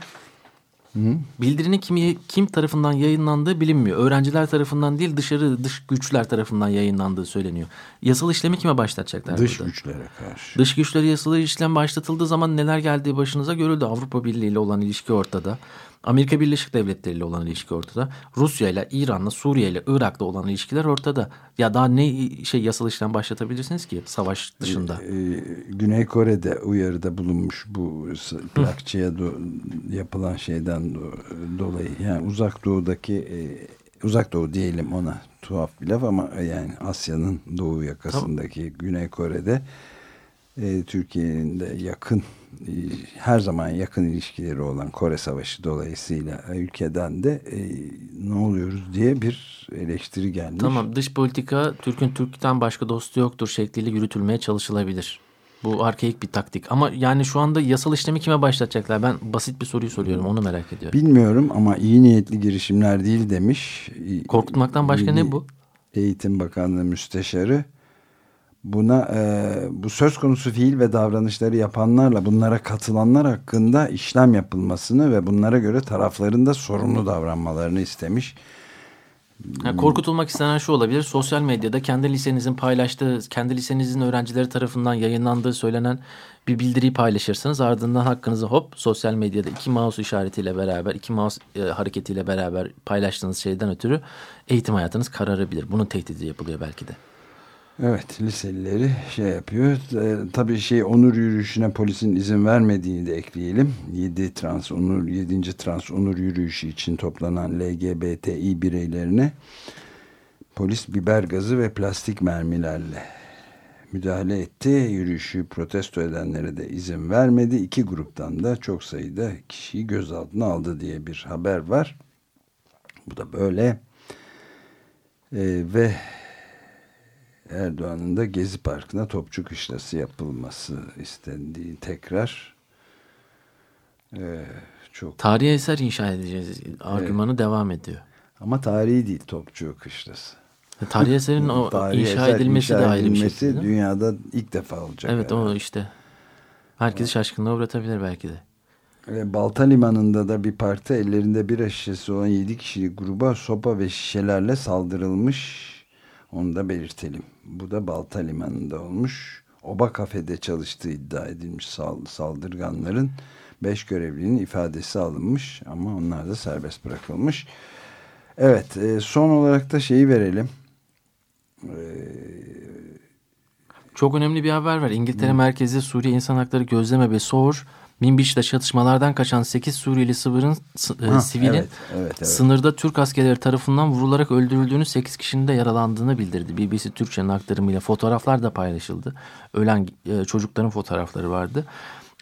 Bildirinin kimi, kim tarafından yayınlandığı bilinmiyor. Öğrenciler tarafından değil dışarı dış güçler tarafından yayınlandığı söyleniyor. Yasal işlemi kime başlatacaklar Dış burada? güçlere karşı. Dış güçleri yasal işlem başlatıldığı zaman neler geldiği başınıza görüldü. Avrupa Birliği ile olan ilişki ortada. Amerika Birleşik Devletleri ile olan ilişki ortada. Rusya ile, İran'la, Suriye ile, Irak'la olan ilişkiler ortada. Ya daha ne şey yasal işlem başlatabilirsiniz ki savaş dışında? Ee, Güney Kore'de uyarıda bulunmuş bu plakçıya do- yapılan şeyden do- dolayı. Yani uzak doğudaki e, uzak doğu diyelim ona tuhaf bir laf ama yani Asya'nın doğu yakasındaki Güney Kore'de e, Türkiye'nin de yakın e, her zaman yakın ilişkileri olan Kore Savaşı dolayısıyla ülkeden de e, ne oluyoruz diye bir eleştiri gelmiş. Tamam dış politika Türk'ün Türk'ten başka dostu yoktur şekliyle yürütülmeye çalışılabilir. Bu arkaik bir taktik. Ama yani şu anda yasal işlemi kime başlatacaklar? Ben basit bir soruyu soruyorum onu merak ediyorum. Bilmiyorum ama iyi niyetli girişimler değil demiş. Korkutmaktan başka Milli ne bu? Eğitim Bakanlığı Müsteşarı. Buna e, bu söz konusu fiil ve davranışları yapanlarla bunlara katılanlar hakkında işlem yapılmasını ve bunlara göre tarafların da sorumlu davranmalarını istemiş. Yani korkutulmak istenen şu olabilir. Sosyal medyada kendi lisenizin paylaştığı, kendi lisenizin öğrencileri tarafından yayınlandığı söylenen bir bildiriyi paylaşırsınız. Ardından hakkınızı hop sosyal medyada iki mouse işaretiyle beraber, iki mouse e, hareketiyle beraber paylaştığınız şeyden ötürü eğitim hayatınız kararabilir. Bunun tehdidi yapılıyor belki de. Evet liselileri şey yapıyor. E, tabii şey onur yürüyüşüne polisin izin vermediğini de ekleyelim. 7 trans onur 7. trans onur yürüyüşü için toplanan LGBTİ bireylerine polis biber gazı ve plastik mermilerle müdahale etti. Yürüyüşü protesto edenlere de izin vermedi. İki gruptan da çok sayıda kişiyi gözaltına aldı diye bir haber var. Bu da böyle. E, ve Erdoğan'ın da Gezi Parkı'na topçu kışlası yapılması istendiği tekrar e, çok Tarihi eser inşa edeceğiz. Argümanı devam ediyor. ama tarihi değil topçu kışlası. Tarihi eserin o Tarihi inşa eser edilmesi inşa de ayrı bir şey. dünyada ilk defa olacak. Evet herhalde. o işte. Herkesi şaşkınlığa uğratabilir belki de. E, Balta Limanı'nda da bir parti ellerinde bira şişesi olan 7 kişilik gruba sopa ve şişelerle saldırılmış. Onu da belirtelim. Bu da Balta Limanı'nda olmuş. Oba kafede çalıştığı iddia edilmiş saldırganların beş görevlinin ifadesi alınmış ama onlar da serbest bırakılmış. Evet e, son olarak da şeyi verelim. E, Çok önemli bir haber var. İngiltere Hı. merkezi Suriye İnsan Hakları Gözleme ve SOR Minbiş'te çatışmalardan kaçan 8 Suriyeli sıvırın, e, ha, sivilin evet, evet, evet. sınırda Türk askerleri tarafından vurularak öldürüldüğünü 8 kişinin de yaralandığını bildirdi. BBC Türkçe'nin aktarımıyla fotoğraflar da paylaşıldı. Ölen e, çocukların fotoğrafları vardı.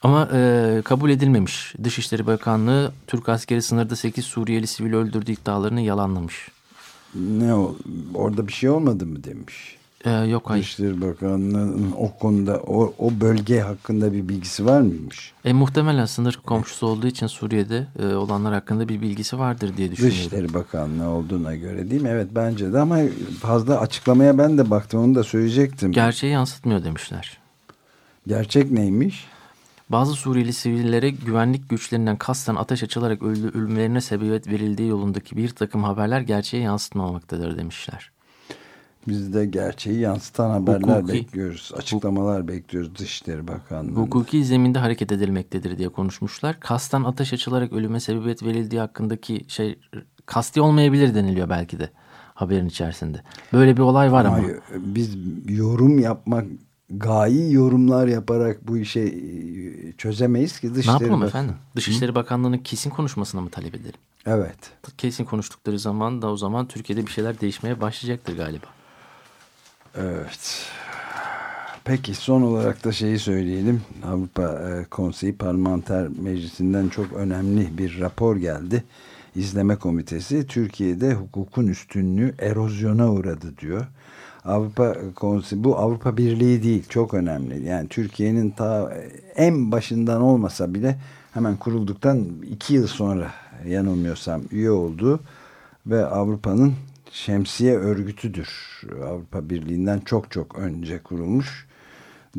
Ama e, kabul edilmemiş. Dışişleri Bakanlığı Türk askeri sınırda 8 Suriyeli sivil öldürdüğü iddialarını yalanlamış. Ne o? Orada bir şey olmadı mı demiş. Ee, yok hayır. Dışişleri Bakanlığı'nın o konuda o, o bölge hakkında bir bilgisi var mıymış? E, muhtemelen sınır komşusu olduğu için Suriye'de e, olanlar hakkında bir bilgisi vardır diye düşünüyorum. Dışişleri Bakanlığı olduğuna göre değil mi? Evet bence de ama fazla açıklamaya ben de baktım onu da söyleyecektim. Gerçeği yansıtmıyor demişler. Gerçek neymiş? Bazı Suriyeli sivillere güvenlik güçlerinden kasten ateş açılarak öldürülmelerine sebebiyet verildiği yolundaki bir takım haberler gerçeğe yansıtmamaktadır demişler. Biz de gerçeği yansıtan haberler hukuki, bekliyoruz. Açıklamalar bekliyoruz Dışişleri Bakanlığı. Hukuki zeminde hareket edilmektedir diye konuşmuşlar. Kastan ateş açılarak ölüme sebebiyet verildiği hakkındaki şey kasti olmayabilir deniliyor belki de haberin içerisinde. Böyle bir olay var ama. ama. Biz yorum yapmak gayi yorumlar yaparak bu işe çözemeyiz ki. Dışişleri ne yapalım efendim? Dışişleri Hı? Bakanlığı'nın kesin konuşmasını mı talep edelim? Evet. Kesin konuştukları zaman da o zaman Türkiye'de bir şeyler değişmeye başlayacaktır galiba. Evet. Peki son olarak da şeyi söyleyelim. Avrupa e, Konseyi Parlamenter Meclisi'nden çok önemli bir rapor geldi. İzleme Komitesi Türkiye'de hukukun üstünlüğü erozyona uğradı diyor. Avrupa Konseyi bu Avrupa Birliği değil çok önemli. Yani Türkiye'nin ta en başından olmasa bile hemen kurulduktan iki yıl sonra yanılmıyorsam üye olduğu ve Avrupa'nın şemsiye örgütüdür. Avrupa Birliği'nden çok çok önce kurulmuş.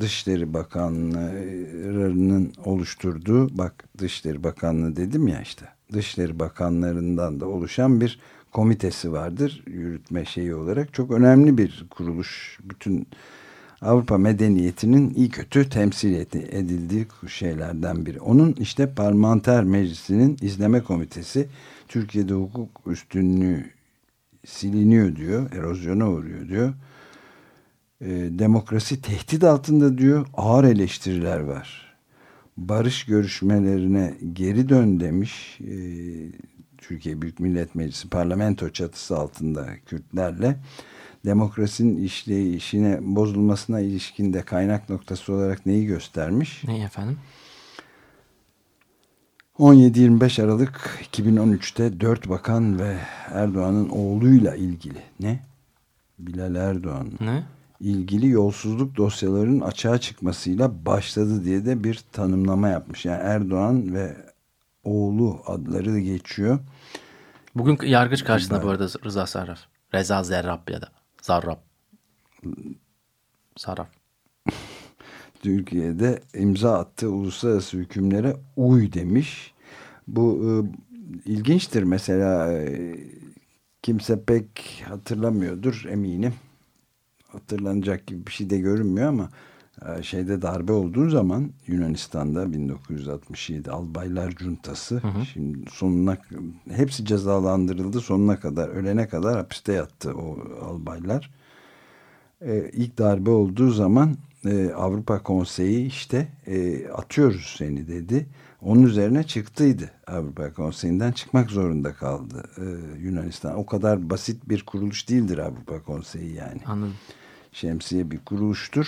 Dışişleri Bakanları'nın oluşturduğu bak Dışişleri Bakanlığı dedim ya işte Dışişleri Bakanlarından da oluşan bir komitesi vardır yürütme şeyi olarak çok önemli bir kuruluş bütün Avrupa medeniyetinin iyi kötü temsil edildiği şeylerden biri. Onun işte parlamenter meclisinin izleme komitesi Türkiye'de hukuk üstünlüğü siliniyor diyor, erozyona uğruyor diyor. E, demokrasi tehdit altında diyor, ağır eleştiriler var. Barış görüşmelerine geri dön demiş e, Türkiye Büyük Millet Meclisi parlamento çatısı altında Kürtlerle demokrasinin işleyişine bozulmasına ilişkinde kaynak noktası olarak neyi göstermiş? Neyi efendim? 17-25 Aralık 2013'te 4 bakan ve Erdoğan'ın oğluyla ilgili ne? Bilal Erdoğan. Ne? ilgili yolsuzluk dosyalarının açığa çıkmasıyla başladı diye de bir tanımlama yapmış. Yani Erdoğan ve oğlu adları da geçiyor. Bugün yargıç karşısında ben, bu arada Rıza Sarraf. Reza Zerrab ya da Zarrab. Sarraf. Türkiye'de imza attığı uluslararası hükümlere uy demiş. Bu e, ilginçtir mesela e, kimse pek hatırlamıyordur eminim. Hatırlanacak gibi bir şey de görünmüyor ama e, şeyde darbe olduğu zaman Yunanistan'da 1967 Albaylar Cuntası hı hı. şimdi sonuna hepsi cezalandırıldı sonuna kadar ölene kadar hapiste yattı o albaylar. Ee, ilk darbe olduğu zaman e, Avrupa Konseyi işte e, atıyoruz seni dedi. Onun üzerine çıktıydı Avrupa Konseyi'nden çıkmak zorunda kaldı e, Yunanistan. O kadar basit bir kuruluş değildir Avrupa Konseyi yani. Anladım. Şemsiye bir kuruluştur.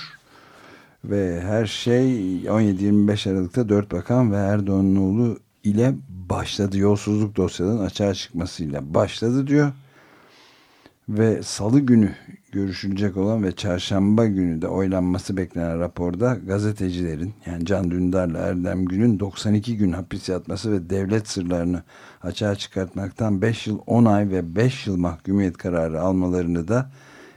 Ve her şey 17-25 Aralık'ta dört bakan ve Erdoğan'ın oğlu ile başladı. Yolsuzluk dosyalarının açığa çıkmasıyla başladı diyor. Ve salı günü görüşülecek olan ve çarşamba günü de oylanması beklenen raporda gazetecilerin yani Can Dündar'la Erdem Gün'ün 92 gün hapis yatması ve devlet sırlarını açığa çıkartmaktan 5 yıl 10 ay ve 5 yıl mahkumiyet kararı almalarını da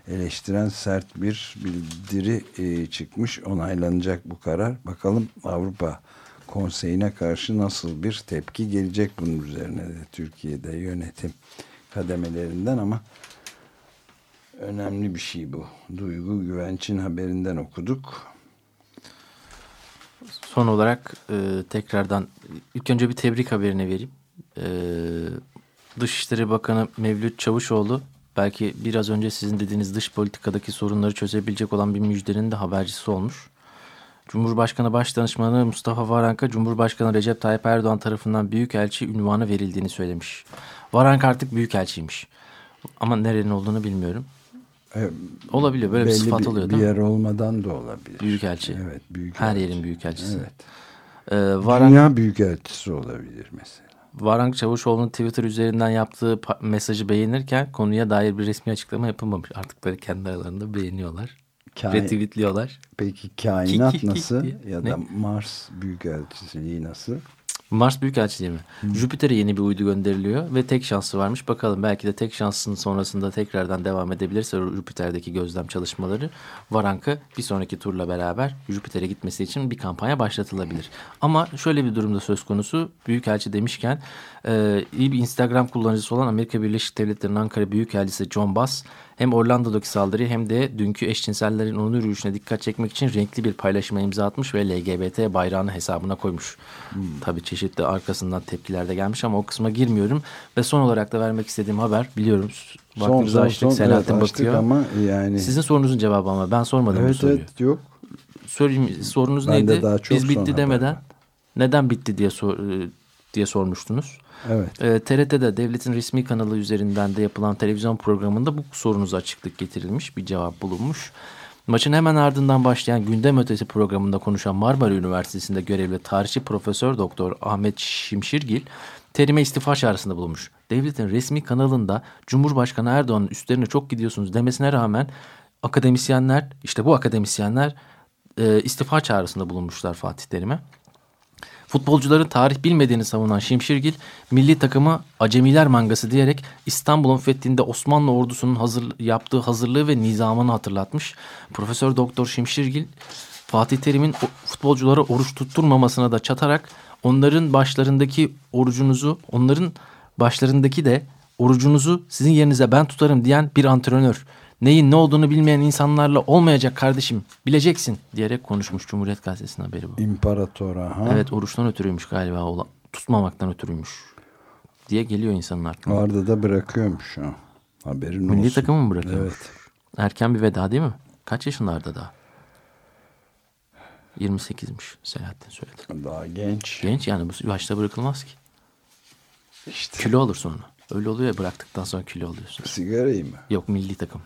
eleştiren sert bir bildiri e, çıkmış. Onaylanacak bu karar. Bakalım Avrupa Konseyi'ne karşı nasıl bir tepki gelecek bunun üzerine de Türkiye'de yönetim kademelerinden ama Önemli bir şey bu. Duygu Güvenç'in haberinden okuduk. Son olarak e, tekrardan ilk önce bir tebrik haberini vereyim. E, Dışişleri Bakanı Mevlüt Çavuşoğlu belki biraz önce sizin dediğiniz dış politikadaki sorunları çözebilecek olan bir müjdenin de habercisi olmuş. Cumhurbaşkanı Başdanışmanı Mustafa Varanka, Cumhurbaşkanı Recep Tayyip Erdoğan tarafından Büyükelçi ünvanı verildiğini söylemiş. Varanka artık Büyükelçiymiş. Ama nerenin olduğunu bilmiyorum. E, Olabiliyor. Böyle bir sıfat bir, oluyor bir değil mi? yer olmadan da olabilir. Büyükelçi. Evet. Büyükelçi. Her yerin büyükelçisi. Evet. Ee, Varank, Dünya büyükelçisi olabilir mesela. Varank Çavuşoğlu'nun Twitter üzerinden yaptığı mesajı beğenirken konuya dair bir resmi açıklama yapılmamış. Artık böyle kendi aralarında beğeniyorlar. Kain- Retweetliyorlar. Peki kainat nasıl ya Ne? da Mars büyükelçiliği nasıl? Mars Büyükelçiliği mi? Jüpiter'e yeni bir uydu gönderiliyor ve tek şansı varmış. Bakalım belki de tek şansının sonrasında tekrardan devam edebilirse Jüpiter'deki gözlem çalışmaları Varank'ı bir sonraki turla beraber Jüpiter'e gitmesi için bir kampanya başlatılabilir. Ama şöyle bir durumda söz konusu Büyükelçi demişken e, iyi bir Instagram kullanıcısı olan Amerika Birleşik Devletleri'nin Ankara Büyükelçisi John Bass hem Orlando'daki saldırıyı hem de dünkü eşcinsellerin onur yürüyüşüne dikkat çekmek için renkli bir paylaşıma imza atmış ve LGBT bayrağını hesabına koymuş. Tabii çeşitli arkasından tepkiler de gelmiş ama o kısma girmiyorum. Ve son olarak da vermek istediğim haber biliyorum. Vaktimizi açtık. Selahattin evet, bakıyor. ama yani Sizin sorunuzun cevabı ama ben sormadım bu evet soruyu. evet yok. Sorayım, sorunuz Ben neydi? Biz bitti demeden haber neden bitti diye sor, e, diye sormuştunuz. Evet. E, TRT'de devletin resmi kanalı üzerinden de yapılan televizyon programında bu sorunuza açıklık getirilmiş bir cevap bulunmuş. Maçın hemen ardından başlayan gündem ötesi programında konuşan Marmara Üniversitesi'nde görevli tarihçi Profesör Doktor Ahmet Şimşirgil terime istifa çağrısında bulunmuş. Devletin resmi kanalında Cumhurbaşkanı Erdoğan'ın üstlerine çok gidiyorsunuz demesine rağmen akademisyenler işte bu akademisyenler e, istifa çağrısında bulunmuşlar Fatih Terim'e. Futbolcuların tarih bilmediğini savunan Şimşirgil, milli takımı acemiler mangası diyerek İstanbul'un fethinde Osmanlı ordusunun hazır, yaptığı hazırlığı ve nizamını hatırlatmış. Profesör Doktor Şimşirgil, Fatih Terim'in futbolculara oruç tutturmamasına da çatarak onların başlarındaki orucunuzu, onların başlarındaki de orucunuzu sizin yerinize ben tutarım diyen bir antrenör. Neyin ne olduğunu bilmeyen insanlarla olmayacak kardeşim bileceksin diyerek konuşmuş Cumhuriyet Gazetesi'nin haberi bu. İmparatora. Ha? Evet oruçtan ötürüymüş galiba. Ola- Tutmamaktan ötürüymüş. Diye geliyor insanın aklına. Orada da bırakıyormuş ha. Haberin Milli olsun. takımı mı bırakıyormuş? Evet. Erken bir veda değil mi? Kaç yaşınlarda daha? 28'miş Selahattin söyledi. Daha genç. Genç yani bu yaşta bırakılmaz ki. İşte Kilo alır sonra. Öyle oluyor ya bıraktıktan sonra kilo alıyorsun. sigarayı mı? Yok milli takım.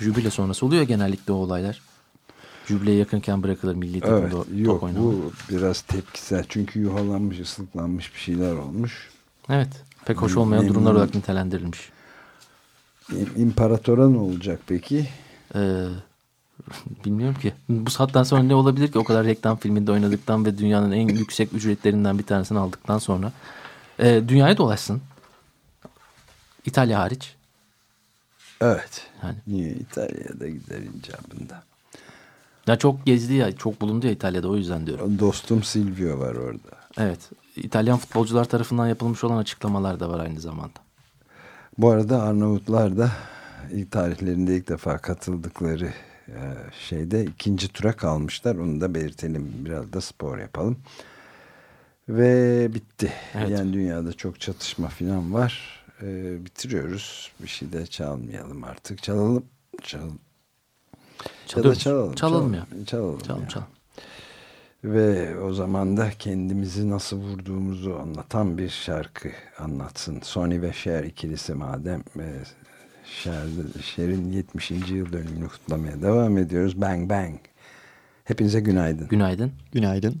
Jübile sonrası oluyor genellikle o olaylar. Jübileye yakınken bırakılır milli takımda Evet. top Yok oynamak. bu biraz tepkisel. Çünkü yuhalanmış, ıslıklanmış bir şeyler olmuş. Evet. Pek hoş olmayan Memnun- durumlar olarak nitelendirilmiş. İm- İmparatora ne olacak peki? Ee, bilmiyorum ki. Bu saatten sonra ne olabilir ki? O kadar reklam filminde oynadıktan ve dünyanın en yüksek ücretlerinden bir tanesini aldıktan sonra. Ee, dünyaya dolaşsın. İtalya hariç. Evet. Yani. Niye İtalya'da gider icabında? Ya çok gezdi ya, çok bulundu ya İtalya'da o yüzden diyorum. Dostum Silvio var orada. Evet. İtalyan futbolcular tarafından yapılmış olan açıklamalar da var aynı zamanda. Bu arada Arnavutlar da ilk tarihlerinde ilk defa katıldıkları e, şeyde ikinci tura kalmışlar. Onu da belirtelim. Biraz da spor yapalım. Ve bitti. Evet. Yani dünyada çok çatışma falan var. E, bitiriyoruz. Bir şey de çalmayalım artık. Çalalım. Çalalım. Ya da Çalıyoruz. çalalım. Çalalım ya. Çalalım. Çalalım ya. çalalım. Ve o zaman da kendimizi nasıl vurduğumuzu anlatan bir şarkı anlatsın. Sony ve Cher ikilisi madem e, Cher'in 70. yıl dönümünü kutlamaya devam ediyoruz. Bang Bang. Hepinize günaydın. Günaydın. Günaydın.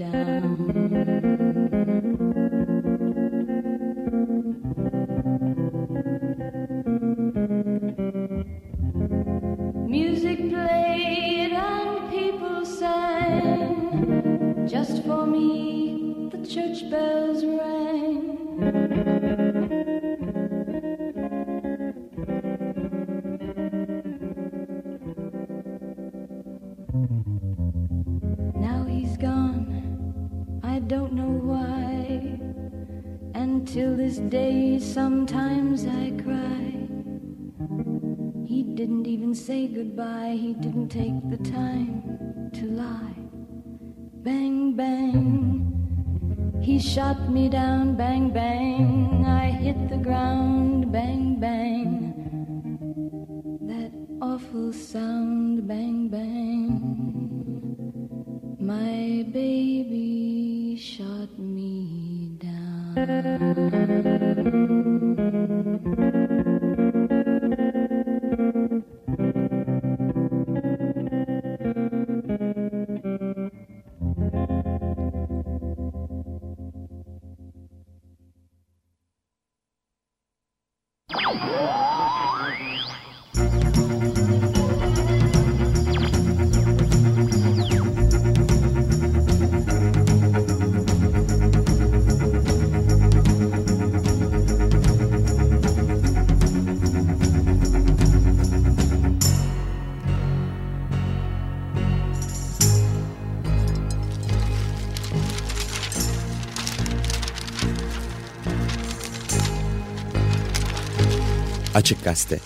down. Say goodbye, he didn't take the time to lie. Bang, bang, he shot me down, bang, bang. I hit the ground, bang, bang. That awful sound, bang, bang. My baby shot me down. Açık Gazete